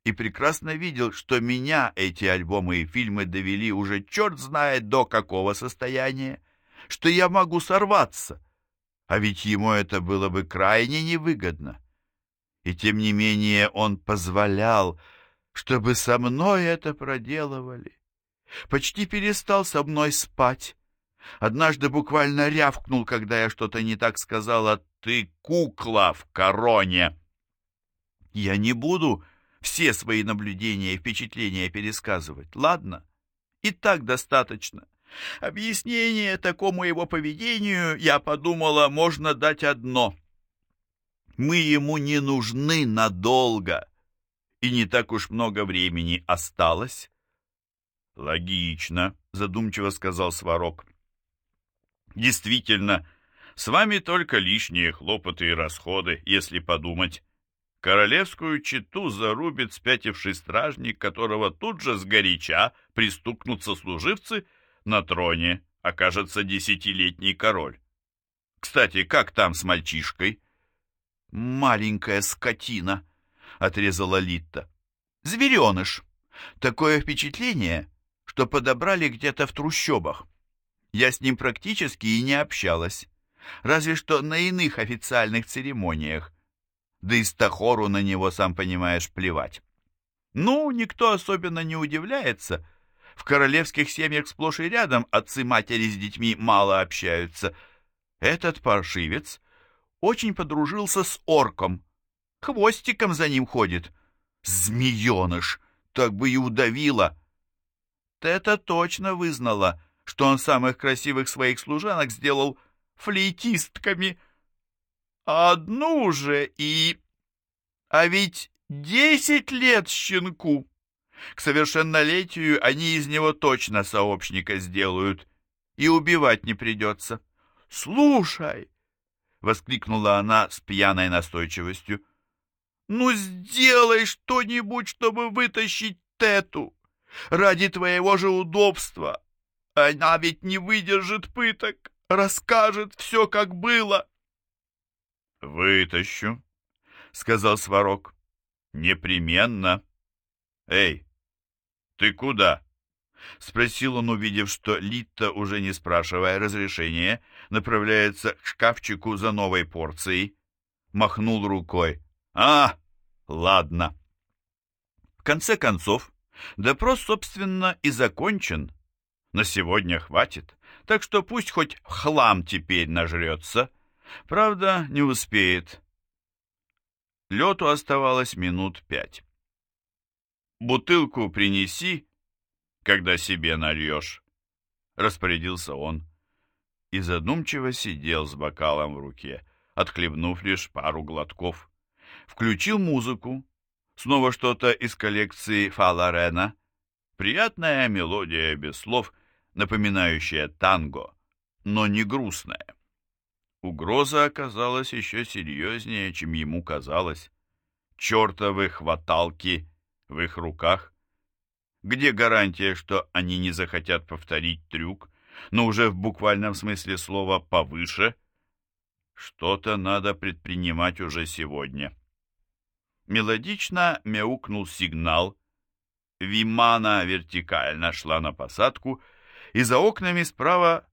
и прекрасно видел, что меня эти альбомы и фильмы довели уже черт знает до какого состояния, что я могу сорваться, а ведь ему это было бы крайне невыгодно. И тем не менее он позволял, чтобы со мной это проделывали почти перестал со мной спать. Однажды буквально рявкнул, когда я что-то не так сказала. «Ты кукла в короне!» Я не буду все свои наблюдения и впечатления пересказывать, ладно? И так достаточно. Объяснение такому его поведению, я подумала, можно дать одно. Мы ему не нужны надолго, и не так уж много времени осталось. «Логично», — задумчиво сказал Сварог. «Действительно, с вами только лишние хлопоты и расходы, если подумать. Королевскую читу зарубит спятивший стражник, которого тут же сгоряча пристукнут сослуживцы, на троне окажется десятилетний король. Кстати, как там с мальчишкой?» «Маленькая скотина», — отрезала Литта. «Звереныш. Такое впечатление, что подобрали где-то в трущобах. Я с ним практически и не общалась, разве что на иных официальных церемониях. Да и Стахору на него, сам понимаешь, плевать. Ну, никто особенно не удивляется. В королевских семьях сплошь и рядом отцы-матери с детьми мало общаются. Этот паршивец очень подружился с орком. Хвостиком за ним ходит. Змееныш! Так бы и удавила. Это точно вызнала, что он самых красивых своих служанок сделал флейтистками. Одну же и... А ведь десять лет щенку! К совершеннолетию они из него точно сообщника сделают, и убивать не придется. «Слушай!» — воскликнула она с пьяной настойчивостью. «Ну, сделай что-нибудь, чтобы вытащить Тету!» Ради твоего же удобства. Она ведь не выдержит пыток, расскажет все, как было. — Вытащу, — сказал Сварог. — Непременно. — Эй, ты куда? — спросил он, увидев, что Литта, уже не спрашивая разрешения, направляется к шкафчику за новой порцией. Махнул рукой. — А, ладно. В конце концов, Допрос, собственно, и закончен. На сегодня хватит, так что пусть хоть хлам теперь нажрется. Правда, не успеет. Лету оставалось минут пять. «Бутылку принеси, когда себе нальешь», — распорядился он. И задумчиво сидел с бокалом в руке, отхлебнув лишь пару глотков. Включил музыку, Снова что-то из коллекции Фаларена. Приятная мелодия без слов, напоминающая танго, но не грустная. Угроза оказалась еще серьезнее, чем ему казалось. чертовы хваталки в их руках. Где гарантия, что они не захотят повторить трюк, но уже в буквальном смысле слова повыше? Что-то надо предпринимать уже сегодня. Мелодично мяукнул сигнал. Вимана вертикально шла на посадку, и за окнами справа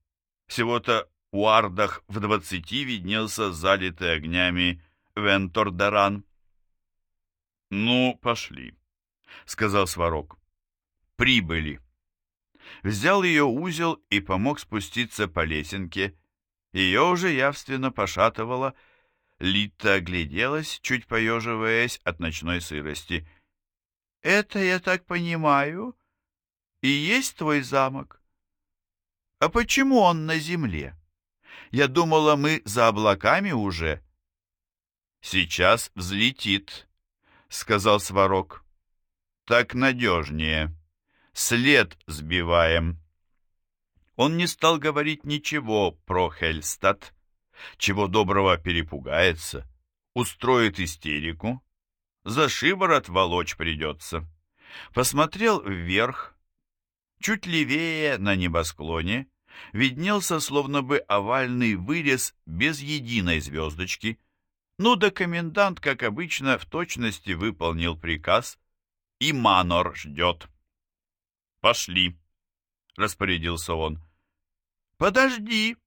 всего-то уардах в двадцати виднелся залитый огнями Вентордаран. «Ну, пошли», — сказал Сварог. «Прибыли». Взял ее узел и помог спуститься по лесенке. Ее уже явственно пошатывало. Лита огляделась, чуть поеживаясь от ночной сырости. «Это, я так понимаю, и есть твой замок? А почему он на земле? Я думала, мы за облаками уже». «Сейчас взлетит», — сказал Сварог. «Так надежнее. След сбиваем». Он не стал говорить ничего про Хельстад, чего доброго перепугается, устроит истерику, за шиворот волочь придется. Посмотрел вверх, чуть левее на небосклоне, виднелся словно бы овальный вырез без единой звездочки. Ну да комендант, как обычно, в точности выполнил приказ, и Манор ждет. «Пошли», — распорядился он. «Подожди»,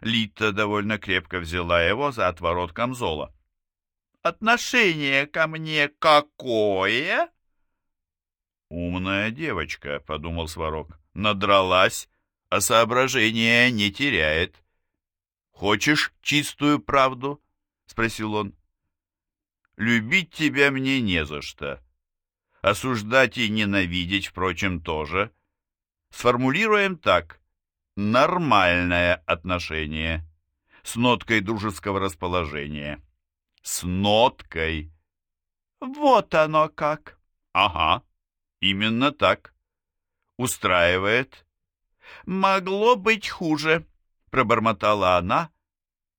Лита довольно крепко взяла его за отворот камзола. «Отношение ко мне какое?» «Умная девочка», — подумал Сварог. «Надралась, а соображения не теряет». «Хочешь чистую правду?» — спросил он. «Любить тебя мне не за что. Осуждать и ненавидеть, впрочем, тоже. Сформулируем так нормальное отношение, с ноткой дружеского расположения. С ноткой. Вот оно как. Ага, именно так. Устраивает. Могло быть хуже, пробормотала она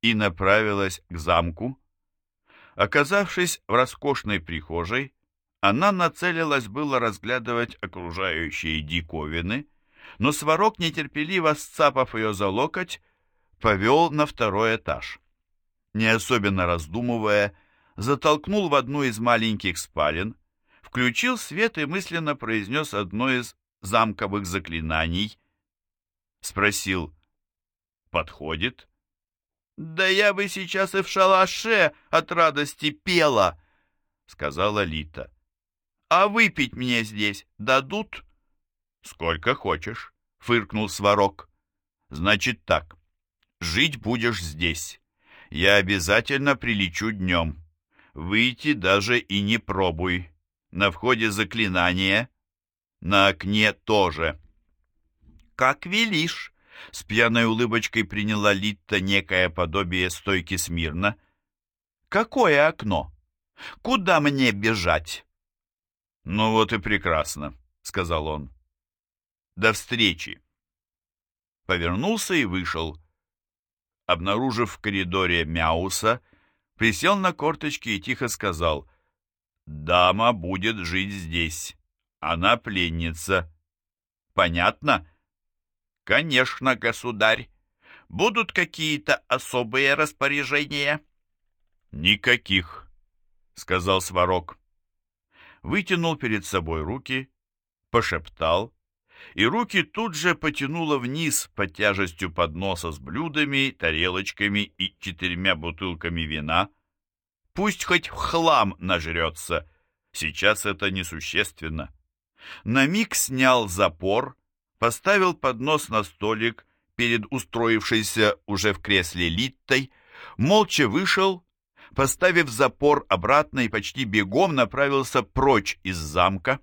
и направилась к замку. Оказавшись в роскошной прихожей, она нацелилась было разглядывать окружающие диковины, но Сварог, нетерпеливо сцапав ее за локоть, повел на второй этаж. Не особенно раздумывая, затолкнул в одну из маленьких спален, включил свет и мысленно произнес одно из замковых заклинаний. Спросил, «Подходит?» «Да я бы сейчас и в шалаше от радости пела!» — сказала Лита. «А выпить мне здесь дадут?» «Сколько хочешь», — фыркнул Сварог. «Значит так, жить будешь здесь. Я обязательно прилечу днем. Выйти даже и не пробуй. На входе заклинание, на окне тоже». «Как велишь», — с пьяной улыбочкой приняла Литта некое подобие стойки смирно. «Какое окно? Куда мне бежать?» «Ну вот и прекрасно», — сказал он. До встречи!» Повернулся и вышел. Обнаружив в коридоре Мяуса, присел на корточки и тихо сказал, «Дама будет жить здесь. Она пленница. Понятно?» «Конечно, государь. Будут какие-то особые распоряжения?» «Никаких», — сказал Сварог. Вытянул перед собой руки, пошептал, и руки тут же потянуло вниз под тяжестью подноса с блюдами, тарелочками и четырьмя бутылками вина. Пусть хоть в хлам нажрется, сейчас это несущественно. На миг снял запор, поставил поднос на столик перед устроившейся уже в кресле Литтой, молча вышел, поставив запор обратно и почти бегом направился прочь из замка.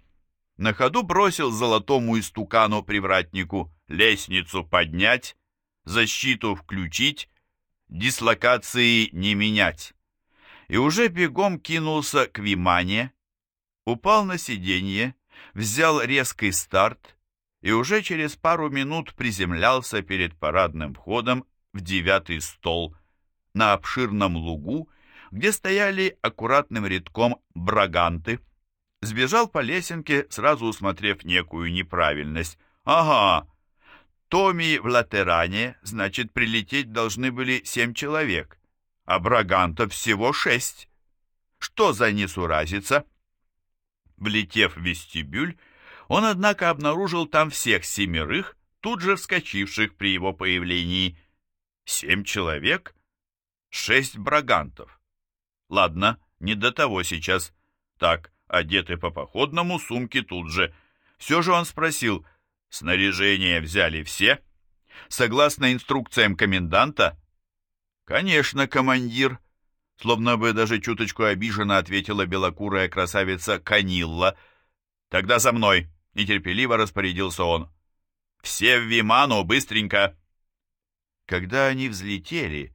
На ходу бросил золотому истукану-привратнику лестницу поднять, защиту включить, дислокации не менять. И уже бегом кинулся к Вимане, упал на сиденье, взял резкий старт и уже через пару минут приземлялся перед парадным входом в девятый стол на обширном лугу, где стояли аккуратным рядком браганты. Сбежал по лесенке, сразу усмотрев некую неправильность. «Ага, Томи в Латеране, значит, прилететь должны были семь человек, а брагантов всего шесть. Что за несуразица?» Влетев в вестибюль, он, однако, обнаружил там всех семерых, тут же вскочивших при его появлении. Семь человек? Шесть брагантов. Ладно, не до того сейчас. Так, одеты по походному, сумки тут же. Все же он спросил, снаряжение взяли все? Согласно инструкциям коменданта? Конечно, командир. Словно бы даже чуточку обиженно ответила белокурая красавица Канилла. Тогда за мной, нетерпеливо распорядился он. Все в Виману, быстренько. Когда они взлетели,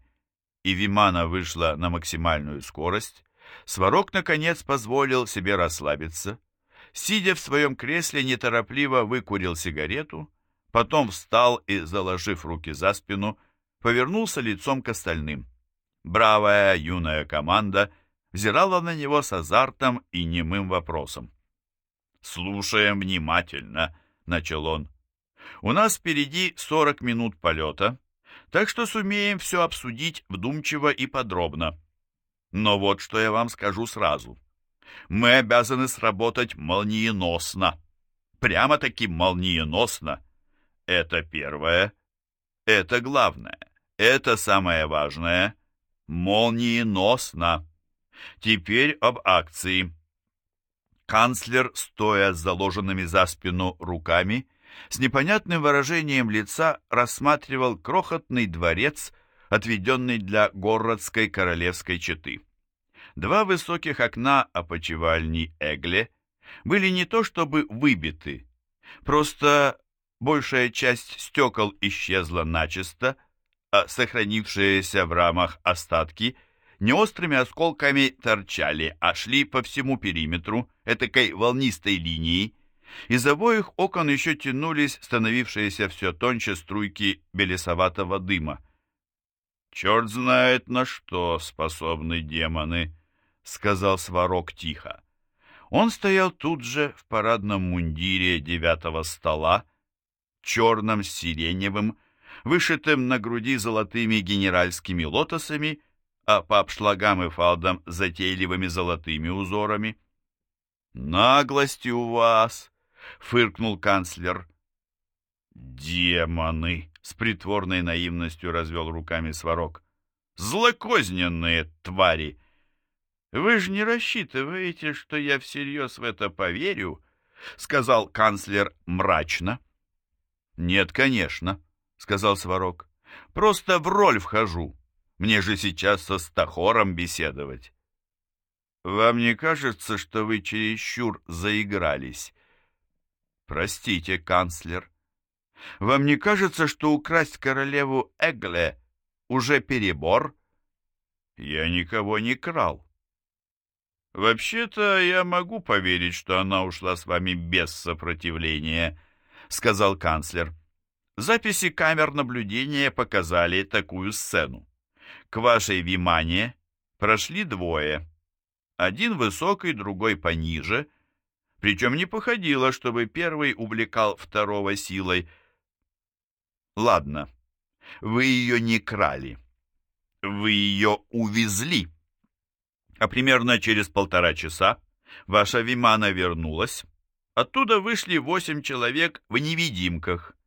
и Вимана вышла на максимальную скорость, Сварог, наконец, позволил себе расслабиться. Сидя в своем кресле, неторопливо выкурил сигарету, потом встал и, заложив руки за спину, повернулся лицом к остальным. Бравая юная команда взирала на него с азартом и немым вопросом. «Слушаем внимательно», — начал он. «У нас впереди сорок минут полета, так что сумеем все обсудить вдумчиво и подробно. Но вот что я вам скажу сразу. Мы обязаны сработать молниеносно. Прямо-таки молниеносно. Это первое. Это главное. Это самое важное. Молниеносно. Теперь об акции. Канцлер, стоя с заложенными за спину руками, с непонятным выражением лица рассматривал крохотный дворец, отведенный для городской королевской четы. Два высоких окна опочивальни Эгле были не то чтобы выбиты, просто большая часть стекол исчезла начисто, а сохранившиеся в рамах остатки не острыми осколками торчали, а шли по всему периметру этакой волнистой линии, из обоих окон еще тянулись становившиеся все тоньше струйки белесоватого дыма. «Черт знает, на что способны демоны», — сказал Сварог тихо. Он стоял тут же в парадном мундире девятого стола, черном с сиреневым, вышитым на груди золотыми генеральскими лотосами, а по обшлагам и фалдам затейливыми золотыми узорами. «Наглость у вас!» — фыркнул канцлер. «Демоны!» — с притворной наивностью развел руками Сварог. «Злокозненные твари! Вы же не рассчитываете, что я всерьез в это поверю?» — сказал канцлер мрачно. «Нет, конечно», — сказал Сварог. «Просто в роль вхожу. Мне же сейчас со Стахором беседовать». «Вам не кажется, что вы чересчур заигрались?» «Простите, канцлер, вам не кажется, что украсть королеву Эгле уже перебор?» «Я никого не крал». «Вообще-то я могу поверить, что она ушла с вами без сопротивления», — сказал канцлер. «Записи камер наблюдения показали такую сцену. К вашей Вимане прошли двое. Один высокий, другой пониже — причем не походило, чтобы первый увлекал второго силой. Ладно, вы ее не крали. Вы ее увезли. А примерно через полтора часа ваша Вимана вернулась. Оттуда вышли восемь человек в невидимках.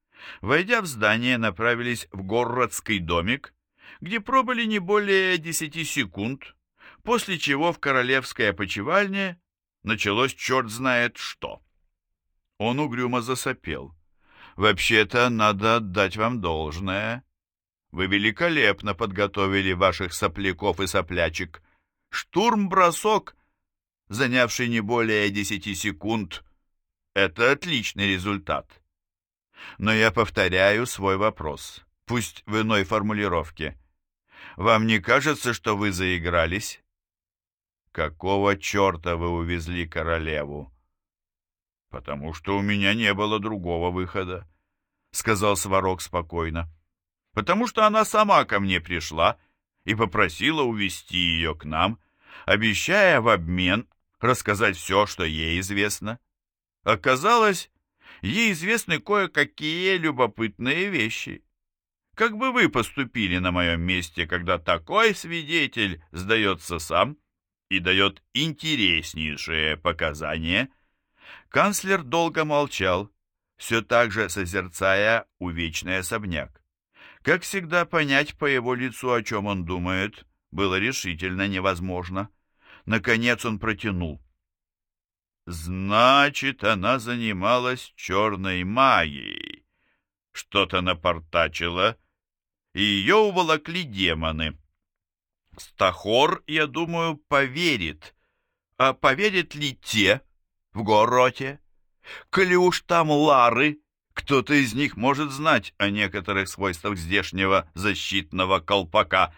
Войдя в здание, направились в городский домик, где пробыли не более десяти секунд, после чего в королевской опочивальне началось черт знает что. Он угрюмо засопел. «Вообще-то надо отдать вам должное. Вы великолепно подготовили ваших сопляков и соплячек. Штурм-бросок, занявший не более десяти секунд, это отличный результат. Но я повторяю свой вопрос, пусть в иной формулировке. Вам не кажется, что вы заигрались? «Какого черта вы увезли королеву?» «Потому что у меня не было другого выхода», — сказал Сварог спокойно. «Потому что она сама ко мне пришла и попросила увести ее к нам, обещая в обмен рассказать все, что ей известно. Оказалось, ей известны кое-какие любопытные вещи. Как бы вы поступили на моем месте, когда такой свидетель сдается сам и дает интереснейшие показания? Канцлер долго молчал, все так же созерцая увечный особняк. Как всегда, понять по его лицу, о чем он думает, было решительно невозможно. Наконец он протянул. «Значит, она занималась черной магией. Что-то напортачила, и ее уволокли демоны. Стахор, я думаю, поверит. А поверят ли те в городе? Коли там лары, кто-то из них может знать о некоторых свойствах здешнего защитного колпака.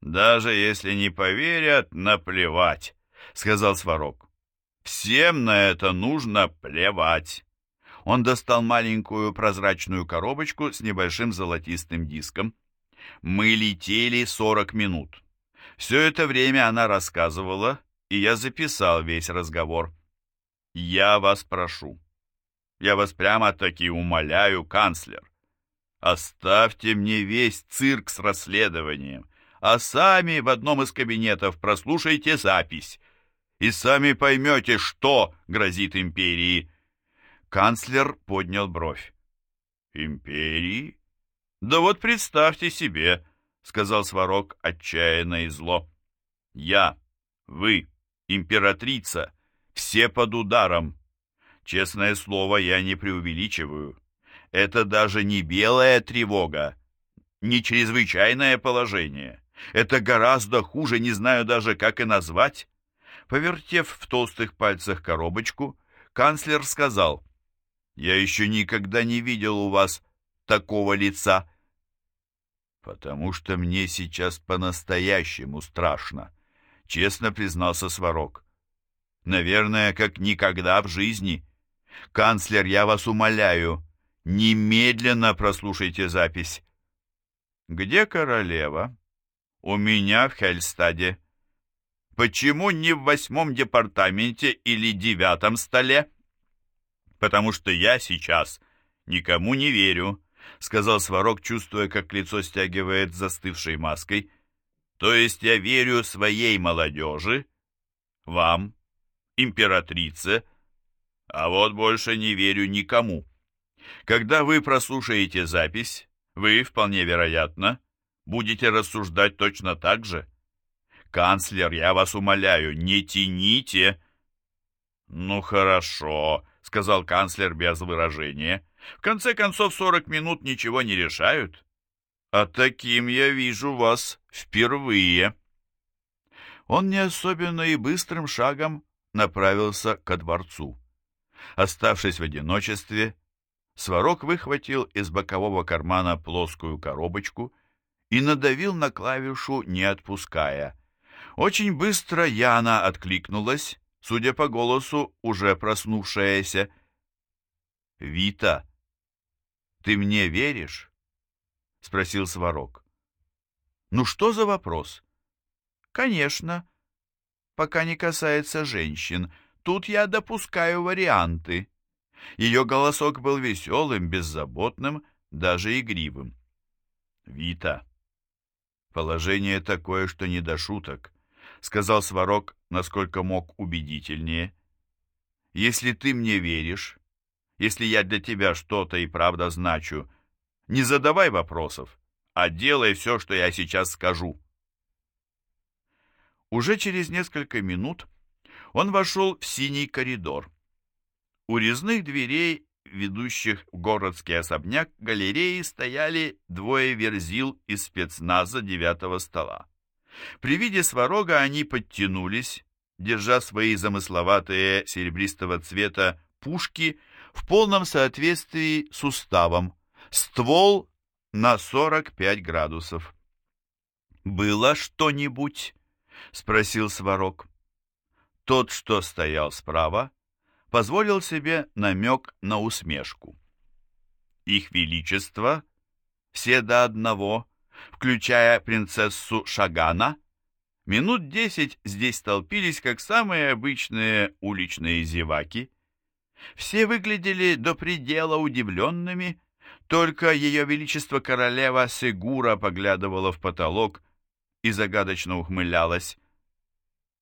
Даже если не поверят, наплевать, — сказал Сварог. Всем на это нужно плевать. Он достал маленькую прозрачную коробочку с небольшим золотистым диском. Мы летели сорок минут. Все это время она рассказывала, и я записал весь разговор. «Я вас прошу, я вас прямо-таки умоляю, канцлер, оставьте мне весь цирк с расследованием, а сами в одном из кабинетов прослушайте запись, и сами поймете, что грозит империи». Канцлер поднял бровь. «Империи? Да вот представьте себе», — сказал Сварог отчаянно и зло. «Я, вы, императрица, все под ударом. Честное слово, я не преувеличиваю. Это даже не белая тревога, не чрезвычайное положение. Это гораздо хуже, не знаю даже, как и назвать». Повертев в толстых пальцах коробочку, канцлер сказал — я еще никогда не видел у вас такого лица. Потому что мне сейчас по-настоящему страшно, честно признался Сварог. Наверное, как никогда в жизни. Канцлер, я вас умоляю, немедленно прослушайте запись. Где королева? У меня в Хельстаде. Почему не в восьмом департаменте или девятом столе? потому что я сейчас никому не верю», — сказал Сварог, чувствуя, как лицо стягивает застывшей маской. «То есть я верю своей молодежи, вам, императрице, а вот больше не верю никому. Когда вы прослушаете запись, вы, вполне вероятно, будете рассуждать точно так же. Канцлер, я вас умоляю, не тяните». «Ну хорошо», — сказал канцлер без выражения. «В конце концов, сорок минут ничего не решают. А таким я вижу вас впервые». Он не особенно и быстрым шагом направился ко дворцу. Оставшись в одиночестве, Сварог выхватил из бокового кармана плоскую коробочку и надавил на клавишу, не отпуская. Очень быстро Яна откликнулась, судя по голосу, уже проснувшаяся. «Вита, ты мне веришь?» — спросил Сварог. «Ну что за вопрос?» «Конечно. Пока не касается женщин. Тут я допускаю варианты». Ее голосок был веселым, беззаботным, даже игривым. «Вита, положение такое, что не до шуток», — сказал Сварог насколько мог убедительнее. «Если ты мне веришь, если я для тебя что-то и правда значу, не задавай вопросов, а делай все, что я сейчас скажу». Уже через несколько минут он вошел в синий коридор. У резных дверей, ведущих в городский особняк, галереи стояли двое верзил из спецназа девятого стола. При виде сварога они подтянулись, держа свои замысловатые серебристого цвета пушки в полном соответствии с уставом, ствол на 45 градусов. «Было что-нибудь?» — спросил Сварог. Тот, что стоял справа, позволил себе намек на усмешку. Их Величество, все до одного, включая принцессу Шагана, минут десять здесь толпились, как самые обычные уличные зеваки. Все выглядели до предела удивленными, только ее величество королева Сегура поглядывала в потолок и загадочно ухмылялась.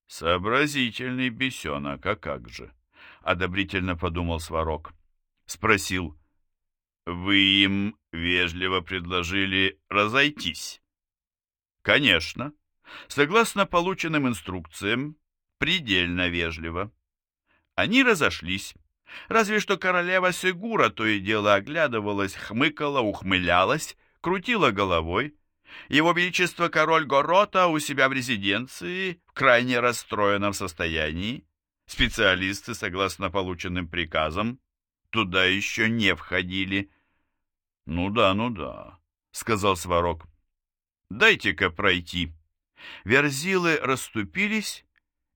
«Сообразительный бесенок, а как же?» — одобрительно подумал Сварог. Спросил, «Вы им вежливо предложили разойтись?» «Конечно. Согласно полученным инструкциям, предельно вежливо. Они разошлись. Разве что королева Сегура то и дело оглядывалась, хмыкала, ухмылялась, крутила головой. Его Величество король Горота у себя в резиденции в крайне расстроенном состоянии. Специалисты, согласно полученным приказам, туда еще не входили. «Ну да, ну да», — сказал Сварог. «Дайте-ка пройти». Верзилы расступились,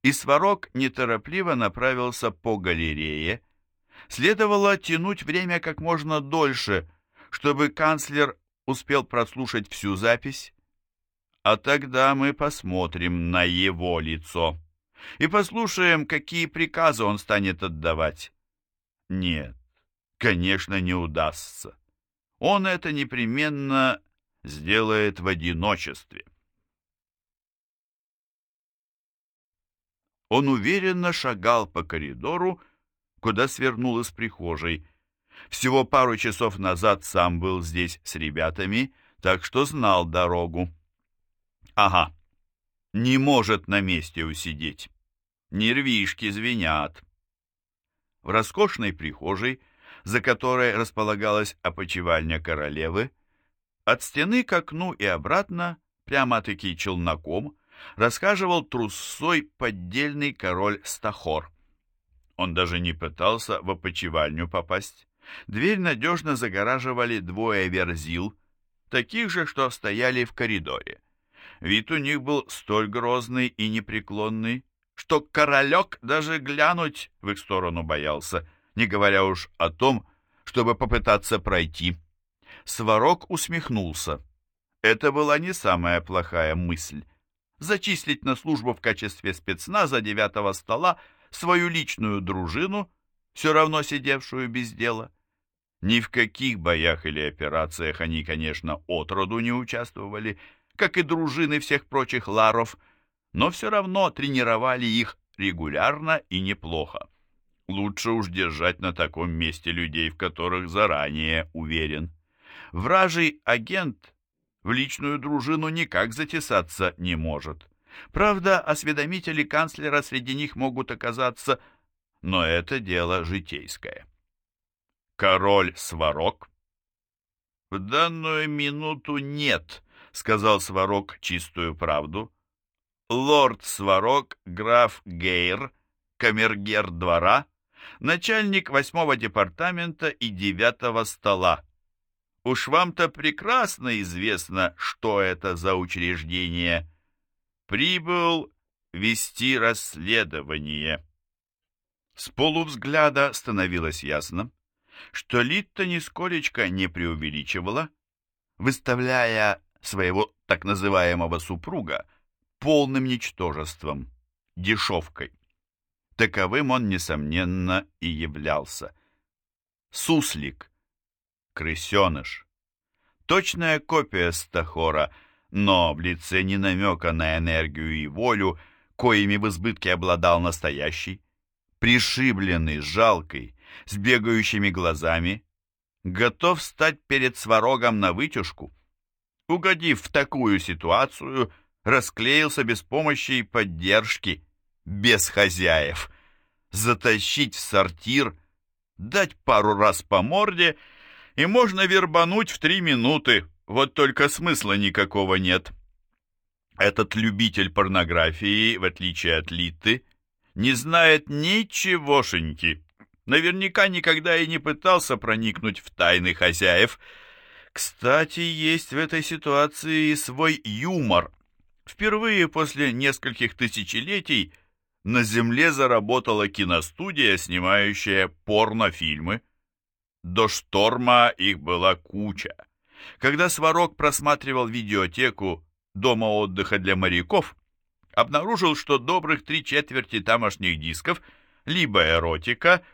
и Сварог неторопливо направился по галерее. Следовало тянуть время как можно дольше, чтобы канцлер успел прослушать всю запись. А тогда мы посмотрим на его лицо и послушаем, какие приказы он станет отдавать. Нет, конечно, не удастся он это непременно сделает в одиночестве. Он уверенно шагал по коридору, куда свернул из прихожей. Всего пару часов назад сам был здесь с ребятами, так что знал дорогу. Ага, не может на месте усидеть. Нервишки звенят. В роскошной прихожей за которой располагалась опочивальня королевы, от стены к окну и обратно, прямо-таки челноком, расхаживал трусой поддельный король Стахор. Он даже не пытался в опочивальню попасть. Дверь надежно загораживали двое верзил, таких же, что стояли в коридоре. Вид у них был столь грозный и непреклонный, что королек даже глянуть в их сторону боялся — не говоря уж о том, чтобы попытаться пройти. Сварог усмехнулся. Это была не самая плохая мысль. Зачислить на службу в качестве спецназа девятого стола свою личную дружину, все равно сидевшую без дела. Ни в каких боях или операциях они, конечно, отроду не участвовали, как и дружины всех прочих ларов, но все равно тренировали их регулярно и неплохо. Лучше уж держать на таком месте людей, в которых заранее уверен. Вражий агент в личную дружину никак затесаться не может. Правда, осведомители канцлера среди них могут оказаться, но это дело житейское. Король Сварог? В данную минуту нет, сказал Сварог чистую правду. Лорд Сварог, граф Гейр, камергер двора, начальник восьмого департамента и девятого стола. Уж вам-то прекрасно известно, что это за учреждение. Прибыл вести расследование. С полувзгляда становилось ясно, что Литта нисколечко не преувеличивала, выставляя своего так называемого супруга полным ничтожеством, дешевкой. Таковым он, несомненно, и являлся. Суслик, крысеныш, точная копия Стахора, но в лице не намека на энергию и волю, коими в избытке обладал настоящий, пришибленный, жалкий, с бегающими глазами, готов стать перед сварогом на вытяжку. Угодив в такую ситуацию, расклеился без помощи и поддержки, без хозяев, затащить в сортир, дать пару раз по морде, и можно вербануть в три минуты, вот только смысла никакого нет. Этот любитель порнографии, в отличие от Литы, не знает ничегошеньки. Наверняка никогда и не пытался проникнуть в тайны хозяев. Кстати, есть в этой ситуации свой юмор. Впервые после нескольких тысячелетий на Земле заработала киностудия, снимающая порнофильмы. До шторма их была куча. Когда Сварог просматривал видеотеку дома отдыха для моряков, обнаружил, что добрых три четверти тамошних дисков либо эротика,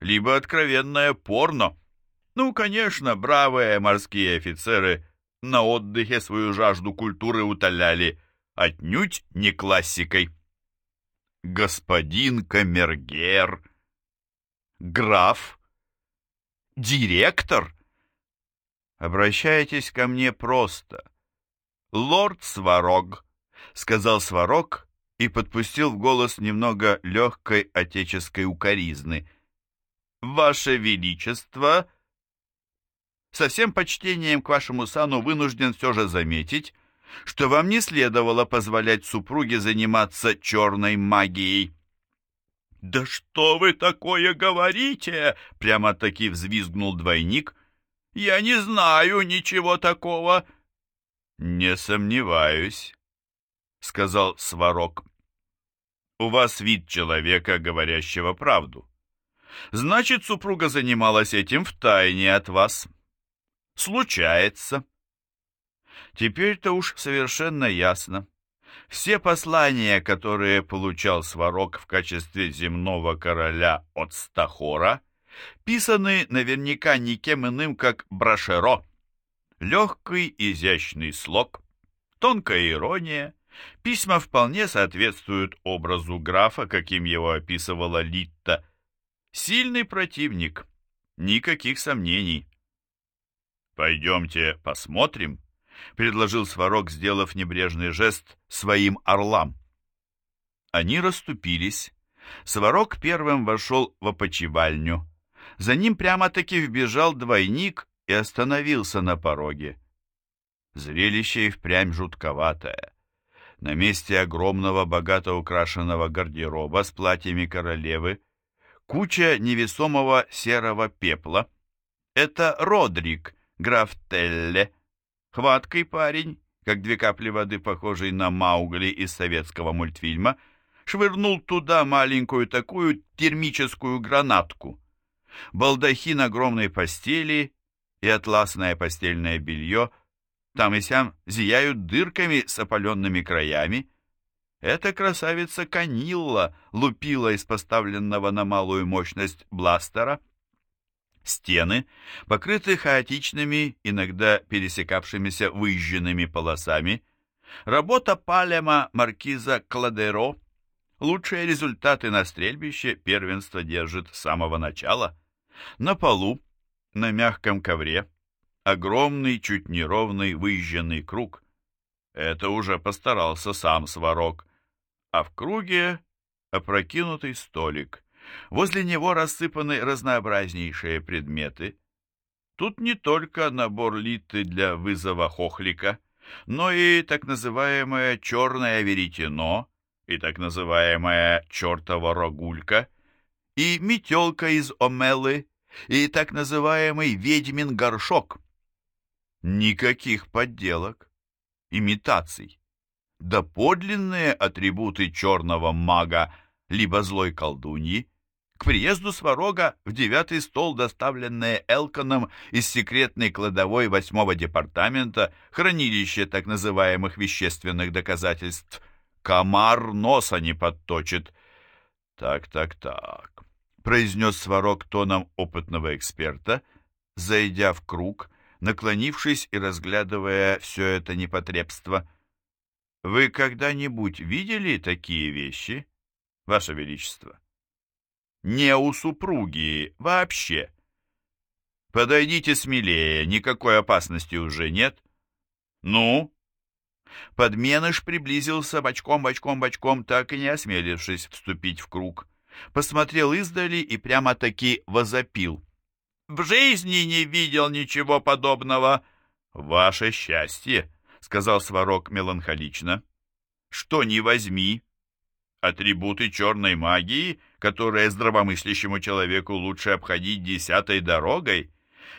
либо откровенное порно. Ну, конечно, бравые морские офицеры на отдыхе свою жажду культуры утоляли отнюдь не классикой. Господин Камергер, граф, директор. Обращайтесь ко мне просто. Лорд Сварог, сказал Сварог и подпустил в голос немного легкой отеческой укоризны. Ваше Величество, со всем почтением к вашему сану вынужден все же заметить, что вам не следовало позволять супруге заниматься черной магией. «Да что вы такое говорите?» — прямо-таки взвизгнул двойник. «Я не знаю ничего такого». «Не сомневаюсь», — сказал Сварог. «У вас вид человека, говорящего правду. Значит, супруга занималась этим втайне от вас. Случается». Теперь-то уж совершенно ясно. Все послания, которые получал Сварог в качестве земного короля от Стахора, писаны наверняка никем иным, как Брашеро. Легкий изящный слог, тонкая ирония, письма вполне соответствуют образу графа, каким его описывала Литта. Сильный противник, никаких сомнений. «Пойдемте посмотрим», — предложил Сварог, сделав небрежный жест своим орлам. Они расступились. Сварог первым вошел в опочивальню. За ним прямо-таки вбежал двойник и остановился на пороге. Зрелище и впрямь жутковатое. На месте огромного, богато украшенного гардероба с платьями королевы куча невесомого серого пепла. Это Родрик, граф Телле, Хваткий парень, как две капли воды, похожий на Маугли из советского мультфильма, швырнул туда маленькую такую термическую гранатку. Балдахин огромной постели и атласное постельное белье там и сям зияют дырками с опаленными краями. Эта красавица Канилла лупила из поставленного на малую мощность бластера — Стены покрыты хаотичными, иногда пересекавшимися выжженными полосами. Работа Палема маркиза Кладеро. Лучшие результаты на стрельбище первенство держит с самого начала. На полу, на мягком ковре, огромный, чуть неровный, выжженный круг. Это уже постарался сам Сварог. А в круге опрокинутый столик — Возле него рассыпаны разнообразнейшие предметы. Тут не только набор литы для вызова хохлика, но и так называемое черное веретено, и так называемая чертова рогулька, и метелка из омелы, и так называемый ведьмин горшок. Никаких подделок, имитаций. Да подлинные атрибуты черного мага, либо злой колдуньи, к приезду Сварога в девятый стол, доставленные Элконом из секретной кладовой восьмого департамента, хранилище так называемых вещественных доказательств, комар носа не подточит. «Так, так, так», — произнес Сварог тоном опытного эксперта, зайдя в круг, наклонившись и разглядывая все это непотребство. «Вы когда-нибудь видели такие вещи, Ваше Величество?» не у супруги вообще. Подойдите смелее, никакой опасности уже нет. Ну? Подменыш приблизился бочком-бочком-бочком, так и не осмелившись вступить в круг. Посмотрел издали и прямо-таки возопил. «В жизни не видел ничего подобного!» «Ваше счастье!» — сказал Сварог меланхолично. «Что не возьми, атрибуты черной магии, которые здравомыслящему человеку лучше обходить десятой дорогой.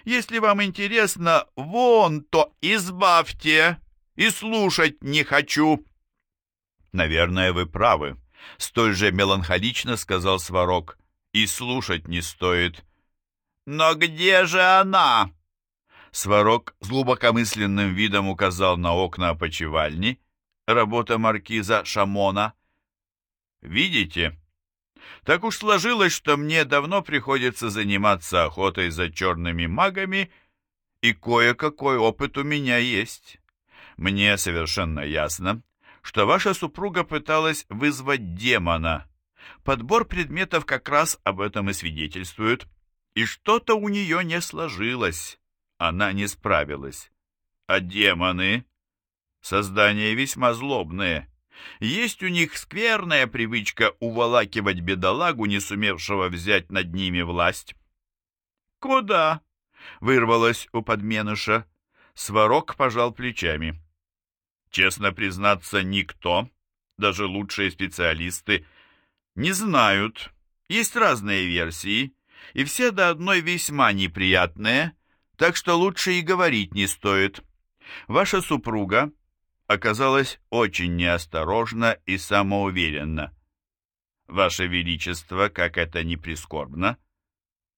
Если вам интересно, вон то избавьте, и слушать не хочу. Наверное, вы правы, столь же меланхолично сказал Сварог. И слушать не стоит. Но где же она? Сварог с глубокомысленным видом указал на окна опочивальни, работа маркиза Шамона. «Видите? Так уж сложилось, что мне давно приходится заниматься охотой за черными магами, и кое-какой опыт у меня есть. Мне совершенно ясно, что ваша супруга пыталась вызвать демона. Подбор предметов как раз об этом и свидетельствует. И что-то у нее не сложилось. Она не справилась. А демоны? Создания весьма злобные. Есть у них скверная привычка уволакивать бедолагу, не сумевшего взять над ними власть. «Куда?» — вырвалось у подменыша. Сварог пожал плечами. Честно признаться, никто, даже лучшие специалисты, не знают. Есть разные версии, и все до одной весьма неприятные, так что лучше и говорить не стоит. Ваша супруга оказалась очень неосторожна и самоуверенна. Ваше Величество, как это ни прискорбно,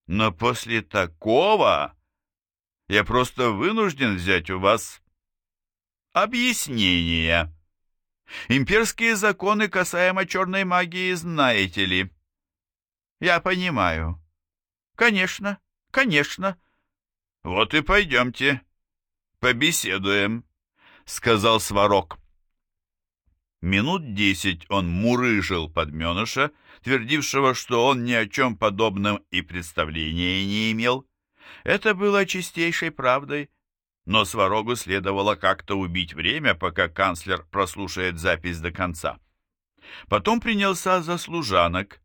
но после такого я просто вынужден взять у вас объяснение. Имперские законы касаемо черной магии знаете ли? Я понимаю. Конечно, конечно. Вот и пойдемте, побеседуем, сказал Сварог. Минут десять он мурыжил подменыша, твердившего, что он ни о чем подобном и представления не имел. Это было чистейшей правдой, но Сварогу следовало как-то убить время, пока канцлер прослушает запись до конца. Потом принялся за служанок,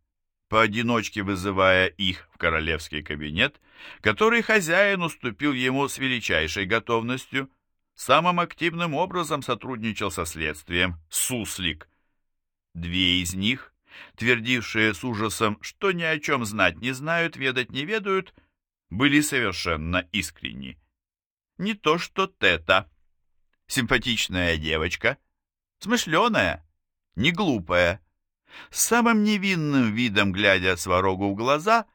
поодиночке вызывая их в королевский кабинет, который хозяин уступил ему с величайшей готовностью, самым активным образом сотрудничал со следствием Суслик. Две из них, твердившие с ужасом, что ни о чем знать не знают, ведать не ведают, были совершенно искренни. Не то что Тета. Симпатичная девочка, смышленая, не глупая. С самым невинным видом, глядя Сварогу в глаза,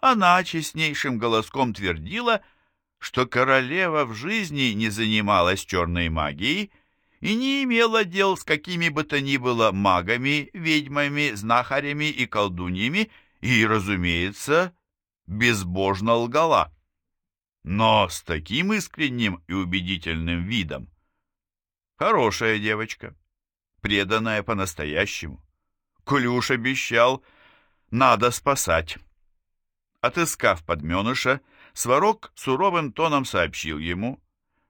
она честнейшим голоском твердила, что королева в жизни не занималась черной магией и не имела дел с какими бы то ни было магами, ведьмами, знахарями и колдуньями, и, разумеется, безбожно лгала но с таким искренним и убедительным видом. Хорошая девочка, преданная по-настоящему. Уж обещал, надо спасать. Отыскав подменыша, Сварог суровым тоном сообщил ему,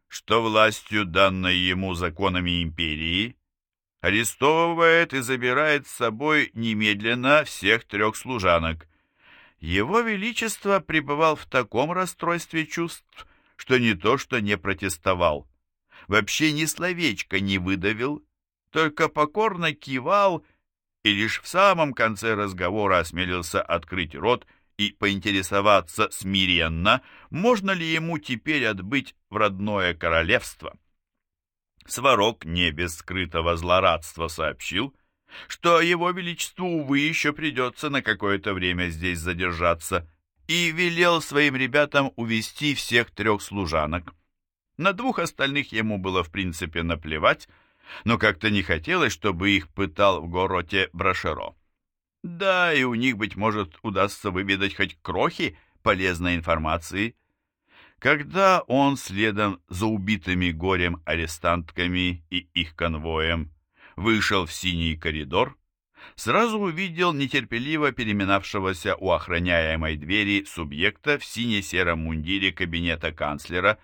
что властью, данной ему законами империи, арестовывает и забирает с собой немедленно всех трех служанок, его Величество пребывал в таком расстройстве чувств, что не то что не протестовал, вообще ни словечко не выдавил, только покорно кивал и лишь в самом конце разговора осмелился открыть рот и поинтересоваться смиренно, можно ли ему теперь отбыть в родное королевство. Сварог не без скрытого злорадства сообщил, что его величеству, увы, еще придется на какое-то время здесь задержаться, и велел своим ребятам увести всех трех служанок. На двух остальных ему было в принципе наплевать, но как-то не хотелось, чтобы их пытал в городе Брашеро. Да, и у них, быть может, удастся выведать хоть крохи полезной информации. Когда он следом за убитыми горем арестантками и их конвоем вышел в синий коридор, сразу увидел нетерпеливо переминавшегося у охраняемой двери субъекта в сине-сером мундире кабинета канцлера,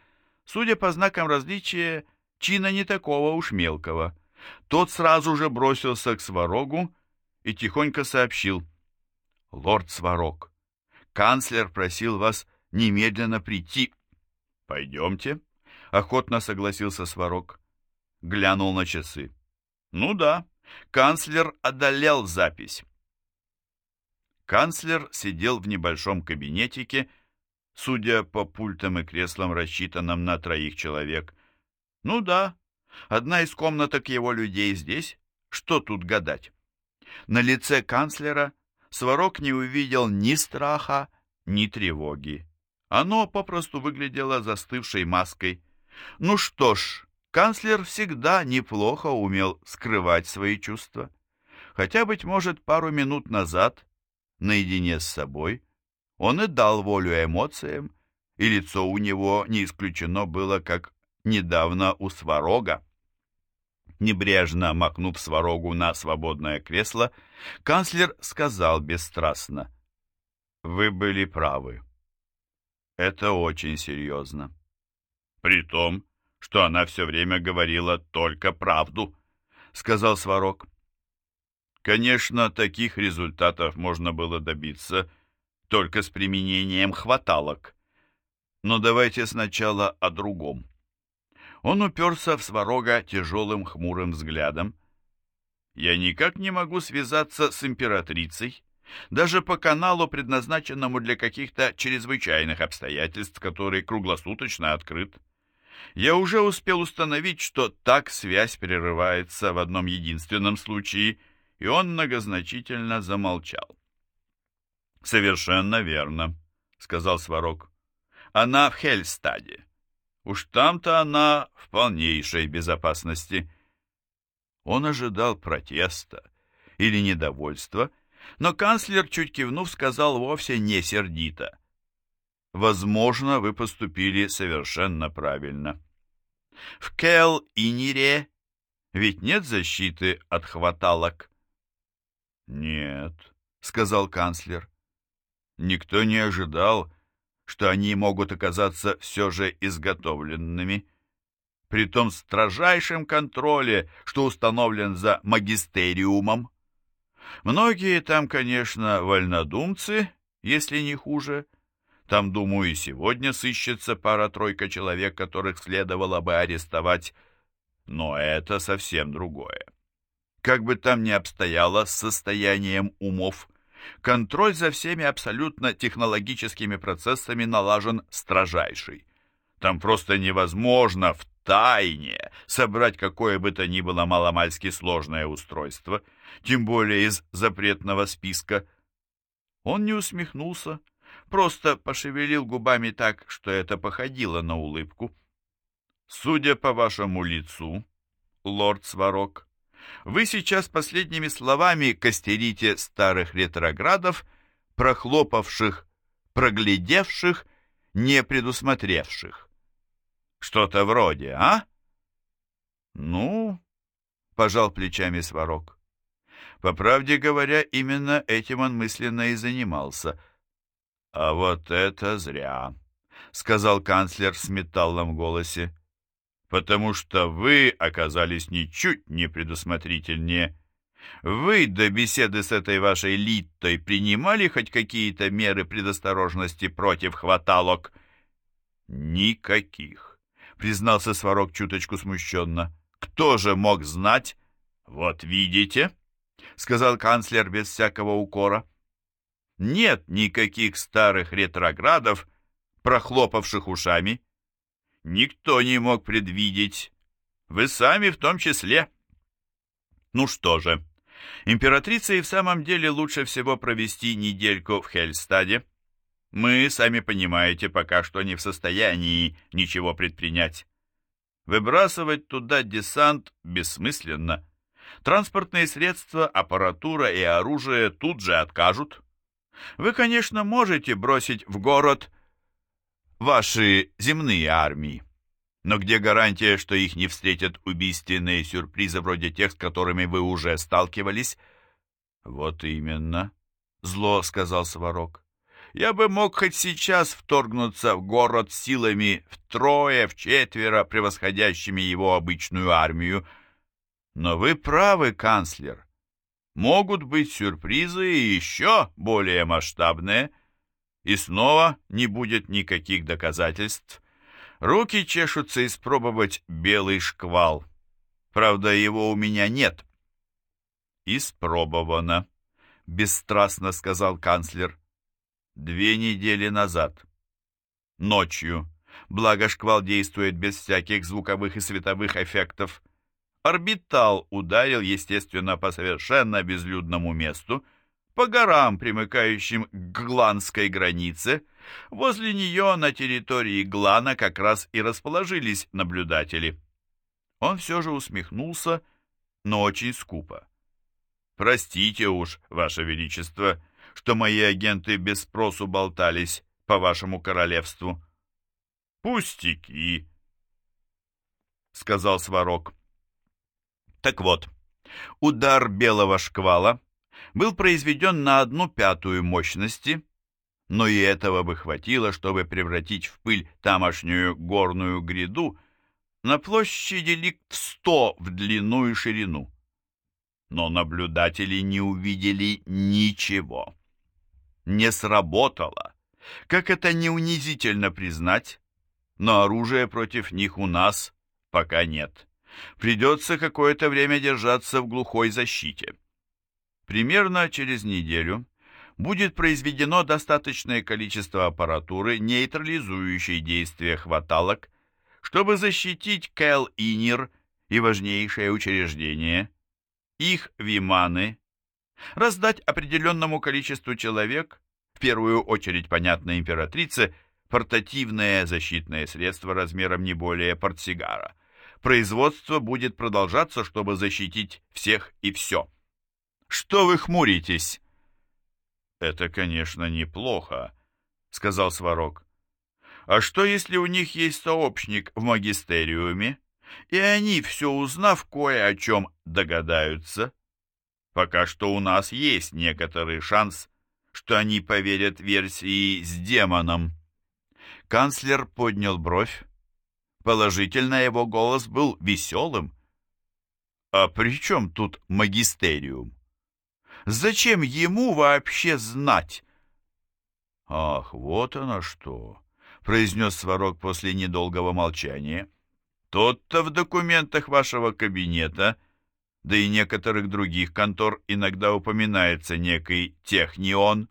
судя по знакам различия, чина не такого уж мелкого. Тот сразу же бросился к Сварогу и тихонько сообщил. «Лорд Сварог, канцлер просил вас немедленно прийти». «Пойдемте», — охотно согласился Сварог. Глянул на часы. Ну да, канцлер одолел запись. Канцлер сидел в небольшом кабинетике, судя по пультам и креслам, рассчитанным на троих человек. Ну да, одна из комнаток его людей здесь. Что тут гадать? На лице канцлера Сварог не увидел ни страха, ни тревоги. Оно попросту выглядело застывшей маской. Ну что ж, канцлер всегда неплохо умел скрывать свои чувства. Хотя, быть может, пару минут назад, наедине с собой, он и дал волю эмоциям, и лицо у него не исключено было, как недавно у Сварога. Небрежно макнув Сварогу на свободное кресло, канцлер сказал бесстрастно, «Вы были правы. Это очень серьезно. При том, что она все время говорила только правду», — сказал Сварог. Конечно, таких результатов можно было добиться только с применением хваталок. Но давайте сначала о другом. Он уперся в Сварога тяжелым хмурым взглядом. «Я никак не могу связаться с императрицей, даже по каналу, предназначенному для каких-то чрезвычайных обстоятельств, который круглосуточно открыт. Я уже успел установить, что так связь прерывается в одном единственном случае, и он многозначительно замолчал. «Совершенно верно», — сказал Сварог. «Она в Хельстаде. Уж там-то она в полнейшей безопасности. Он ожидал протеста или недовольства, но канцлер, чуть кивнув, сказал вовсе не сердито. «Возможно, вы поступили совершенно правильно. В Кел-Инире ведь нет защиты от хваталок?» «Нет», — сказал канцлер. «Никто не ожидал, что они могут оказаться все же изготовленными, при том строжайшем контроле, что установлен за магистериумом. Многие там, конечно, вольнодумцы, если не хуже. Там, думаю, и сегодня сыщется пара-тройка человек, которых следовало бы арестовать. Но это совсем другое. Как бы там ни обстояло с состоянием умов, Контроль за всеми абсолютно технологическими процессами налажен строжайший. Там просто невозможно в тайне собрать какое бы то ни было маломальски сложное устройство, тем более из запретного списка. Он не усмехнулся, просто пошевелил губами так, что это походило на улыбку. «Судя по вашему лицу, лорд Сварог, вы сейчас последними словами костерите старых ретроградов, прохлопавших, проглядевших, не предусмотревших. Что-то вроде, а? Ну, пожал плечами Сварог. По правде говоря, именно этим он мысленно и занимался. А вот это зря, сказал канцлер с металлом в голосе потому что вы оказались ничуть не предусмотрительнее. Вы до беседы с этой вашей Литтой принимали хоть какие-то меры предосторожности против хваталок? Никаких, признался Сварог чуточку смущенно. Кто же мог знать? Вот видите, сказал канцлер без всякого укора. Нет никаких старых ретроградов, прохлопавших ушами. Никто не мог предвидеть. Вы сами в том числе. Ну что же, императрице и в самом деле лучше всего провести недельку в Хельстаде. Мы, сами понимаете, пока что не в состоянии ничего предпринять. Выбрасывать туда десант бессмысленно. Транспортные средства, аппаратура и оружие тут же откажут. Вы, конечно, можете бросить в город ваши земные армии. Но где гарантия, что их не встретят убийственные сюрпризы вроде тех, с которыми вы уже сталкивались? Вот именно, зло сказал Сварог. Я бы мог хоть сейчас вторгнуться в город силами втрое, вчетверо превосходящими его обычную армию. Но вы правы, канцлер. Могут быть сюрпризы и еще более масштабные — и снова не будет никаких доказательств. Руки чешутся испробовать белый шквал. Правда, его у меня нет. Испробовано, бесстрастно сказал канцлер. Две недели назад. Ночью. Благо шквал действует без всяких звуковых и световых эффектов. Орбитал ударил, естественно, по совершенно безлюдному месту, по горам, примыкающим к гланской границе. Возле нее на территории Глана как раз и расположились наблюдатели. Он все же усмехнулся, но очень скупо. «Простите уж, Ваше Величество, что мои агенты без спросу болтались по вашему королевству». «Пустяки», — сказал Сварог. Так вот, удар белого шквала был произведен на одну пятую мощности, но и этого бы хватило, чтобы превратить в пыль тамошнюю горную гряду на площади лик в сто в длину и ширину. Но наблюдатели не увидели ничего. Не сработало. Как это не унизительно признать, но оружия против них у нас пока нет. Придется какое-то время держаться в глухой защите. Примерно через неделю будет произведено достаточное количество аппаратуры, нейтрализующей действие хваталок, чтобы защитить Кэл Инир и важнейшее учреждение, их виманы, раздать определенному количеству человек, в первую очередь, понятно, императрице, портативное защитное средство размером не более портсигара. Производство будет продолжаться, чтобы защитить всех и все. Что вы хмуритесь? Это, конечно, неплохо, сказал Сварог. А что, если у них есть сообщник в магистериуме, и они, все узнав, кое о чем догадаются? Пока что у нас есть некоторый шанс, что они поверят версии с демоном. Канцлер поднял бровь. Положительно его голос был веселым. А при чем тут магистериум? Зачем ему вообще знать? Ах, вот оно что! произнес Сварог после недолгого молчания. Тот-то в документах вашего кабинета, да и некоторых других контор иногда упоминается некий технион.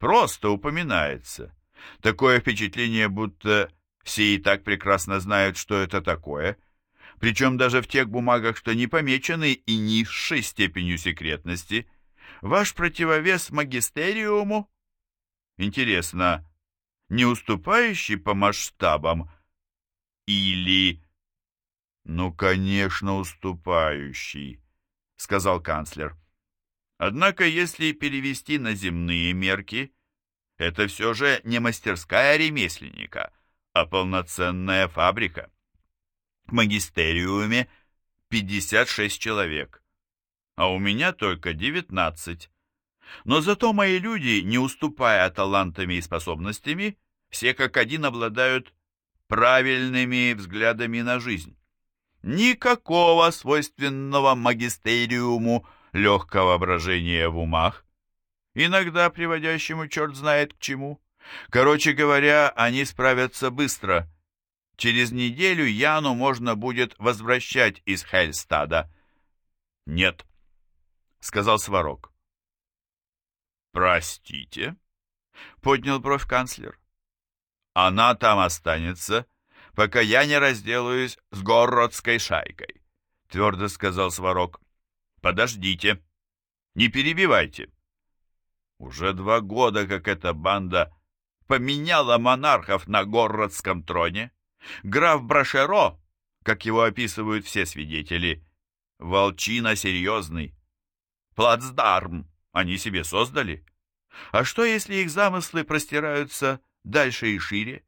Просто упоминается. Такое впечатление, будто все и так прекрасно знают, что это такое. Причем даже в тех бумагах, что не помечены и низшей степенью секретности. Ваш противовес магистериуму? Интересно, не уступающий по масштабам, или... Ну, конечно, уступающий, сказал канцлер. Однако, если перевести на земные мерки, это все же не мастерская ремесленника, а полноценная фабрика. Магистериуме 56 человек, а у меня только 19. Но зато мои люди, не уступая талантами и способностями, все как один обладают правильными взглядами на жизнь. Никакого свойственного магистериуму легкого брожения в умах, иногда приводящему черт знает к чему. Короче говоря, они справятся быстро. Через неделю Яну можно будет возвращать из Хельстада. «Нет», — сказал Сварог. «Простите?» — поднял бровь канцлер. «Она там останется, пока я не разделаюсь с городской шайкой», — твердо сказал Сварог. «Подождите, не перебивайте. Уже два года, как эта банда поменяла монархов на городском троне. Граф Брашеро, как его описывают все свидетели, волчина серьезный. Плацдарм они себе создали. А что, если их замыслы простираются дальше и шире?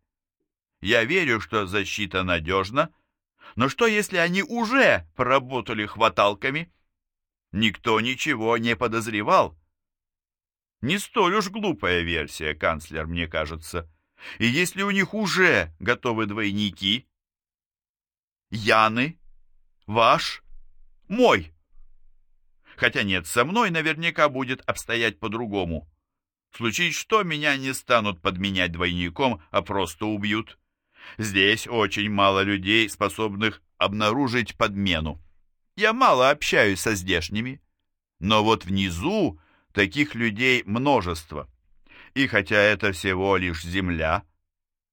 Я верю, что защита надежна, но что, если они уже поработали хваталками? Никто ничего не подозревал. Не столь уж глупая версия, канцлер, мне кажется. И если у них уже готовы двойники, Яны, ваш, мой, Хотя нет, со мной наверняка будет обстоять по-другому. Случись что, меня не станут подменять двойником, а просто убьют. Здесь очень мало людей, способных обнаружить подмену. Я мало общаюсь со здешними. Но вот внизу таких людей множество. И хотя это всего лишь земля,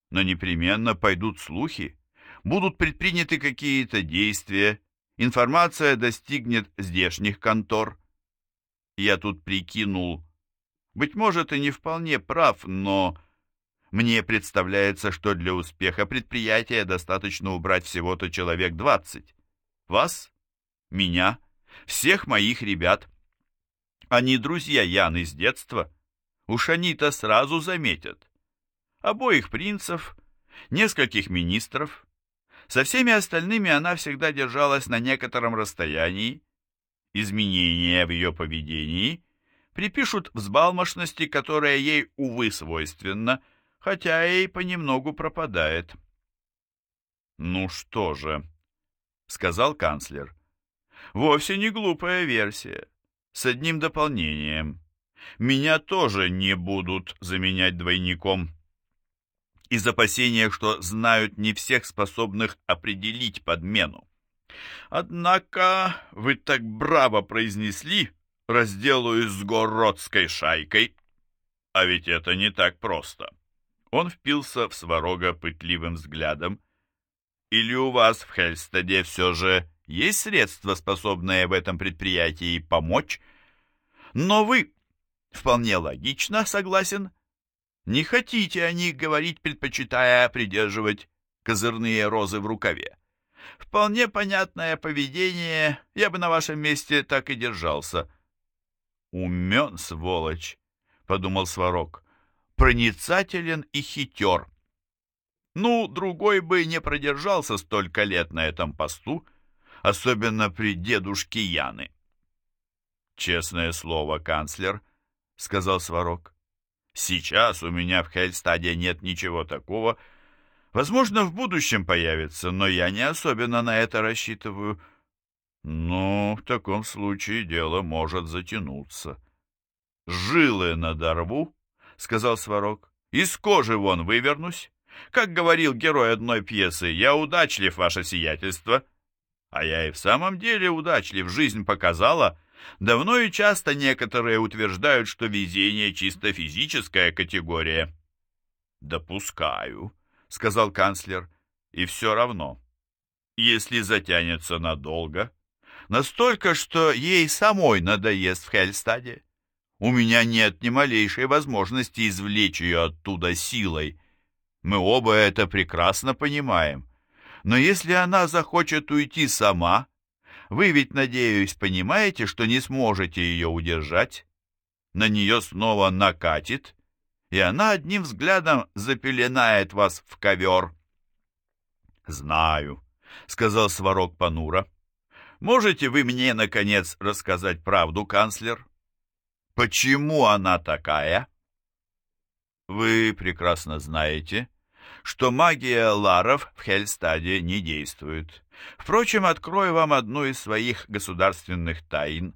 но непременно пойдут слухи, будут предприняты какие-то действия, информация достигнет здешних контор. Я тут прикинул, быть может, и не вполне прав, но мне представляется, что для успеха предприятия достаточно убрать всего-то человек двадцать. Вас, меня, всех моих ребят. Они друзья Яны с детства. Уж они-то сразу заметят. Обоих принцев, нескольких министров. Со всеми остальными она всегда держалась на некотором расстоянии. Изменения в ее поведении припишут взбалмошности, которая ей, увы, свойственна, хотя и понемногу пропадает. «Ну что же», — сказал канцлер, — «вовсе не глупая версия, с одним дополнением. Меня тоже не будут заменять двойником» из опасения, что знают не всех способных определить подмену. Однако вы так браво произнесли «разделаюсь с городской шайкой», а ведь это не так просто. Он впился в Сварога пытливым взглядом. Или у вас в Хельстеде все же есть средства, способные в этом предприятии помочь? Но вы, вполне логично, согласен, — не хотите о них говорить, предпочитая придерживать козырные розы в рукаве. Вполне понятное поведение, я бы на вашем месте так и держался. Умен, сволочь, — подумал Сварог, — проницателен и хитер. Ну, другой бы не продержался столько лет на этом посту, особенно при дедушке Яны. «Честное слово, канцлер», — сказал Сварог, Сейчас у меня в Хельстаде нет ничего такого. Возможно, в будущем появится, но я не особенно на это рассчитываю. Ну, в таком случае дело может затянуться. «Жилы надорву», — сказал Сварог. «Из кожи вон вывернусь. Как говорил герой одной пьесы, я удачлив, ваше сиятельство». А я и в самом деле удачлив, жизнь показала, Давно и часто некоторые утверждают, что везение чисто физическая категория. «Допускаю», — сказал канцлер, — «и все равно. Если затянется надолго, настолько, что ей самой надоест в Хельстаде, у меня нет ни малейшей возможности извлечь ее оттуда силой. Мы оба это прекрасно понимаем. Но если она захочет уйти сама, вы ведь, надеюсь, понимаете, что не сможете ее удержать? На нее снова накатит, и она одним взглядом запеленает вас в ковер. «Знаю», — сказал Сварог Панура. «Можете вы мне, наконец, рассказать правду, канцлер? Почему она такая?» «Вы прекрасно знаете, что магия ларов в Хельстаде не действует. Впрочем, открою вам одну из своих государственных тайн.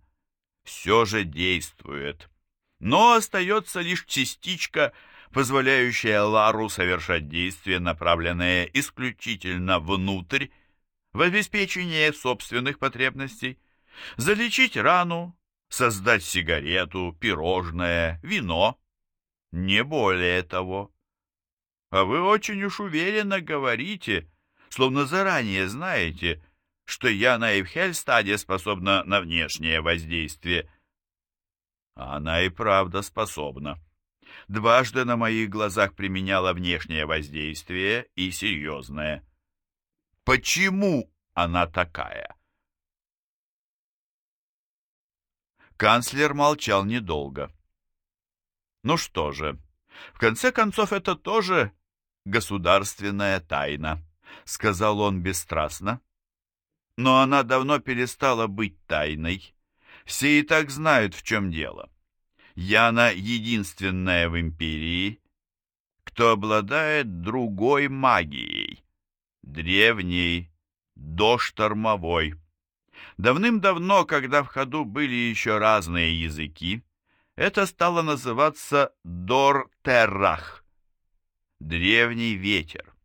Все же действует. Но остается лишь частичка, позволяющая Лару совершать действия, направленные исключительно внутрь, в обеспечение собственных потребностей, залечить рану, создать сигарету, пирожное, вино. Не более того. А вы очень уж уверенно говорите, словно заранее знаете, что я на Эвхельстаде способна на внешнее воздействие. Она и правда способна. Дважды на моих глазах применяла внешнее воздействие и серьезное. Почему она такая? Канцлер молчал недолго. Ну что же, в конце концов, это тоже государственная тайна, сказал он бесстрастно. Но она давно перестала быть тайной. Все и так знают, в чем дело. Яна единственная в империи, кто обладает другой магией, древней, доштормовой. Давным-давно, когда в ходу были еще разные языки, это стало называться Дор-Террах, древний ветер.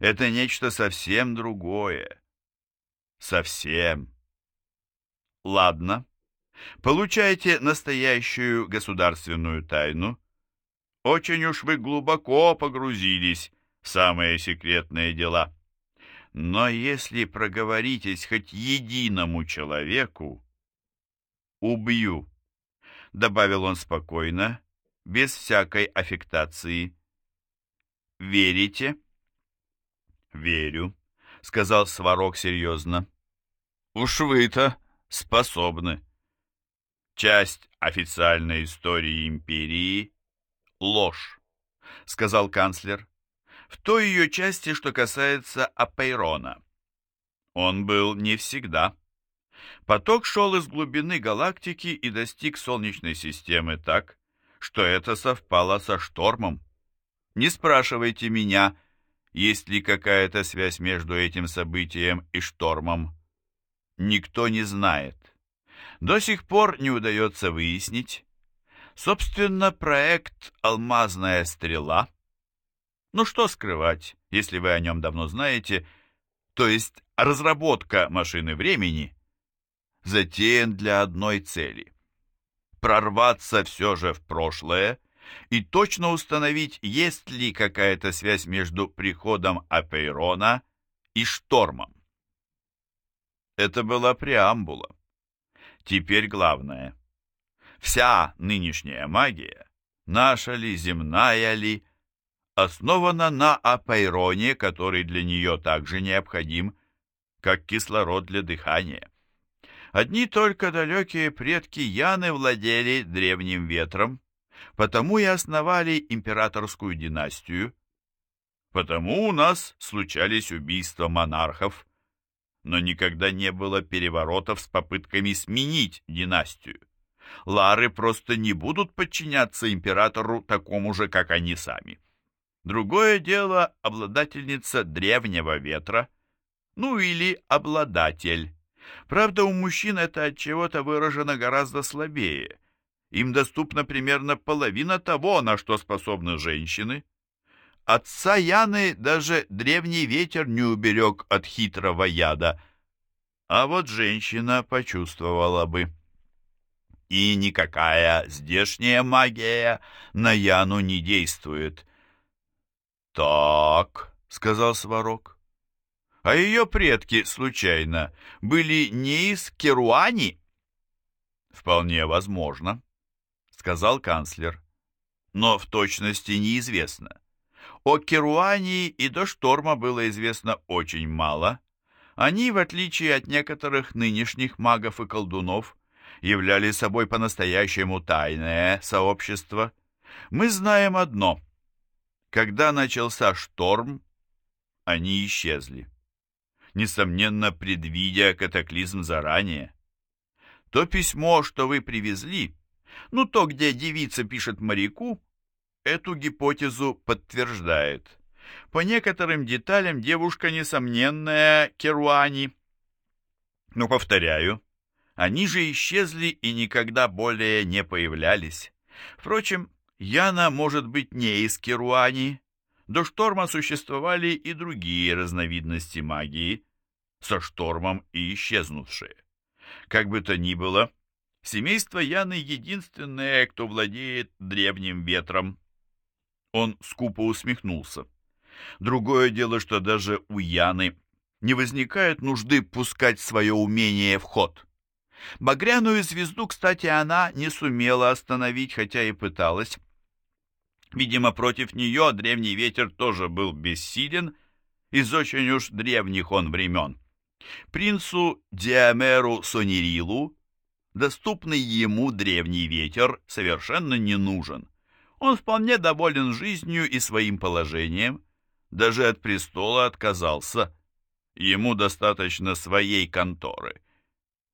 Это нечто совсем другое. Совсем. Ладно. Получайте настоящую государственную тайну. Очень уж вы глубоко погрузились в самые секретные дела. Но если проговоритесь хоть единому человеку, убью. — добавил он спокойно, без всякой аффектации. «Верите?» «Верю», — сказал Сварог серьезно. «Уж вы-то способны». Часть официальной истории империи — ложь, — сказал канцлер. В той ее части, что касается Апейрона. Он был не всегда. Поток шел из глубины галактики и достиг Солнечной системы так, что это совпало со штормом. Не спрашивайте меня, есть ли какая-то связь между этим событием и штормом. Никто не знает. До сих пор не удается выяснить. Собственно, проект «Алмазная стрела» Ну что скрывать, если вы о нем давно знаете, то есть разработка машины времени затеян для одной цели – прорваться все же в прошлое и точно установить, есть ли какая-то связь между приходом Апейрона и штормом. Это была преамбула. Теперь главное. Вся нынешняя магия, наша ли, земная ли, основана на апейроне, который для нее также необходим, как кислород для дыхания. Одни только далекие предки Яны владели древним ветром, потому и основали императорскую династию. Потому у нас случались убийства монархов, но никогда не было переворотов с попытками сменить династию. Лары просто не будут подчиняться императору такому же, как они сами. Другое дело обладательница древнего ветра, ну или обладатель. Правда, у мужчин это от чего-то выражено гораздо слабее. Им доступна примерно половина того, на что способны женщины. Отца Яны даже древний ветер не уберег от хитрого яда, а вот женщина почувствовала бы. И никакая здешняя магия на Яну не действует. «Так», — сказал Сварог, — «а ее предки, случайно, были не из Керуани?» «Вполне возможно», — сказал канцлер, — «но в точности неизвестно. О Керуани и до шторма было известно очень мало. Они, в отличие от некоторых нынешних магов и колдунов, являли собой по-настоящему тайное сообщество. Мы знаем одно — когда начался шторм, они исчезли, несомненно, предвидя катаклизм заранее. То письмо, что вы привезли, ну, то, где девица пишет моряку, эту гипотезу подтверждает. По некоторым деталям девушка несомненная Керуани. Но, повторяю, они же исчезли и никогда более не появлялись. Впрочем, Яна может быть не из Керуани. До шторма существовали и другие разновидности магии, со штормом и исчезнувшие. Как бы то ни было, семейство Яны единственное, кто владеет древним ветром. Он скупо усмехнулся. Другое дело, что даже у Яны не возникает нужды пускать свое умение в ход. Багряную звезду, кстати, она не сумела остановить, хотя и пыталась. Видимо, против нее древний ветер тоже был бессилен, из очень уж древних он времен. Принцу Диамеру Сонирилу доступный ему древний ветер совершенно не нужен. Он вполне доволен жизнью и своим положением, даже от престола отказался. Ему достаточно своей конторы.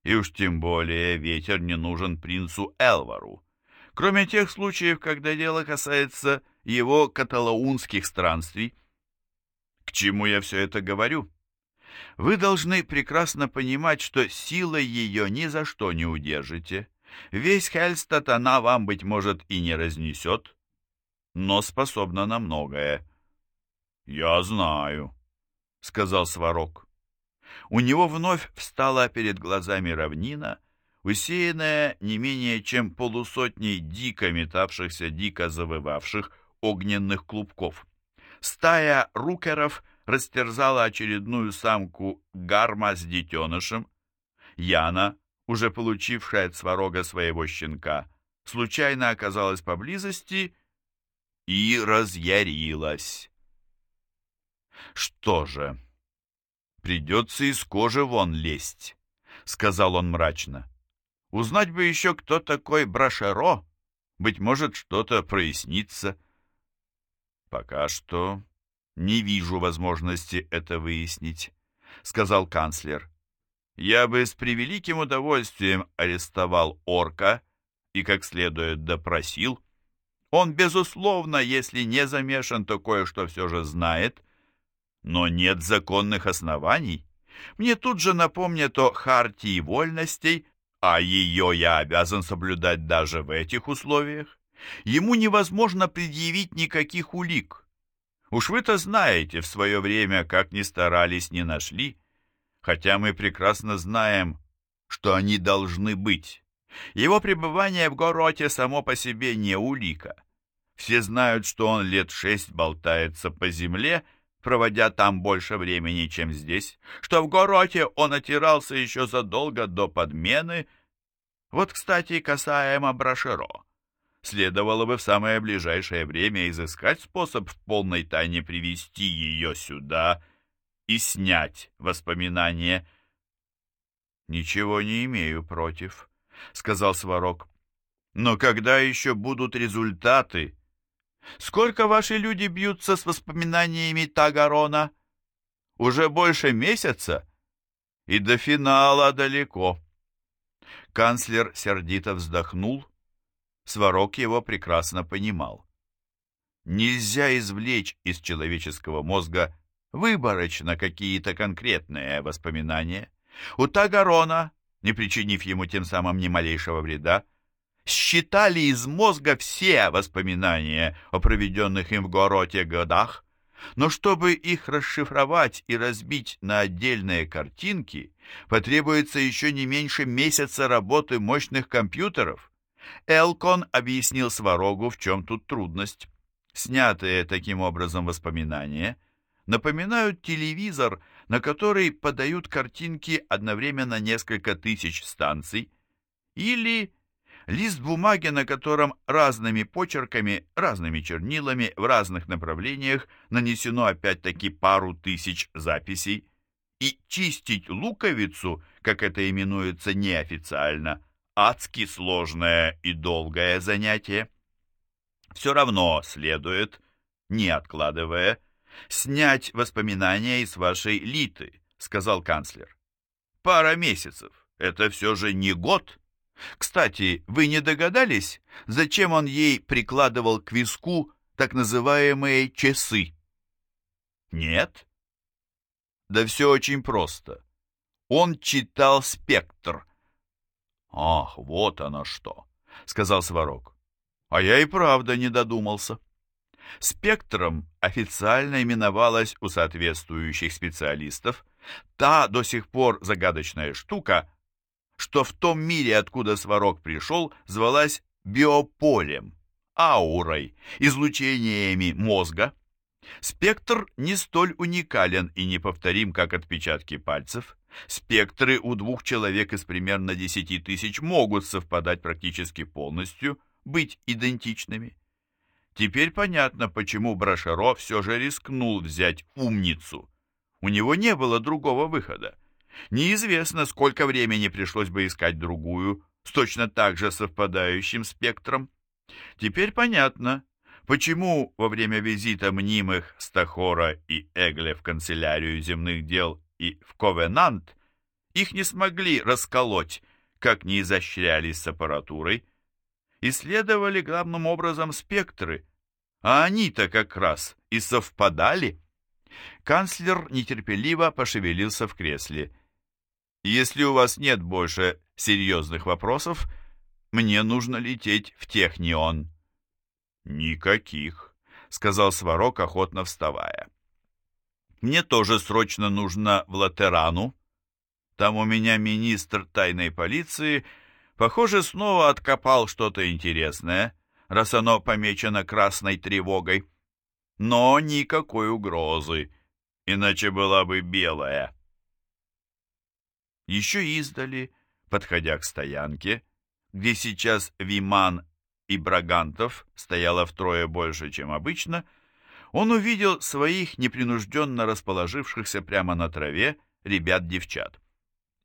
И уж тем более ветер не нужен принцу Элвару кроме тех случаев, когда дело касается его каталаунских странствий. К чему я все это говорю? Вы должны прекрасно понимать, что силой ее ни за что не удержите. Весь Хельстад она вам, быть может, и не разнесет, но способна на многое. — Я знаю, — сказал Сварог. У него вновь встала перед глазами равнина, усеянная не менее чем полусотней дико метавшихся, дико завывавших огненных клубков. Стая рукеров растерзала очередную самку гарма с детенышем. Яна, уже получившая от сварога своего щенка, случайно оказалась поблизости и разъярилась. Что же, придется из кожи вон лезть, сказал он мрачно. Узнать бы еще, кто такой Брашеро, быть может, что-то прояснится. Пока что не вижу возможности это выяснить, сказал канцлер. Я бы с превеликим удовольствием арестовал орка и как следует допросил. Он, безусловно, если не замешан, то кое-что все же знает, но нет законных оснований. Мне тут же напомнят о хартии вольностей, а ее я обязан соблюдать даже в этих условиях. Ему невозможно предъявить никаких улик. Уж вы-то знаете, в свое время, как ни старались, не нашли, хотя мы прекрасно знаем, что они должны быть. Его пребывание в Гороте само по себе не улика. Все знают, что он лет шесть болтается по земле, проводя там больше времени, чем здесь, что в Гороте он отирался еще задолго до подмены. Вот, кстати, касаемо Брашеро. Следовало бы в самое ближайшее время изыскать способ в полной тайне привести ее сюда и снять воспоминания. «Ничего не имею против», — сказал Сварог. «Но когда еще будут результаты?» Сколько ваши люди бьются с воспоминаниями Тагарона? Уже больше месяца? И до финала далеко. Канцлер сердито вздохнул. Сварог его прекрасно понимал. Нельзя извлечь из человеческого мозга выборочно какие-то конкретные воспоминания. У Тагарона, не причинив ему тем самым ни малейшего вреда, считали из мозга все воспоминания о проведенных им в Гороте годах, но чтобы их расшифровать и разбить на отдельные картинки, потребуется еще не меньше месяца работы мощных компьютеров. Элкон объяснил Сварогу, в чем тут трудность. Снятые таким образом воспоминания напоминают телевизор, на который подают картинки одновременно несколько тысяч станций, или лист бумаги, на котором разными почерками, разными чернилами в разных направлениях нанесено опять-таки пару тысяч записей, и чистить луковицу, как это именуется неофициально, адски сложное и долгое занятие. Все равно следует, не откладывая, снять воспоминания из вашей литы, сказал канцлер. Пара месяцев, это все же не год. Кстати, вы не догадались, зачем он ей прикладывал к виску так называемые часы? Нет? Да все очень просто. Он читал «Спектр». «Ах, вот оно что!» — сказал Сварог. «А я и правда не додумался». Спектром официально именовалась у соответствующих специалистов та до сих пор загадочная штука, что в том мире, откуда Сварог пришел, звалась биополем, аурой, излучениями мозга. Спектр не столь уникален и неповторим, как отпечатки пальцев. Спектры у двух человек из примерно 10 тысяч могут совпадать практически полностью, быть идентичными. Теперь понятно, почему Брашеро все же рискнул взять умницу. У него не было другого выхода. Неизвестно, сколько времени пришлось бы искать другую, с точно так же совпадающим спектром. Теперь понятно, почему во время визита мнимых Стахора и Эгле в канцелярию земных дел и в Ковенант их не смогли расколоть, как не изощрялись с аппаратурой, исследовали главным образом спектры, а они-то как раз и совпадали. Канцлер нетерпеливо пошевелился в кресле – если у вас нет больше серьезных вопросов, мне нужно лететь в Технион». «Никаких», — сказал Сварог, охотно вставая. «Мне тоже срочно нужно в Латерану. Там у меня министр тайной полиции, похоже, снова откопал что-то интересное, раз оно помечено красной тревогой. Но никакой угрозы, иначе была бы белая». Еще издали, подходя к стоянке, где сейчас Виман и брагантов стояло втрое больше, чем обычно, он увидел своих непринужденно расположившихся прямо на траве ребят-девчат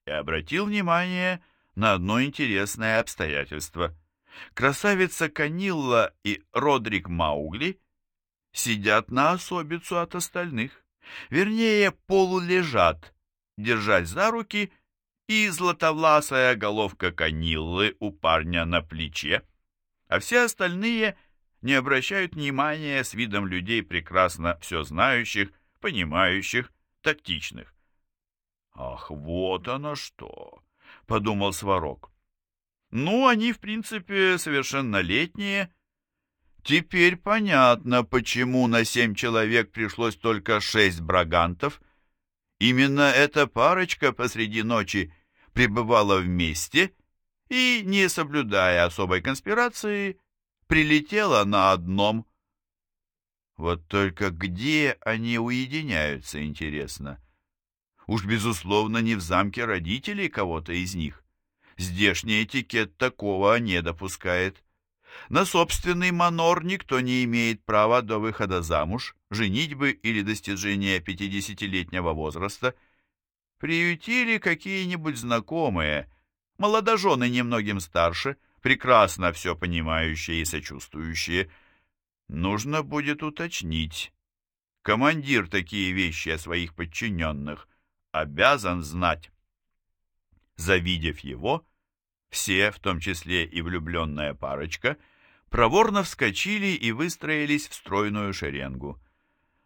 и обратил внимание на одно интересное обстоятельство. Красавица Канилла и Родрик Маугли сидят на особицу от остальных, вернее, полулежат, держась за руки, и златовласая головка Каниллы у парня на плече, а все остальные не обращают внимания с видом людей прекрасно все знающих, понимающих, тактичных. «Ах, вот оно что!» — подумал Сварог. «Ну, они, в принципе, совершеннолетние. Теперь понятно, почему на семь человек пришлось только шесть брагантов. Именно эта парочка посреди ночи пребывала вместе и, не соблюдая особой конспирации, прилетела на одном. Вот только где они уединяются, интересно?» Уж, безусловно, не в замке родителей кого-то из них. Здешний этикет такого не допускает. На собственный манор никто не имеет права до выхода замуж, женитьбы или достижения пятидесятилетнего возраста. Приютили какие-нибудь знакомые, молодожены немногим старше, прекрасно все понимающие и сочувствующие. Нужно будет уточнить. Командир такие вещи о своих подчиненных обязан знать. Завидев его, все, в том числе и влюбленная парочка, проворно вскочили и выстроились в стройную шеренгу.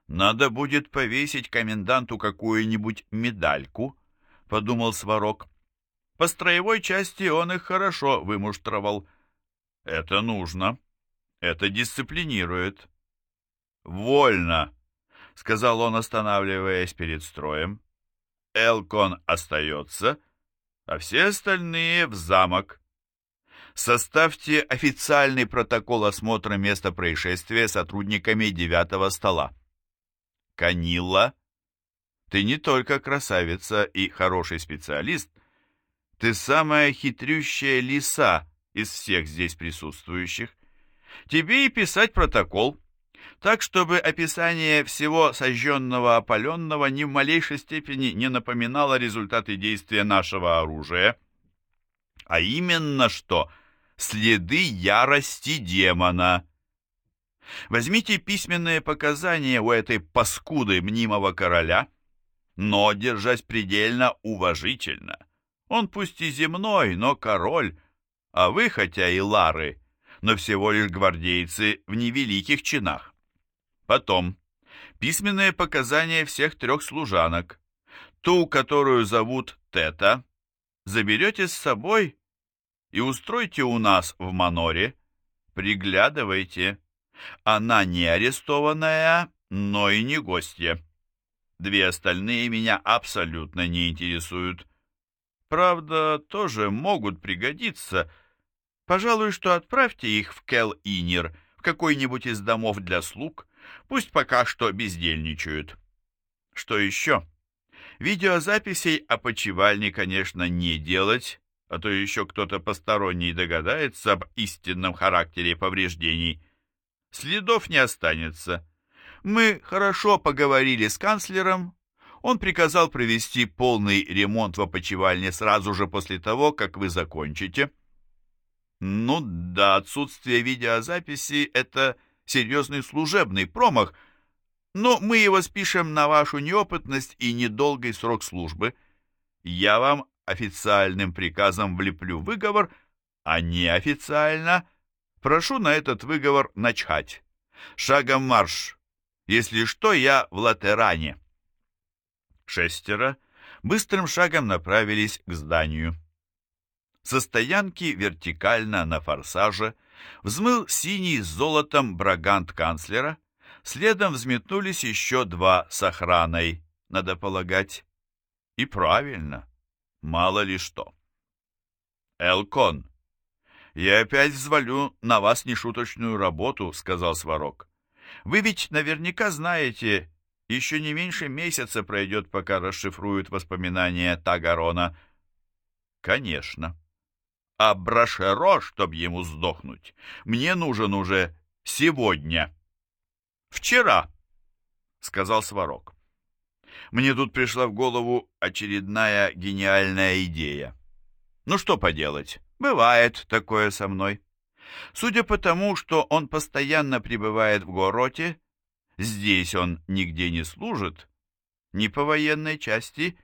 «Надо будет повесить коменданту какую-нибудь медальку», — подумал Сварог. «По строевой части он их хорошо вымуштровал. Это нужно. Это дисциплинирует». «Вольно», — сказал он, останавливаясь перед строем. Элкон остается, а все остальные в замок. Составьте официальный протокол осмотра места происшествия сотрудниками девятого стола. Канила, ты не только красавица и хороший специалист, ты самая хитрющая лиса из всех здесь присутствующих. Тебе и писать протокол так, чтобы описание всего сожженного опаленного ни в малейшей степени не напоминало результаты действия нашего оружия, а именно что следы ярости демона. Возьмите письменные показания у этой паскуды мнимого короля, но держась предельно уважительно. Он пусть и земной, но король, а вы, хотя и лары, но всего лишь гвардейцы в невеликих чинах. Потом письменные показания всех трех служанок. Ту, которую зовут Тета, заберете с собой и устройте у нас в Маноре. Приглядывайте. Она не арестованная, но и не гостья. Две остальные меня абсолютно не интересуют. Правда, тоже могут пригодиться. Пожалуй, что отправьте их в Кел-Инер, в какой-нибудь из домов для слуг, Пусть пока что бездельничают. Что еще? Видеозаписей о почивальне, конечно, не делать, а то еще кто-то посторонний догадается об истинном характере повреждений. Следов не останется. Мы хорошо поговорили с канцлером. Он приказал провести полный ремонт в опочивальне сразу же после того, как вы закончите. Ну да, отсутствие видеозаписи — это серьезный служебный промах, но мы его спишем на вашу неопытность и недолгий срок службы. Я вам официальным приказом влеплю выговор, а неофициально прошу на этот выговор начать. Шагом марш. Если что, я в латеране. Шестеро быстрым шагом направились к зданию. Со стоянки вертикально на форсаже взмыл синий с золотом брагант канцлера, следом взметнулись еще два с охраной, надо полагать. И правильно, мало ли что. «Элкон, я опять взвалю на вас нешуточную работу», — сказал Сварог. «Вы ведь наверняка знаете, еще не меньше месяца пройдет, пока расшифруют воспоминания Тагарона». «Конечно. А Брашеро, чтоб ему сдохнуть, мне нужен уже сегодня. Вчера, сказал Сварог. Мне тут пришла в голову очередная гениальная идея. Ну что поделать, бывает такое со мной. Судя по тому, что он постоянно пребывает в Гороте, здесь он нигде не служит, ни по военной части,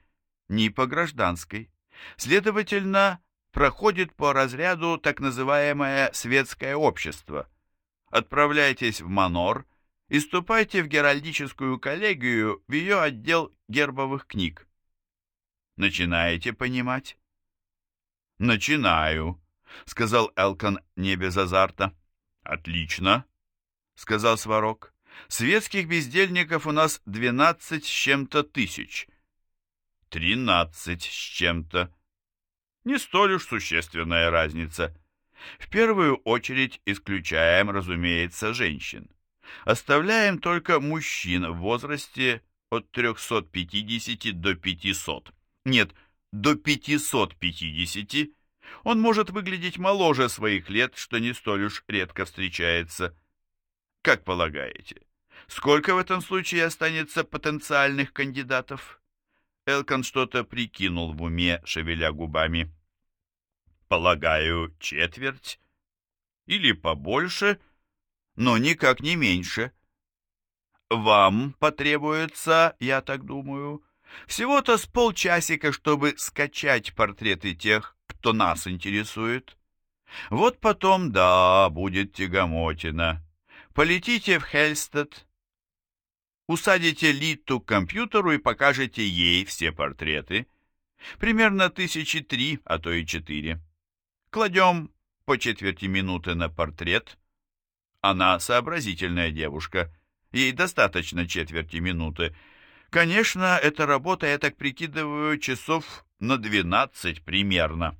ни по гражданской. Следовательно, проходит по разряду так называемое светское общество. Отправляйтесь в Манор и ступайте в Геральдическую коллегию в ее отдел гербовых книг. Начинаете понимать? Начинаю, сказал Элкон не без азарта. Отлично, сказал Сварог. Светских бездельников у нас двенадцать с чем-то тысяч. Тринадцать с чем-то. Не столь уж существенная разница. В первую очередь исключаем, разумеется, женщин. Оставляем только мужчин в возрасте от 350 до 500. Нет, до 550. Он может выглядеть моложе своих лет, что не столь уж редко встречается. Как полагаете, сколько в этом случае останется потенциальных кандидатов? Элкон что-то прикинул в уме, шевеля губами. Полагаю, четверть или побольше, но никак не меньше. Вам потребуется, я так думаю, всего-то с полчасика, чтобы скачать портреты тех, кто нас интересует. Вот потом, да, будет тягомотина. Полетите в Хельстед, усадите Литу к компьютеру и покажете ей все портреты. Примерно тысячи три, а то и четыре. Кладем по четверти минуты на портрет. Она сообразительная девушка. Ей достаточно четверти минуты. Конечно, эта работа, я так прикидываю, часов на двенадцать примерно.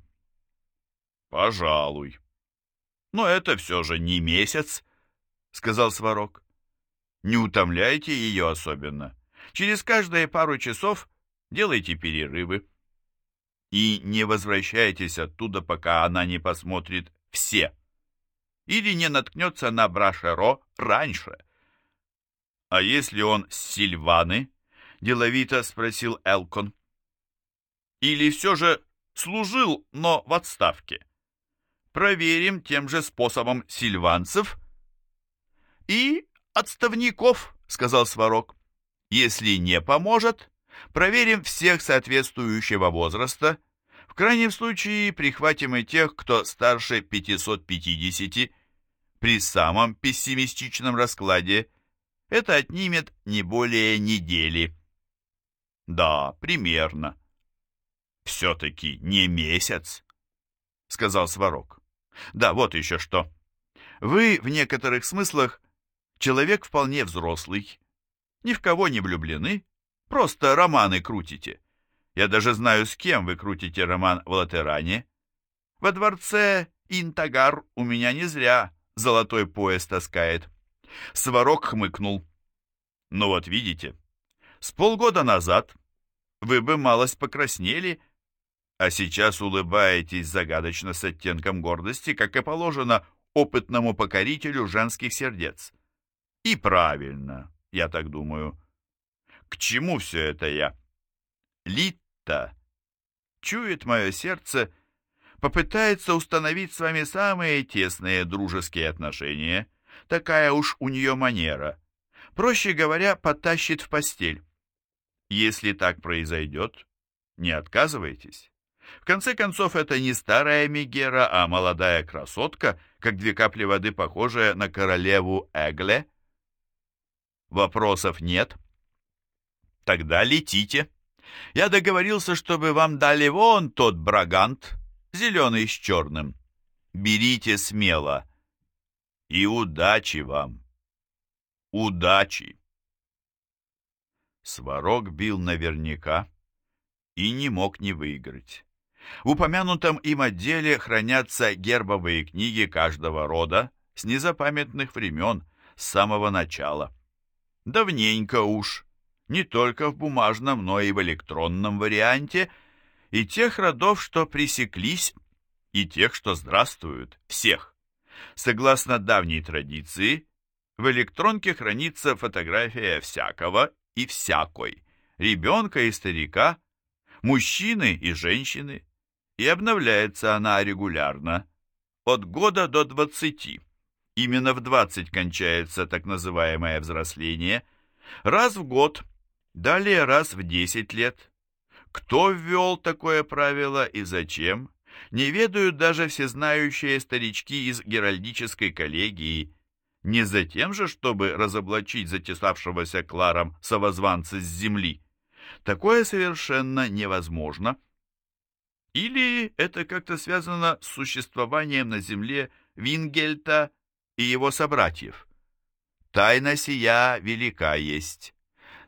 Пожалуй. Но это все же не месяц, сказал Сварог. Не утомляйте ее особенно. Через каждые пару часов делайте перерывы. И не возвращайтесь оттуда, пока она не посмотрит все. Или не наткнется на Брашеро раньше. А если он с Сильваны? Деловито спросил Элкон. Или все же служил, но в отставке? Проверим тем же способом сильванцев и отставников, сказал Сварог. Если не поможет, проверим всех соответствующего возраста. В крайнем случае прихватим и тех, кто старше 550. При самом пессимистичном раскладе это отнимет не более недели. Да, примерно. Все-таки не месяц, сказал Сварог. Да, вот еще что. Вы в некоторых смыслах человек вполне взрослый, ни в кого не влюблены, просто романы крутите. Я даже знаю, с кем вы крутите роман в Латеране. Во дворце Интагар у меня не зря золотой пояс таскает. Сварог хмыкнул. Ну вот видите, с полгода назад вы бы малость покраснели, а сейчас улыбаетесь загадочно с оттенком гордости, как и положено опытному покорителю женских сердец. И правильно, я так думаю. К чему все это я? Литта, чует мое сердце, попытается установить с вами самые тесные дружеские отношения. Такая уж у нее манера. Проще говоря, потащит в постель. Если так произойдет, не отказывайтесь. В конце концов, это не старая Мегера, а молодая красотка, как две капли воды, похожая на королеву Эгле. Вопросов нет? Тогда летите. Я договорился, чтобы вам дали вон тот брагант, зеленый с черным. Берите смело. И удачи вам. Удачи. Сварог бил наверняка и не мог не выиграть. В упомянутом им отделе хранятся гербовые книги каждого рода с незапамятных времен, с самого начала. Давненько уж, не только в бумажном, но и в электронном варианте, и тех родов, что пресеклись, и тех, что здравствуют, всех. Согласно давней традиции, в электронке хранится фотография всякого и всякой, ребенка и старика, мужчины и женщины, и обновляется она регулярно, от года до 20. Именно в 20 кончается так называемое взросление, раз в год, далее раз в 10 лет. Кто ввел такое правило и зачем, не ведают даже всезнающие старички из геральдической коллегии, не за тем же, чтобы разоблачить затесавшегося Кларом совозванца с земли. Такое совершенно невозможно. Или это как-то связано с существованием на земле Вингельта и его собратьев. Тайна сия велика есть.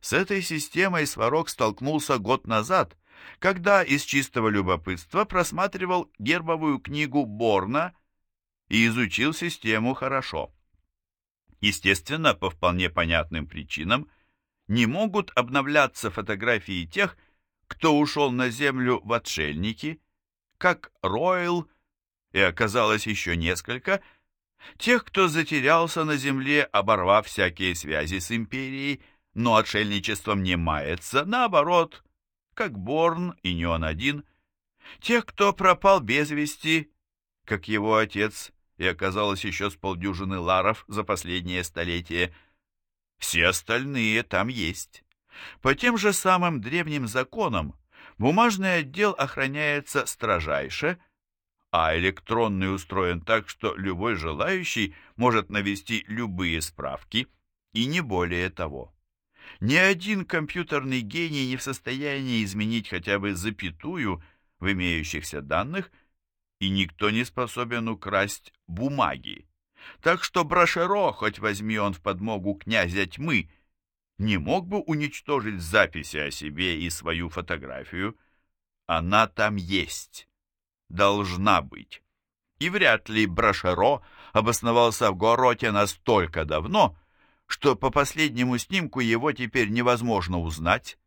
С этой системой Сварог столкнулся год назад, когда из чистого любопытства просматривал гербовую книгу Борна и изучил систему хорошо. Естественно, по вполне понятным причинам, не могут обновляться фотографии тех, кто ушел на землю в отшельники, как Ройл, и оказалось еще несколько, тех, кто затерялся на земле, оборвав всякие связи с империей, но отшельничеством не мается, наоборот, как Борн и не он один, тех, кто пропал без вести, как его отец, и оказалось еще с полдюжины ларов за последнее столетие. Все остальные там есть. По тем же самым древним законам бумажный отдел охраняется строжайше, а электронный устроен так, что любой желающий может навести любые справки, и не более того. Ни один компьютерный гений не в состоянии изменить хотя бы запятую в имеющихся данных, и никто не способен украсть бумаги. Так что Брашеро, хоть возьми он в подмогу князя тьмы, не мог бы уничтожить записи о себе и свою фотографию. Она там есть, должна быть. И вряд ли Брашеро обосновался в Гороте настолько давно, что по последнему снимку его теперь невозможно узнать.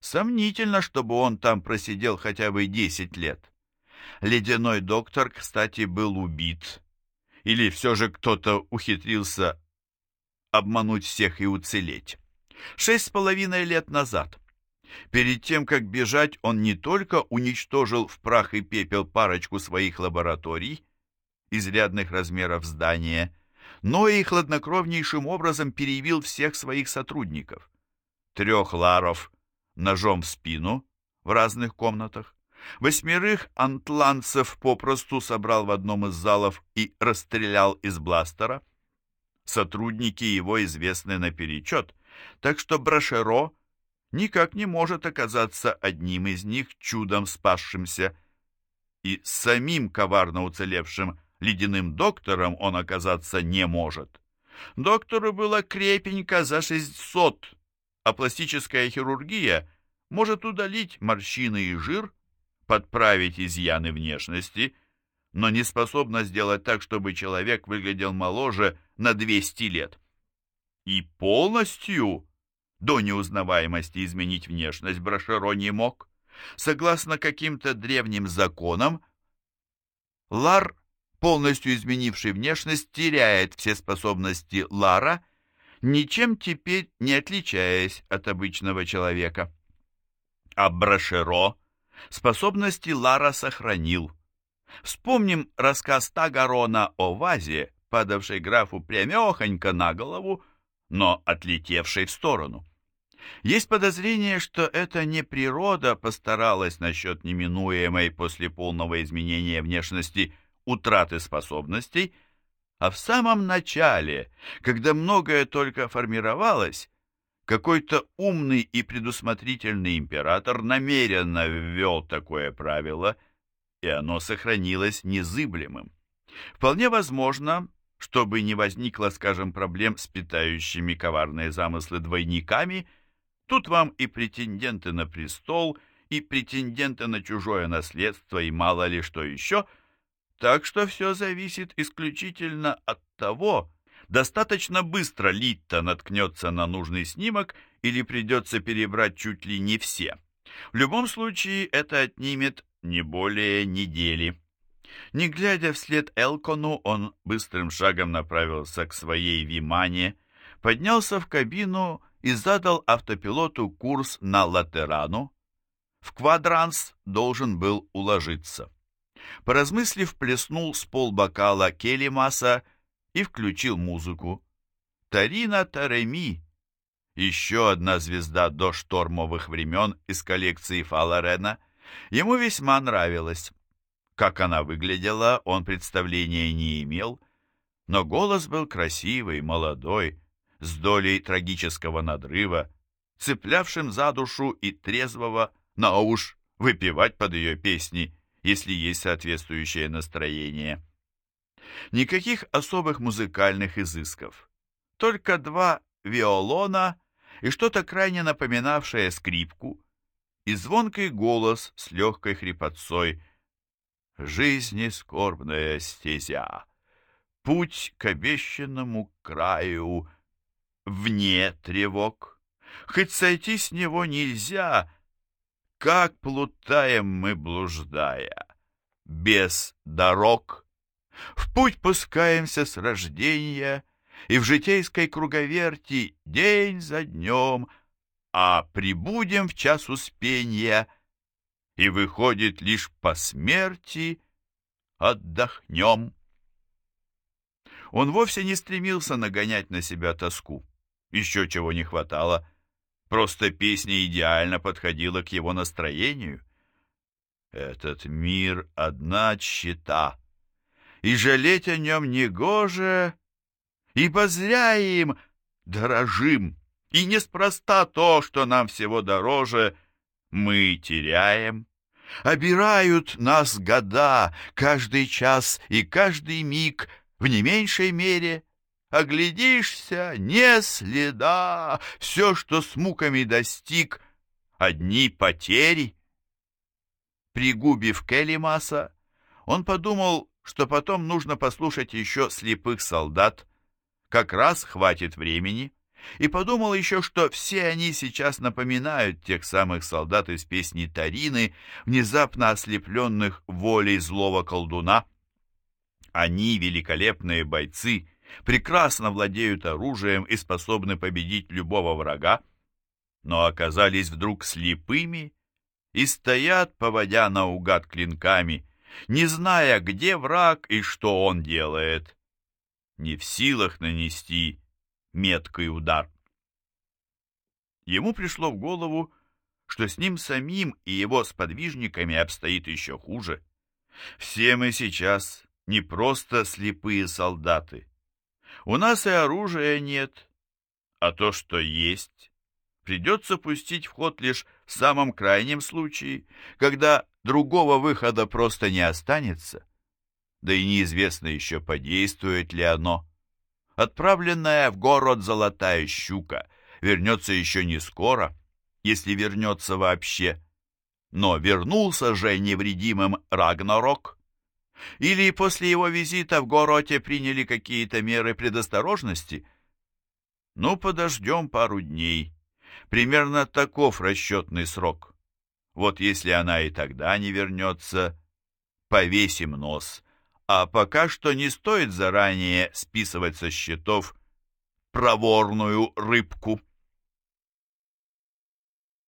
Сомнительно, чтобы он там просидел хотя бы десять лет. Ледяной доктор, кстати, был убит. Или все же кто-то ухитрился обмануть всех и уцелеть. Шесть с половиной лет назад. Перед тем, как бежать, он не только уничтожил в прах и пепел парочку своих лабораторий, изрядных размеров здания, но и хладнокровнейшим образом перебил всех своих сотрудников. Трех ларов ножом в спину в разных комнатах, восьмерых антланцев попросту собрал в одном из залов и расстрелял из бластера. Сотрудники его известны наперечет, так что Брашеро никак не может оказаться одним из них чудом спасшимся. И самим коварно уцелевшим ледяным доктором он оказаться не может. Доктору было крепенько за 600, а пластическая хирургия может удалить морщины и жир, подправить изъяны внешности, но не способна сделать так, чтобы человек выглядел моложе на 200 лет. И полностью до неузнаваемости изменить внешность Брашеро не мог. Согласно каким-то древним законам, Лар полностью изменивший внешность, теряет все способности Лара, ничем теперь не отличаясь от обычного человека. А Брашеро способности Лара сохранил. Вспомним рассказ Тагарона о вазе, падавшей графу прямехонько на голову, но отлетевшей в сторону. Есть подозрение, что это не природа постаралась насчет неминуемой после полного изменения внешности утраты способностей, а в самом начале, когда многое только формировалось, какой-то умный и предусмотрительный император намеренно ввел такое правило, и оно сохранилось незыблемым. Вполне возможно, чтобы не возникло, скажем, проблем с питающими коварные замыслы двойниками, тут вам и претенденты на престол, и претенденты на чужое наследство, и мало ли что еще – так что все зависит исключительно от того, достаточно быстро Литта наткнется на нужный снимок или придется перебрать чуть ли не все. В любом случае это отнимет не более недели. Не глядя вслед Элкону, он быстрым шагом направился к своей Вимане, поднялся в кабину и задал автопилоту курс на Латерану. В квадранс должен был уложиться. Поразмыслив, плеснул с полбокала Келимаса и включил музыку. Тарина Тареми, еще одна звезда до штормовых времен из коллекции Фаларена, ему весьма нравилась. Как она выглядела, он представления не имел, но голос был красивый, молодой, с долей трагического надрыва, цеплявшим за душу и трезвого, но уж выпивать под ее песни, если есть соответствующее настроение. Никаких особых музыкальных изысков. Только два виолона и что-то крайне напоминавшее скрипку, и звонкий голос с легкой хрипотцой — жизни скорбная стезя, Путь к обещанному краю вне тревог. Хоть сойти с него нельзя, Как плутаем мы, блуждая, без дорог. В путь пускаемся с рождения, И в житейской круговерти день за днем, А прибудем в час успения — и выходит лишь по смерти отдохнем. Он вовсе не стремился нагонять на себя тоску. Еще чего не хватало. Просто песня идеально подходила к его настроению. Этот мир — одна щита, и жалеть о нем негоже, ибо зря им дорожим, и неспроста то, что нам всего дороже — мы теряем. Обирают нас года, каждый час и каждый миг в не меньшей мере. Оглядишься, не следа, все, что с муками достиг, одни потери. Пригубив Келимаса, он подумал, что потом нужно послушать еще слепых солдат, как раз хватит времени и подумал еще, что все они сейчас напоминают тех самых солдат из песни Тарины, внезапно ослепленных волей злого колдуна. Они, великолепные бойцы, прекрасно владеют оружием и способны победить любого врага, но оказались вдруг слепыми и стоят, поводя наугад клинками, не зная, где враг и что он делает, не в силах нанести меткий удар. Ему пришло в голову, что с ним самим и его сподвижниками обстоит еще хуже. Все мы сейчас не просто слепые солдаты. У нас и оружия нет, а то, что есть, придется пустить в ход лишь в самом крайнем случае, когда другого выхода просто не останется. Да и неизвестно еще, подействует ли оно. Отправленная в город золотая щука вернется еще не скоро, если вернется вообще. Но вернулся же невредимым Рагнарок. Или после его визита в городе приняли какие-то меры предосторожности? Ну, подождем пару дней. Примерно таков расчетный срок. Вот если она и тогда не вернется, повесим нос а пока что не стоит заранее списывать со счетов проворную рыбку.